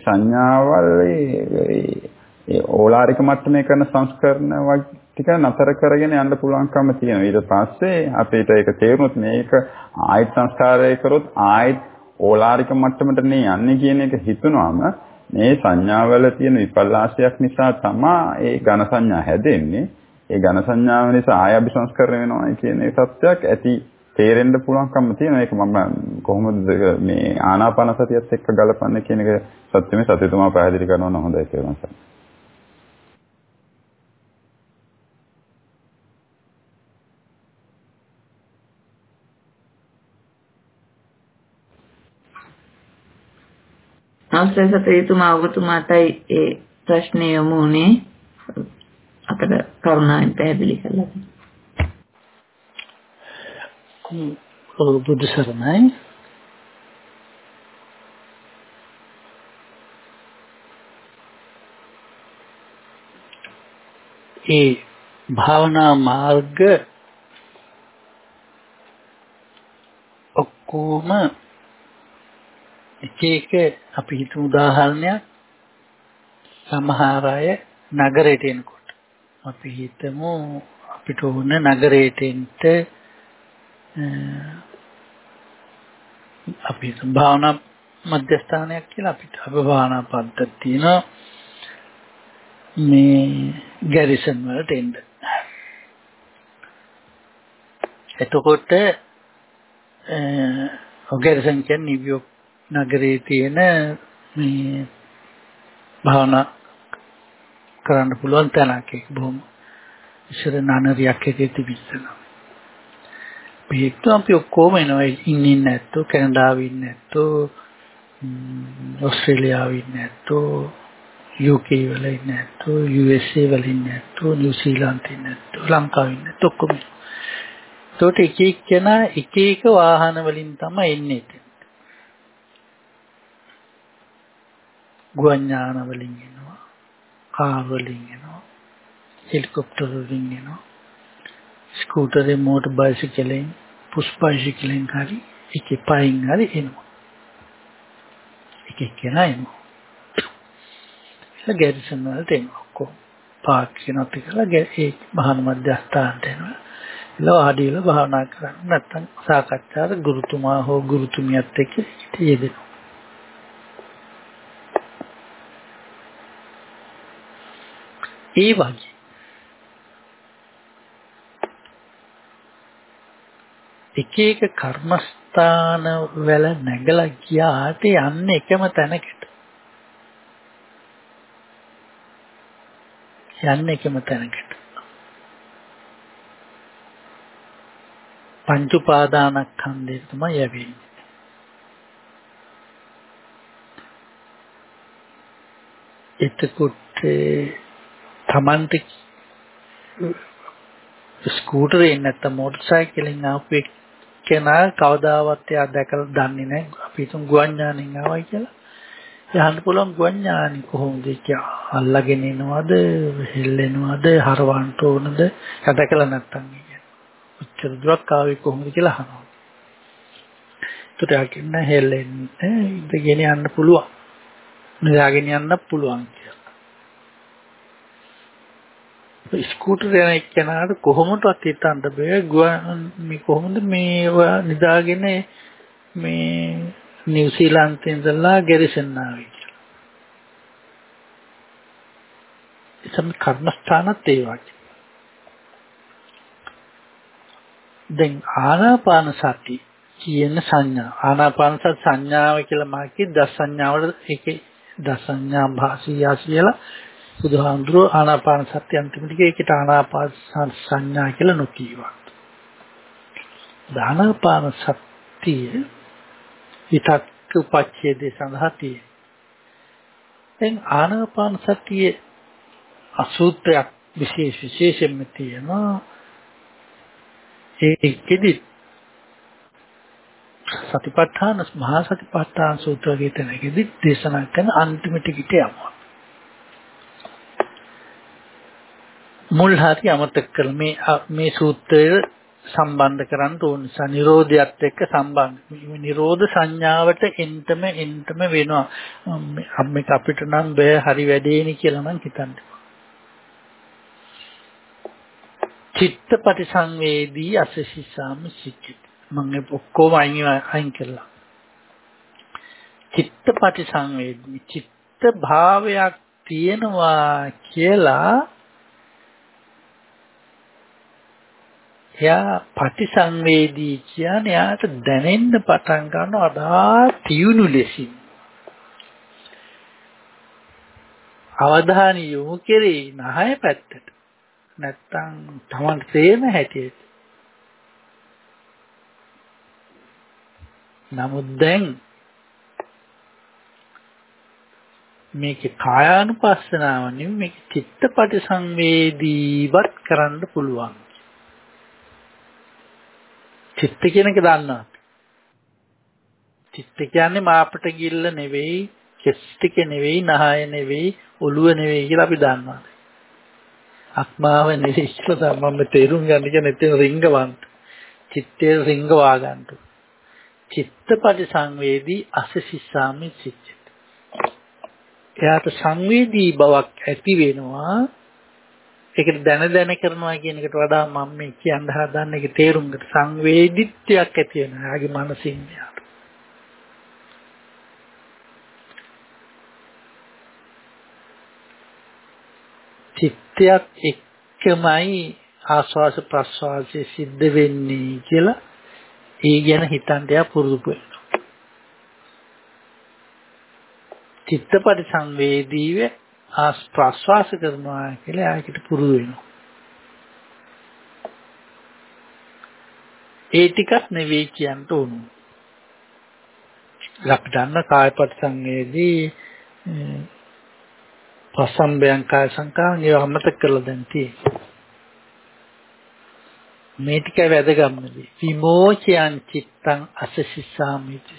සංඥාවල් ඒ ඕලාරික මට්ටමේ කරන සංස්කරණ ටික නතර කරගෙන යන්න පුළුවන්කම තියෙනවා. ඊට පස්සේ අපිට ඒක තේරුනොත් මේක ආයත් සංස්කාරය කරොත් ආයත් ඕලාරික මට්ටමට නේ යන්නේ කියන එක හිතනවාම මේ සංඥාවල තියෙන විපල්ලාශයක් නිසා තමයි ඒ ඝන සංඥා හැදෙන්නේ. ඒ ඝන සංඥාව නිසා ආය අபிසංස්කරණය වෙනවා කියන ඒ සත්‍යයක් ඇති තේරෙන්න පුළුවන්කම තියෙනවා. ඒක මම කොහොමද මේ ආනාපාන සතියත් එක්ක ගලපන්නේ කියන එක සත්‍යෙම සතියතුමා පැහැදිලි කරනවා නම් හොඳයි කියලා මම අවසරයි සතේතුමා ඔබතුමාටයි ඒ ප්‍රශ්නේ යොමු වුණේ අපිට කරුණාවෙන් පැහැදිලි කරලා දෙන්න. බුදු සරණයි. ඒ භාවනා මාර්ග ඔක්කොම එක එක අපි හිතමු උදාහරණයක් සමහර අය නගරයට එනකොට අපි හිතමු අපිට ඕන නගරයට එන්න අපි භාවනා මධ්‍යස්ථානයක් කියලා අපිට අප භාවනා පද්ධතිය තියෙනවා මේ ගැරිසන් වලට එන්න. එතකොට අ ගැරිසන් කියන්නේ නිව්යෝක් නගරයේ තියෙන මේ භාවනා කරන්න පුළුවන් තැනක් ඒක බොහොම ඉස්සර නනරියක් එකේ තිබිච්චනවා. මේක අපි ඔක්කොම එනවා ඉන්නේ නැත්තෝ කැනඩාවේ ඉන්නේ නැත්තෝ ඕස්ට්‍රේලියාවේ ඉන්නේ නැත්තෝ UK වල ඉන්නේ නැත්තෝ USA වල ඉන්නේ නැත්තෝ නිව්සීලන්තේ ඉන්නේ නැත්තෝ ලංකාවේ ඉන්නේ නැත්තෝ ඔක්කොම. ඒකට එක එක්කෙනා එක එක වාහන වලින් තමයි එන්නේ. ගුවන් යාන වලින් එනවා කාර් වලින් එනවා හෙලිකොප්ටර් වලින් එනවා ස්කූටරේ මෝටර් බයිසිකලෙන් පුෂ් බයිසිකලෙන් හරි එකේ පයින් හරි එනවා. එක එක්කෙනා එනවා. ඒක ගැරිසන් වලට එනවා කො පාක් වෙනත් කියලා ඒ මහාන මධ්‍යස්ථානට එනවා. එලා ආදීලා භාවනා කරන්න නැත්නම් සාකච්ඡාර ගුරුතුමා හෝ ගුරුතුමියත් එක්ක යෙදෙනවා. ඒ වගේ එක එක කර්මස්ථාන වල නැගලා ගියාට යන්නේ එකම තැනකට. යන්නේ එකම තැනකට. පංච උපාදානස්කන්ධය තමයි යවෙන්නේ. එතකොට Tamante ස්කූටරේ නැත්නම් මෝටර් සයිකලෙන් ආපු කෙනා කවදාවත් එයා දැකලා දන්නේ නැහැ අපි තුන් ගුවන් ඥානෙන් ආවයි කියලා. යහන්න පුළුවන් ගුවන් ඥානෙ කොහොමද කියලා අල්ලගෙන එනවද හෙල්ලෙනවද හරවන්න ඕනද දැකලා නැත්තම් කියන්නේ. උච්චර දුරක් ආවේ කොහොමද කියලා අහනවා. ඒකට යකින්න හෙල්ලෙන්නේ ඉඳගෙන යන්න පුළුවන්. නිදාගෙන යන්න පුළුවන් කියලා. ස්කූටර් යන එක්කෙනාට කොහොමදවත් හිතන්න බෑ ගුවන් මේ කොහොමද මේ නිදාගෙන මේ නිව්සීලන්තේ ඉඳලා ගැරිසන් ආවේ කියලා. ඒසම කර්මස්ථානත් ඒ වගේ. දැන් ආනාපාන සති කියන සංඥා ආනාපාන සති සංඥාව කියලා මාකේ දස සංඥාවල ඒකේ දස සංඥා භාසියා කියලා බුදුහාමුදුරුවෝ ආනාපාන සති අන්තිමට ඒකට ආනාපාන සංඥා කියලා නොකීවා. ආනාපාන සතිය විතක්ක උපච්ඡේදේ සඳහා තියෙනවා. දැන් ආනාපාන සතියේ අසූත්‍රයක් විශේෂ විශේෂයෙන්ම තියෙනවා. ඒකෙදි සතිපට්ඨාන මහා සතිපට්ඨාන සූත්‍රයේ තැනකෙදි දේශනා කරන අන්තිම ටිකට යනවා. මුල් හරි අමතක කළ මේ මේ සූත්‍රය සම්බන්ධ කරන්න ඕන නිසා නිරෝධයත් එක්ක සම්බන්ධ නිරෝධ සංඥාවට එන්ටම එන්ටම වෙනවා. මේක අපිට නම් බෑ හරි වැඩේනි කියලා නම් හිතන්නේ. චිත්තපටි සංවේදී අසසිසාම සිච්චිත. මම ඔක්කොම අයින් අයින් කළා. චිත්තපටි සංවේදී චිත්ත භාවයක් තියෙනවා කියලා එයා පටිසංවේදී කියන්නේ එයාට දැනෙන්න පටන් ගන්නවා අදා තියුණු ලෙසින්. අවධානය යොමු කෙරේ නහය පැත්තට. නැත්තම් Taman තේරෙන හැටියට. නමුත් දැන් මේකේ කායානුපස්සනාව නෙමෙයි මේක චිත්තපටි සංවේදීවත් කරන්න පුළුවන්. චිත්ත කියන එක දන්නවා. චිත්ත කියන්නේ මාපට ගිල්ල නෙවෙයි, කෙස් ටික නෙවෙයි, නහය නෙවෙයි, ඔළුව නෙවෙයි කියලා අපි දන්නවා. අක්මාව නෙවෙයි කියලා මම තේරුම් ගන්න කියන්නේ එතන රිංගවන්ත. චිත්තේ රිංගවා ගන්නට. චිත්තපටි සංවේදී අසසිසාමි චිත්ත. එයාට සංවේදී බවක් ඇති වෙනවා ඒකට දැන දැන කරනවා කියන එකට වඩා මම මේ කියන්න හදන එක තේරුම් ගන්න සංවේදීත්වයක් ඇති වෙන ආගේ මනසින් යාට. චිත්තයක් එක්කමයි ආස්වාස ප්‍රස්වාසය සිද්ධ වෙන්නේ කියලා ඒ ගැන හිතන්න යා පුරුදු වෙනවා. චිත්ත පරිසංවේදීව ආස් ප්‍රස්වාස කරනවා කියලා ආයකට පුරුදු වෙනවා. ඒ ටිකක් නෙවෙයි කියන්න ඕන. අපි දන්න කායපටි සංවේදී පසම්බයං කාය සංකාරන් ඒව අමතක කරලා දැන් තියෙන්නේ. මේ ටික වැදගත්මදී විමෝචයන් චිත්තං අසසිසාමිති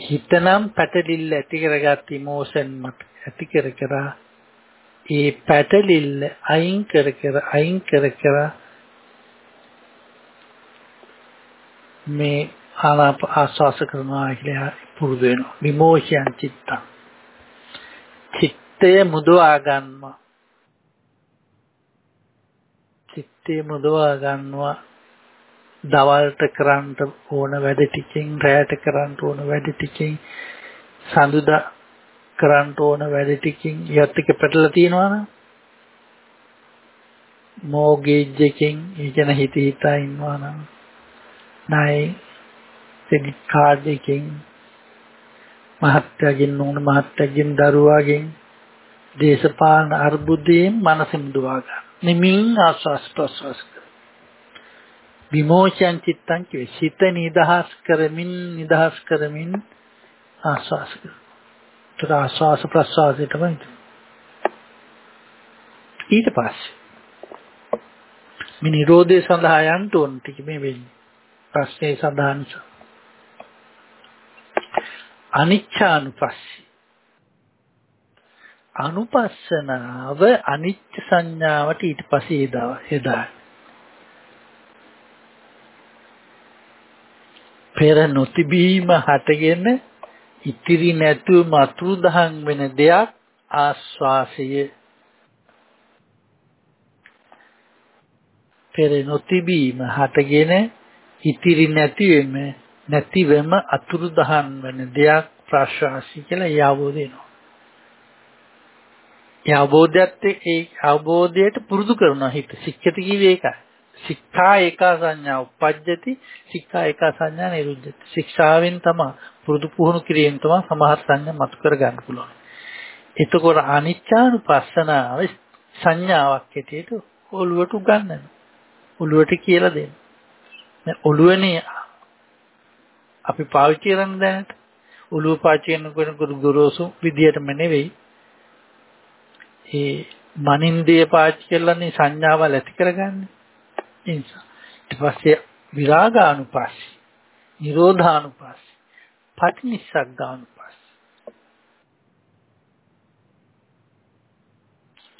හිතනම් පැටලිල්ල ඇති කරගත් ඉමෝෂන් මත ඇති කර කර ඒ පැටලිල්ල අයින් කර කර අයින් කර කර මේ ආනාප ආස්වාස කරනවා කියලා පුරුදු වෙනවා. විමෝචයන් චිත්තං. චිත්තය මුදවා ගන්නවා. චිත්තය මුදවා ගන්නවා. දවල්ට කරන්න ඕන වැඩ ටිකෙන් රැයට කරන්න ඕන වැඩ ටිකෙන් සඳුදා කරන්න ඕන වැඩ ටිකෙන් යත් එක පැටලලා තියෙනවා නම් මෝගේජ් එකෙන් ඉගෙන හිත හිතා ඉන්නවා නම් නයි ක්‍රෙඩිට් කාඩ් එකෙන් මහත්යගෙන් නෝන මහත්යගෙන් දරුවාගෙන් දේශපාලන අර්බුදයෙන් මනස මුදවා ගන්න. නිමින් ආස්වාස් ප්‍රස්වාස් කර. විමෝචන චිත්තං කියේ සිත නිදහස් කරමින් නිදහස් කරමින් ආස්වාස් කර. තර ආස්වාස් ප්‍රස්වාසයට තමයි. ඊට පස්සේ මේ නිරෝධය සඳහා යන්න ඕන ටික මේ වෙන්නේ. ප්‍රශ්නේ සඳහන් අනිච්ඡානුපස්සී අනුපස්සනාව අනිච්ච සංඥාවට ඊට පස්සේ එදා එදා පෙර නොතිබීම හටගෙන ඉතිරි නැතුව මතුරු දහන් වෙන දෙයක් ආස්වාසය පෙර නොතිබීම හටගෙන ඉතිරි නැතිවෙම නැතිවෙම අතුරු දහන් වෙන දෙයක් ප්‍රාශ්වාසය කියලා යාවෝ දෙනවා. ඒ අවබෝධයත් ඒ අවබෝධයට පුරුදු කරනවා හිත. සික්ඛති කිව්වේ ඒකයි. සික්ඛා ඒකා සංඥා උපජ්ජති සික්ඛා ඒකා සංඥා නිරුද්ධති. ශික්ෂාවෙන් තමයි පුරුදු පුහුණු කිරීම තමයි සමහර සංඥා මතු කර ගන්න පුළුවන්. එතකොට අනිච්චානුපස්සනාව සංඥාවක් හැටියට ඔළුවට උගන්වනවා. ඔළුවට කියලා දෙන්න. දැන් ඔළුවනේ අපි පාවිච්චි කරන දැනට ඔළුව පාවිච්චි කරනකොට ගුරුසු විදියටම නෙවෙයි. ඒ මනින්දිය පාවිච්චි කරලානේ සංඥාවල් ඇති කරගන්නේ. ඒ නිසා ඊට පස්සේ විරාගානුපස්සී, නිරෝධානුපස්සී, පටිනිස්සග්ගානුපස්සී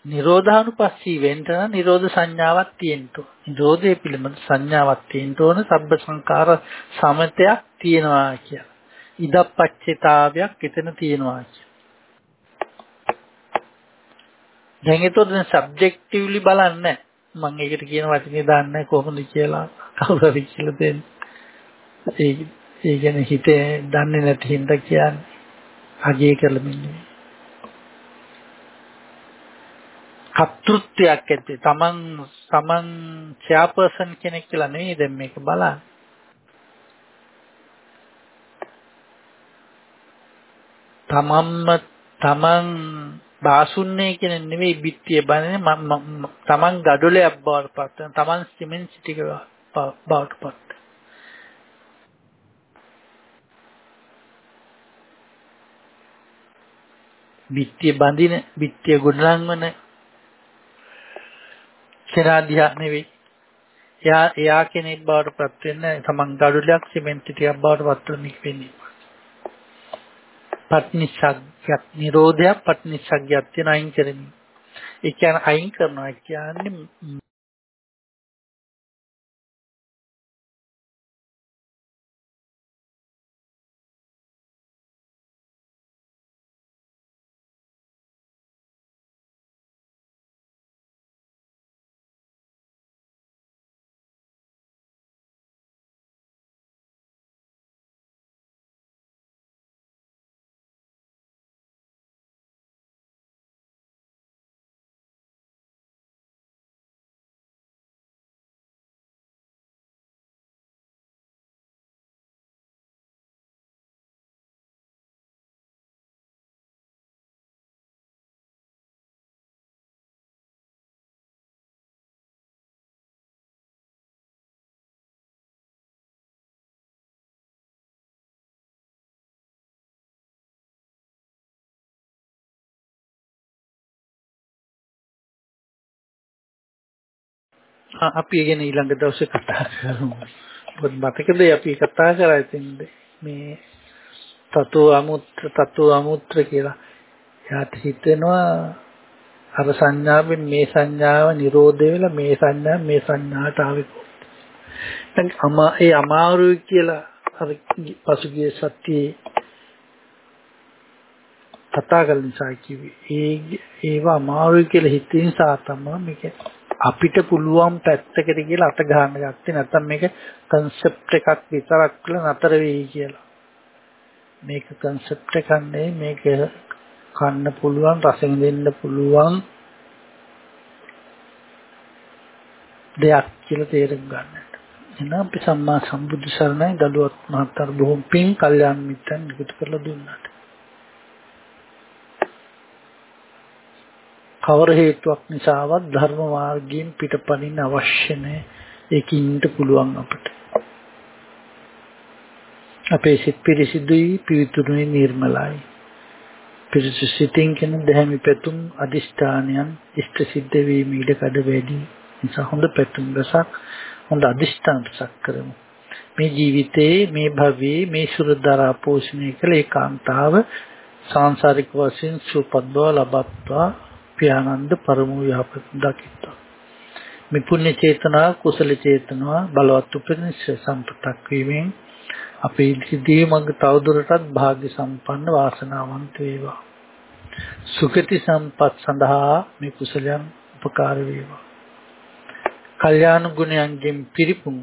නිරෝධානුපස්සී වෙන්න නම් නිරෝධ සංඥාවක් තියෙන්න ඕන. නිරෝධය පිළිබඳ සංඥාවක් තියෙන්න ඕන. සබ්බ සංකාර සමතයක් තියෙනවා කියලා. ඉදප්පච්චිතාවයක් එතන තියෙනවා කියලා. දැන් ඒතකොට දැන් සබ්ජෙක්ටිව්ලි බලන්නේ මම ඒකට කියන වචනේ දාන්නේ කොහොමද කියලා කවුරු හරි කියලා දෙන්න. ඒ ඒ කියන්නේ හිතේ දන්නේ නැති හින්දා කියන්නේ අගේ කරලා මෙන්නේ. කර්තෘත්වයක් ඇත්තේ තමන් තමන් චෙයාපර්සන් කෙනෙක් කියලා නෙවෙයි දැන් මේක බලන්න. තමන්ම තමන් බාසුන්නේ කියන නෙවෙයි බිත්තිය බන්නේ තමන් ගඩොලයක් බවට පත් වෙන තමන් සිමෙන්ට් ටික බවට පත් බිත්තිය බඳින බිත්තිය ගොඩනංවන කෙනා දිහා නෙවෙයි. එයා එයා කෙනෙක් බවට පත් වෙන්න තමන් ගඩොලයක් සිමෙන්ති ටිකක් බවට පත් වෙන්න වෙන්නේ. පත්නිසග්ගයක් නිරෝධයක් පත්නිසග්ගයක් තියෙන අයින් කරමින්. ඒ කියන්නේ අයින් කරනවා කියන්නේ අපි ගැන ඊළඟ දවසේ කතා කරමු. මොකද මතකද අපි කතා කරා ඉතින් මේ තතු අමුත්‍ර තතු අමුත්‍ර කියලා. යාට හිතෙනවා අර සංඥාවෙන් මේ සංඥාව නිරෝධ වෙලා මේ සංඥා මේ සංඥාට ආවේ කොහොමද? අමා ඒ අමාරුයි කියලා අර පසුගිය සතියේ කතා කරන නිසා කිව්වේ ඒ ඒවා අමාරුයි කියලා හිතින් නිසා තමයි මේක අපිට පුළුවන් පැත්තකට කියලා අත ගන්න ගත්තේ නැත්නම් මේක concept එකක් විතරක් කියලා නතර වෙයි කියලා. මේක concept එකක් නෙවෙයි මේක කන්න පුළුවන් රස විඳින්න පුළුවන් දෙයක් කියලා තේරුම් ගන්නට. එහෙනම් අපි සම්මා සම්බුදු සරණයි දලුවත් මහත්තයා බොහොම පිං කල්යාණ මිත්‍රන් එකතු කරලා දුන්නාට. කවර හේතුවක් නිසාවත් ධර්ම මාර්ගයෙන් පිටපණින්න අවශ්‍ය නැහැ. ඒකින්ට පුළුවන් අපට. අපේ සිත් පිරිසිදුයි, පිවිතුරුයි, නිර්මලයි. පිරිසු සිතින් කියන දැහැමි පැතුම් අදිෂ්ඨානයන් ඉෂ්ට සිද්ධ වීම ඉඩ කඩ වැඩි. නිසා හොඳ පැතුම් රසක්, හොඳ අදිෂ්ඨාන රසක් කරමු. මේ ජීවිතයේ මේ භවයේ මේ සුරදරා පෝෂණය කළ ඒකාන්තාව සාංශාරික වශයෙන් සුපද්දව ලබත්වා පියානන්ද පරම යහපත දකිත්වා. මේ පුණ්‍ය චේතනා කුසල චේතනා බලවත් උපනිෂ සම්පතක් වීමෙන් අපේ ඉදිරි මඟ තවදුරටත් භාග්‍ය සම්පන්න වාසනාවන්ත වේවා. සුගති සම්පත් සඳහා මේ කුසලයන් උපකාර වේවා. කල්යාණ ගුණයන්ගෙන් පිරිපුන්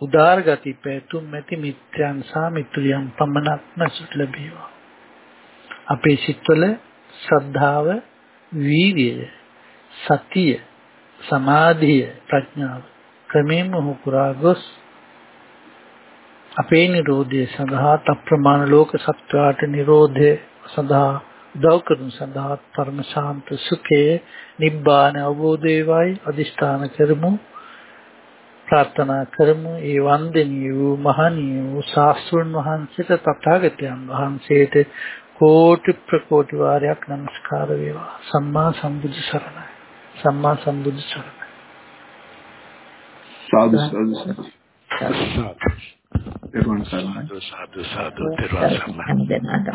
උදාර ගති පැතුම් ඇති මිත්‍යයන් සහ මිත්‍රයන් පමණක්ම සුට ලැබේවා. අපේ සිත්වල ශ්‍රද්ධාව වීර්යය සතිය සමාධිය ප්‍රඥාව ක්‍රමයෙන්ම හුකුරා ගොස්. අපේ නිරෝධය සඳහා අප්‍රමාණ ලෝක සත්‍යාට නිරෝධය සඳහා උදව් කරන සඳහා පරම ශාන්ත සුඛයේ නිබ්බාන අවබෝධ වේවායි අදිෂ්ඨාන කරමු. ප්‍රාර්ථනා කරමු. ඒ වන්දනීය වූ මහණීය වූ ශාස්ත්‍රඥ වහන්සේට තථාගතයන් වහන්සේට කෝටි ප්‍රකෝටි වාරයක් নমස්කාර වේවා. සම්මා සම්බුදු සරණයි. සම්මා සම්බුදු සරණයි. සාදු සාදු. සාදු. සාදු සාදු. සාදු.